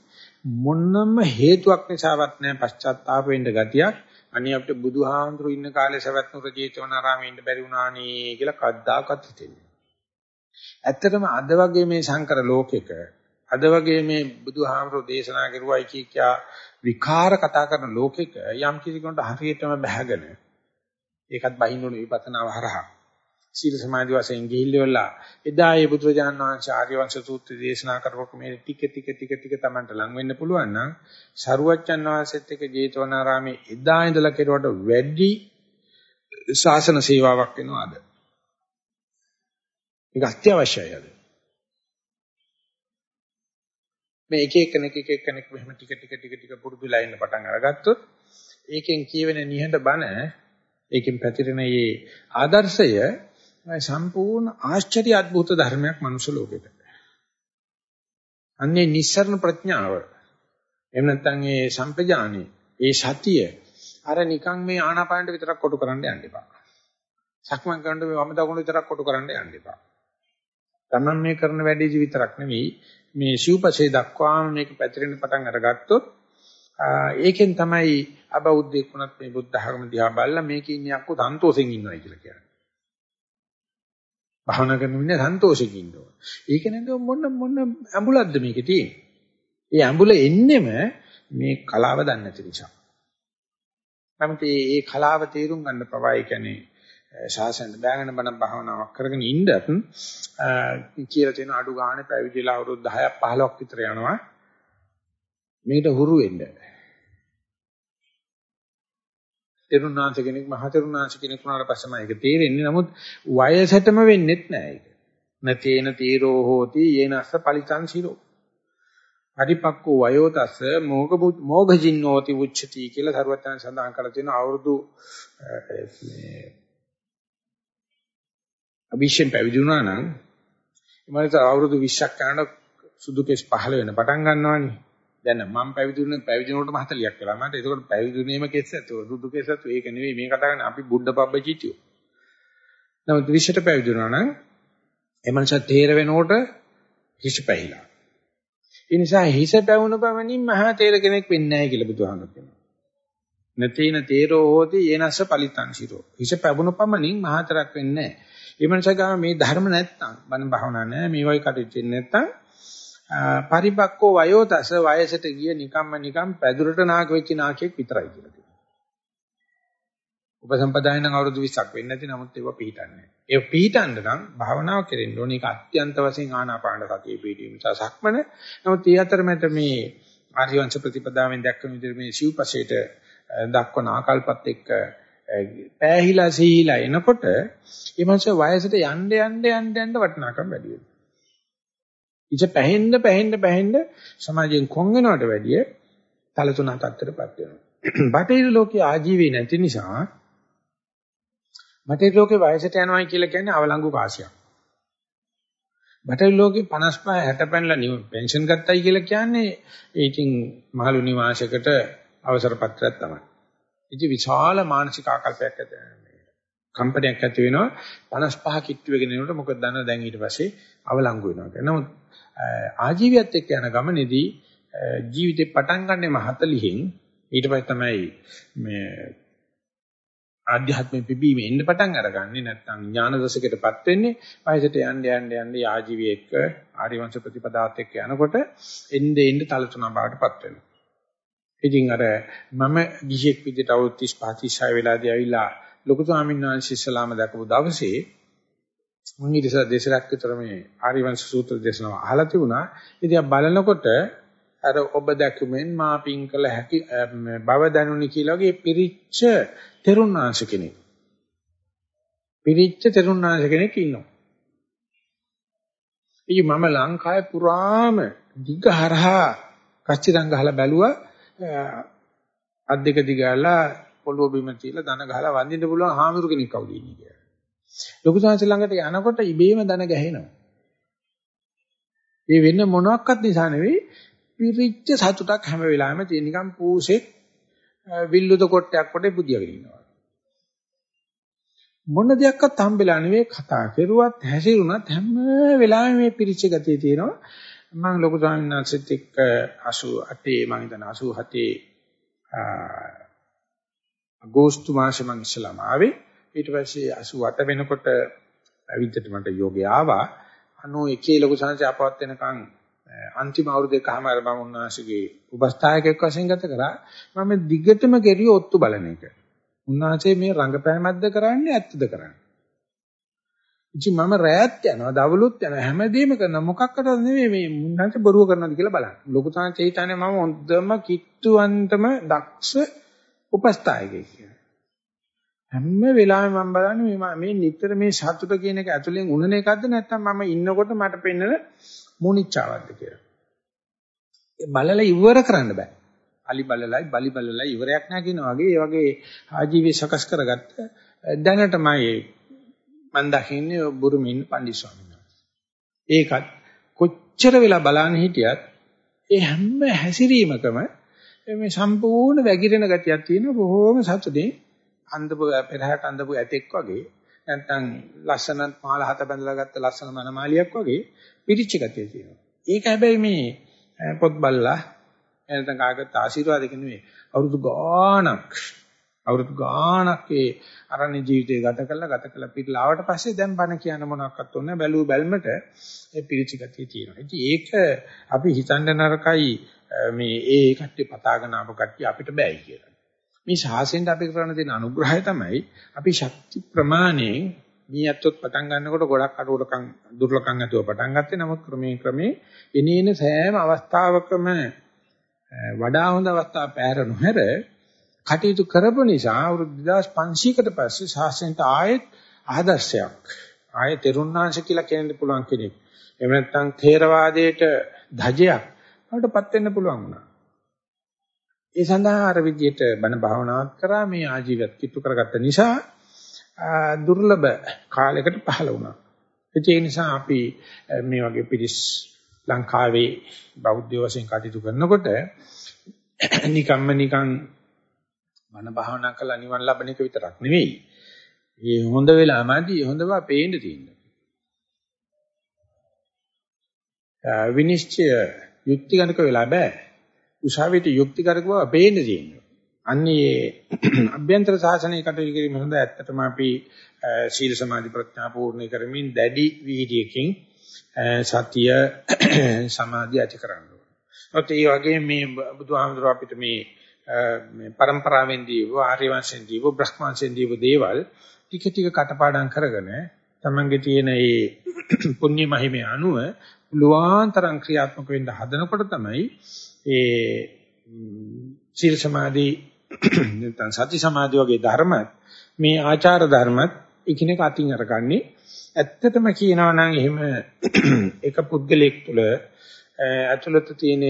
මොනම හේතුවක් නිසාවත් නැහැ පශ්චාත්තාප වෙන්න ගතියක්. අනේ අපිට බුදුහාමුදුරු ඉන්න කාලේ සවැත් නුර ජේතවනාරාමේ ඉන්න බැරි වුණානේ කියලා කද්දාකත් හිතෙන්නේ. ඇත්තටම අද වගේ මේ සංකර ලෝකෙක අද වගේ මේ බුදුහාමරෝ දේශනා කරුවයි කිය කියා විකාර කතා කරන ලෝකෙක යම් කිසි කෙනෙකුට හරියටම බැහැගෙන ඒකත් බහින්න ඕනේ විපස්සනාව හරහා සීල සමාධි වශයෙන් ගිහිල්ලා එදා ඒ බුදුරජාණන් වහන්සේ ආර්යවංශ සූත්‍රය දේශනා කරපුවක මේ ටික ටික ටික ටික Tamanට ලඟ වෙන්න පුළුවන් නම් සරුවච්චන් වහන්සේත් එක්ක ජේතවනාරාමේ එදා ඉඳලා කෙරුවට වැඩි ශාසන සේවාවක් වෙනවා අද. ඒක අත්‍යවශ්‍යයි අද. මේ එක එකනෙක් එක එකනෙක් මෙහෙම ටික ටික ටික ටික පුරුදුලා ඉන්න පටන් අරගත්තොත් ඒකෙන් කියවෙන නිහඬ බණ ඒකෙන් පැතිරෙන මේ ආදර්ශය සම්පූර්ණ ආශ්චර්ය අద్భుත ධර්මයක් මනුෂ්‍ය ලෝකෙට. අන්නේ නිස්සරණ ප්‍රඥාව එහෙම නැත්නම් ඒ සම්පජානේ ඒ සතිය අර නිකන් මේ ආනාපානට විතරක් කොටු කරන්න යන්න එපා. සක්මන් කරනකොට මේ වම දකුණු විතරක් කොටු කරන්න යන්න එපා. තමන් මේ කරන වැඩේදි විතරක් නෙවෙයි මේ සිව්පසේ දක්වාම මේක පැතිරෙන්න පටන් අරගත්තොත් ඒකෙන් තමයි අබෞද්ධෙක් වුණත් මේ බුද්ධ ධර්ම දිහා බලලා මේකේ ඉන්නේ අක්කෝ සන්තෝෂෙන් ඉන්නවයි කියලා කියන්නේ. භාවනා කරන මිනිහ සන්තෝෂෙකින් ඉන්නවා. ඒක නේද මොන මොන ඇඹුලක්ද මේකේ තියෙන්නේ. ඒ ඇඹුල එන්නෙම මේ කලාව දන්නේ නැති නිසා. නමුත් මේ කලාව තේරුම් ගන්න පවා ඒ කියන්නේ ශාසනය බෑගෙන බණ භාවනාවක් කරගෙන ඉන්නත් කියලා තියෙන අඩු ගානේ පැවිදිලා අවුරුදු 10ක් 15ක් විතර යනවා. මේකට හුරු වෙන්න. තෙරුණාංශ කෙනෙක් මහ තෙරුණාංශ කෙනෙක් වුණාට පස්සෙම ඒක තේරෙන්නේ. නමුත් වයසටම වෙන්නේත් නෑ ඒක. නතේන තීරෝ හෝති යේනස්ස පලිතං සිරෝ. පරිපක්කෝ වයෝතස්ස මෝග මෝගජින්නෝති උච්චති කියලා සරුවචන සඳහන් කරලා තියෙන අවුරුදු මේ අභිෂේක පැවිදි වුණා නම් එමණිත අවුරුදු 20ක් යනකොට සුදු කෙස් පහළ වෙන පටන් ගන්නවානේ. දැන් මම පැවිදි වුණේ පැවිදි වුණාට මම 40ක් වෙලා. මට ඒකෝට පැවිදි වුණේම කෙස් ඇතුව සුදු කෙස් ඇතුව ඒක නෙවෙයි මේ කතා කරන්නේ අපි බුද්ධ පබ්බචිටියෝ. නමුත් 20ට පැවිදි වුණා නම් එමණිත තේර වෙනකොට හිස් පැහිලා. ඒ නිසා හිස පැවුන පමණින් මහා තේර කෙනෙක් වෙන්නේ නැහැ කියලා බුදුහාමුදුරුවෝ කියනවා. නතේන තේරෝ හෝති යේනස්ස පලිතං සිරෝ. හිස පැවුන පමණින් මහා තරක් වෙන්නේ නැහැ. ඒ මනසගාම මේ ධර්ම නැත්තම් බණ භාවනා නැහැ මේ වගේ කටයුතු නැත්තම් පරිපක්කෝ වයෝතස වයසට ගිය නිකම්ම නිකම් පැදුරට නාක වෙච්ච නාකියෙක් විතරයි කියලා කියනවා. උපසම්පදායෙන් නම් අවුරුදු 20ක් වෙන්නේ නැති නමුත් ඒව පිළිටන්නේ. ඒ පිළිටන්න නම් භාවනාව කෙරෙන්න ඕනේ. ඒක අත්‍යන්ත වශයෙන් ආනාපාන සතිය පිළිවීම නිසා සක්මන. නමුත් ඒ අතරමැද මේ ආර්යවංශ ප්‍රතිපදාවෙන් දක්වන විදිහට මේ සිව්පසේට දක්වන ආකල්පත් එක්ක පෑහිලා සීහිලා එනකොට ඒ මනුස්සය වයසට යන්න යන්න යන්න යන්න වටිනාකම වැඩි වෙනවා. ඉත පැහෙන්න පැහෙන්න පැහෙන්න සමාජයෙන් කොන් වෙනවට වැඩිය තලතුණ තත්ත්වයටපත් වෙනවා. බටහිර ලෝකයේ ආජීවී නැති නිසා බටහිර ලෝකේ වයසට යනවා කියලා කියන්නේ අවලංගු කාසියක්. බටහිර ලෝකේ 55 60 පැනලා පෙන්ෂන් ගත්තයි කියලා කියන්නේ ඒකින් මහලු නිවාසයකට අවසර පත්‍රයක් තමයි. ඉතින් විශාල මානසික ආකල්පයක් ඇති කම්පනයක් ඇති වෙනවා 55 කිට්ටු වෙගෙන යනකොට මොකද දන්න දැන් ඊට පස්සේ අවලංගු වෙනවා කියලා. නමුත් ආජීවියත් එක්ක යන ගමනේදී ජීවිතේ පටන් ගන්නෙම 40න් ඊට පස්සේ තමයි මේ ආධ්‍යාත්මික පිබීම එන්න පටන් අරගන්නේ නැත්නම් ඥාන දශකයටපත් වෙන්නේ වයසට යන්න යන්න යන්න ආජීවයේ එක්ක ආරිවංශ ප්‍රතිපදාවත් එක්ක යනකොට එnde එnde තල තුනක් බවටපත් වෙනවා. ඉතින් අර මම ගිහියෙක් විදිහට අවුරුදු 35 36 වෙලාදී ඇවිල්ලා ලොකු ස්වාමීන් වහන්සේ ඉස්ලාම දැකපු දවසේ මම ඊට දෙසරක් විතර මේ ආරිවංශ සූත්‍ර දේශනාව අහලා තිබුණා. ඉතින් බලනකොට අර ඔබ දැකුමෙන් මා පින් කළ හැකි බව දැනුනි කියලා වගේ පිරිච්ච තෙරුණාංශ කෙනෙක්. පිරිච්ච තෙරුණාංශ කෙනෙක් ඉන්නවා. ඉතින් මම ලංකාවේ පුරාම දිගහරහා කච්චිරංග ගහලා බැලුවා අත් දෙක දිගාලා පොළොව බිම තියලා දන ගහලා වඳින්න පුළුවන් හාමුදුරු කෙනෙක් කවුද ඉන්නේ කියලා. ලොකු සංහස ළඟට යනකොට ඉබේම දන ගැහෙනවා. ඒ වෙන මොනවත් නිසා නෙවෙයි පිරිච්ච සතුටක් හැම වෙලාවෙම තියෙන නිකන් පූසෙක් විල්ලුද කොටයක් කොටේ බුදියාගෙන ඉන්නවා. මොන දෙයක්වත් හම්බෙලා නෙවෙයි කතා කරුවත් හැසිරුණත් හැම වෙලාවෙම මේ පිරිච්ච ගතිය තියෙනවා. මම ලොකු ස්වාමීන් වහන්සේත් එක්ක 88 මම හිතන 87 අගෝස්තු මාසෙ මම ඉස්සලාම ආවේ ඊට පස්සේ 88 වෙනකොට ඇවිද්දට මට යෝගය ආවා 91 ලොකු සංසය අපවත් වෙනකන් අන්තිම අවුරුද්දකමාර මම උන්වහන්සේගේ උපස්ථායකයෙක් වශයෙන් ගත කරා මම දිගටම කෙරිය ඔත්තු බලන එක. උන්වහන්සේ මේ රංගපෑමක්ද කරන්නේ ඇත්තද කරන්නේ? ඉතින් මම රැයත් යනවා දවලුත් යනවා හැමදේම කරනවා මොකක්කටද නෙමෙයි මේ මුන්නන්ට බොරුව කරනවාද කියලා බලන්න. ලොකු තාන්ත හිතන්නේ මම හොඳම කිට්ටුවන්තම දක්ෂ උපස්ථායකයෙක් කියලා. හැම වෙලාවෙම මම බලන්නේ මේ මේ නිතර මේ සතුට කියන එක ඇතුලෙන් උනන එකක්ද නැත්නම් මම ඉන්නකොට මට පෙන්නන මුනිච්චාවක්ද කියලා. ඒ බලලා ඉවර කරන්න බෑ. අලි බලලයි බලි බලලයි ඉවරයක් නැහැ කියන වගේ ඒ වගේ ආජීවී සකස් කරගත්ත දැනටමයි මම දකින්නේ බුරුමින් පන්දි ස්වාමීන් වහන්සේ. ඒකත් කොච්චර වෙලා බලන්න හිටියත් ඒ හැම හැසිරීමකම මේ සම්පූර්ණ වැగిරෙන ගතියක් තියෙන බොහෝම සතුටින් අන්දපු පෙරහැට අන්දපු ඇතෙක් වගේ නැත්නම් ලස්සන මාල හත බැඳලා ගත්ත ලස්සන මනමාලියක් වගේ පිරිච්ච ගතිය තියෙනවා. ඒක හැබැයි මේ පොත් බල්ලා එනතන් කාගත් ආශිර්වාදක නෙවෙයි. අවුරුදු ගාණක් අවුරුදු ගාණක් ඒ අරණ්‍ය ජීවිතය ගත කළා ගත කළා පිටලා ආවට පස්සේ දැන් බණ කියන මොනක්වත් ඕනේ බැලුව බැල්මට ඒ පිරිච්ච ගතිය තියෙනවා. ඉතින් ඒක අපි හිතන්න නරකයි මේ ඒ කට්ටිය පතාගෙන ආපු කට්ටිය අපිට බෑයි කියලා. මේ ශාසනයට අපි කරන දෙන අනුග්‍රහය තමයි අපි ශක්ති ප්‍රමාණයෙන් මේ අත්ොත් පටන් ගන්නකොට ගොඩක් අඩුවකම් දුර්ලකම් ඇතුව පටන් ගත්තේ. නමුත් ක්‍රමේ ක්‍රමේ එනේන සෑම අවස්ථාවකම වඩා හොඳ අවස්ථා පැහැර නොහැර කටයුතු කරපු නිසා අවුරුදු 2500කට පස්සේ ශාසනයට ආයෙත් ආදර්ශයක් ආයෙ තෙරුණාංශ කියලා කියන්න පුළුවන් කෙනෙක්. එහෙම නැත්නම් ථේරවාදයට ධජයක් වලටපත් වෙන්න පුළුවන් වුණා. ඒ සඳහා අර විදියට බණ භාවනාවක් කරා මේ ආජීවයත් කිට්ටු කරගත්ත නිසා දුර්ලභ කාලයකට පහළ වුණා. ඒ නිසා අපි මේ වගේ පිරිස් ලංකාවේ බෞද්ධ වශයෙන් කටයුතු කරනකොට නිකම්ම නිකන් මන භාවනා කරලා නිවන් ලබන එක විතරක් නෙවෙයි. මේ හොඳ වෙලාමදී හොඳව පේන්න තියෙනවා. විනිශ්චය යුක්තිගණක වෙලා බෑ. උසාවියට යුක්තිගණක බව පේන්න තියෙනවා. අන්නේ අභ්‍යන්තර සාසනය කටයුතු කිරීම හොඳ ඇත්තටම අපි සීල සමාධි ප්‍රඥා පූර්ණ කරමින් දැඩි වීර්යයෙන් සතිය සමාධිය ඇති කරන්න ඕනේ. ඒ වගේ මේ බුදුහාමුදුරුවෝ අපිට මේ මේ પરම්පරාවෙන් දීව ආර්ය වංශෙන් දීව බ්‍රහ්ම වංශෙන් දීව දේවල් ටික ටික කටපාඩම් කරගෙන තමන්ගේ තියෙන ඒ පුණ්‍ය මහිමේ අනුව ලුවාන්තරං ක්‍රියාත්මක වෙන්න හදනකොට තමයි ඒ සීල සමාධි නැත්නම් සති සමාධි වගේ ධර්ම මේ ආචාර ධර්මත් එකිනෙක අතින් අරගන්නේ. ඇත්තටම කියනවා නම් එහෙම එක පුද්ගලයෙක් තුළ ඇතුළත තියෙන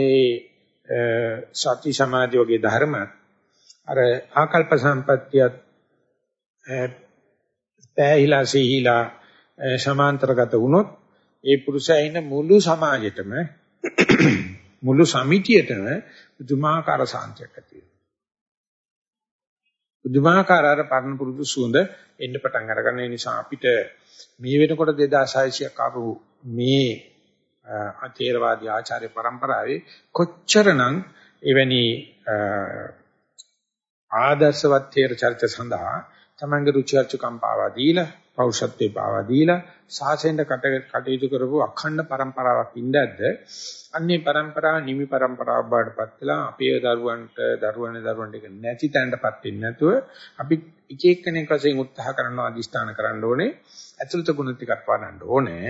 සති සමාධි වගේ ධර්ම අර ආකල්ප සම්පත්තියත් පෑහිලා සීහිලා සමාන්තරගත වුණොත් ඒ පුරුෂයා ඉන්න මුළු සමාජෙටම මුළු සමිතියටම පුදුමාකාර සාන්තියක් ඇති වෙනවා. පුදුමාකාර අර පරණ පුරුදු සුවඳ එන්න පටන් අරගන්න නිසා අපිට මේ වෙනකොට 2600ක් ආපු මේ අතේරවාදී ආචාර්ය પરම්පරාවේ කොච්චරනම් එවැනි ආදර්ශවත් තේර චරිත සඳහා තමන්ගේ රුචි අරුචිකම් පාවා දීලා පෞරුෂත්වේ පාවා දීලා සාසෙන්ද කටයුතු කරපු අඛණ්ඩ પરම්පරාවක් ඉඳද්ද අන්නේ પરම්පරාව නිමි પરම්පරාවක් බාටපත් වෙලා අපේ දරුවන්ට දරුවනේ දරුවන්ට ඒක නැති තැනටපත් වෙන්නේ නැතුව අපි එක එක්කෙනෙක් වශයෙන් උත්සාහ කරනවා අදිස්ථාන කරන්න ඕනේ අතුලිත ගුණ ටිකක් වඩන්න ඕනේ.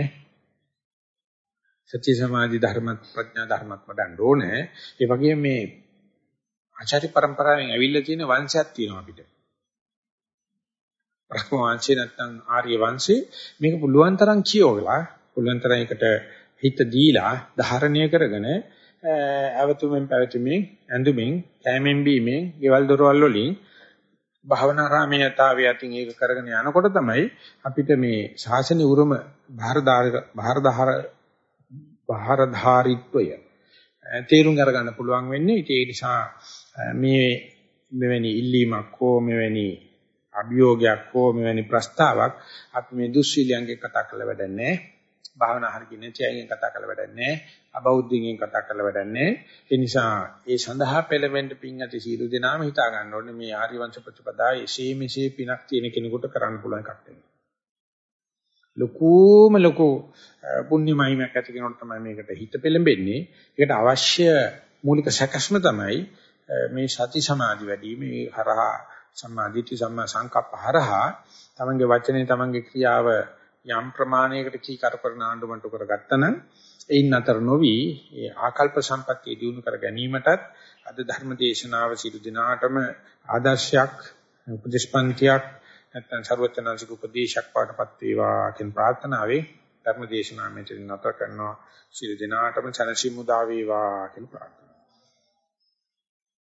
සත්‍ය සමාධි ධර්මත් ප්‍රඥා ධර්මත් වඩන්න ඕනේ. ඒ වගේ මේ ආචාර්ය પરම්පරාවෙන් ඇවිල්ලා තියෙන වංශයක් තියෙනවා අපිට. බ්‍රහ්ම වංශේ නැත්නම් ආර්ය වංශේ මේක පුළුවන් තරම් කියවලා පුළුවන් තරම් එකට හිත දීලා ධාරණය කරගෙන අවතුමෙන් පැවතුමින් ඇඳුමින් කැමෙන් බීමෙන් ගෙවල් දොරවල් වලින් භාවනාරාමයේ යතාවේ අතින් ඒක කරගෙන යනකොට තමයි අපිට මේ ශාසන උරුම භාරදාර භාරදාර භාරධාරීත්වය තේරුම් අරගන්න පුළුවන් වෙන්නේ. ඒ නිසා මේ මෙවැනි ඉල්ලීමක් හෝ මෙවැනි අභියෝගයක් හෝ මෙවැනි ප්‍රස්තාවක් අපි මේ දුස්සීලයන්ගේ කතා කරලා වැඩක් නැහැ. භාවනා හරියන්නේ නැති අයගෙන් කතා කරලා වැඩක් නැහැ. අබෞද්ධින්ගෙන් කතා කරලා වැඩක් නැහැ. ඒ නිසා ඒ සඳහා පෙළවෙන්න පින් ඇති සීල දෙනාම හිතා ගන්න ඕනේ මේ ආර්ය වංශ ප්‍රතිපදාව එසේ මෙසේ පිනක් තියෙන කෙනෙකුට කරන්න පුළුවන් එකක් නෙවෙයි. ලකෝම ලකෝ පුණ්‍යමයිමක් ඇති කෙනෙකුට තමයි මේකට හිත පෙළඹෙන්නේ. ඒකට අවශ්‍ය මූලික සැකස්ම තමයි මේ සති සමාධි වැඩි මේ හරහා සම්මාදිට්ඨි සම්මා සංකප්ප හරහා තමන්ගේ වචනේ තමන්ගේ ක්‍රියාව යම් ප්‍රමාණයකට කීකර කරන ආණ්ඩුමන්ට කරගත්තා නම් එයින් අතර නොවි ඒ ආකල්ප සම්පත්තිය දිනු කර ගැනීමටත් අද ධර්ම දේශනාව සිදු දිනාටම ආදර්ශයක් උපදේශපන්තියක් නැත්නම් ਸਰවචනංශික උපදේශයක් පාඩපත් වේවා කියන ප්‍රාර්ථනාවෙන් ධර්ම දේශනාව මෙතන නතර කරනවා. සියලු දෙනාටම සනසි මුදා වේවා කියන ප්‍රාර්ථනාව.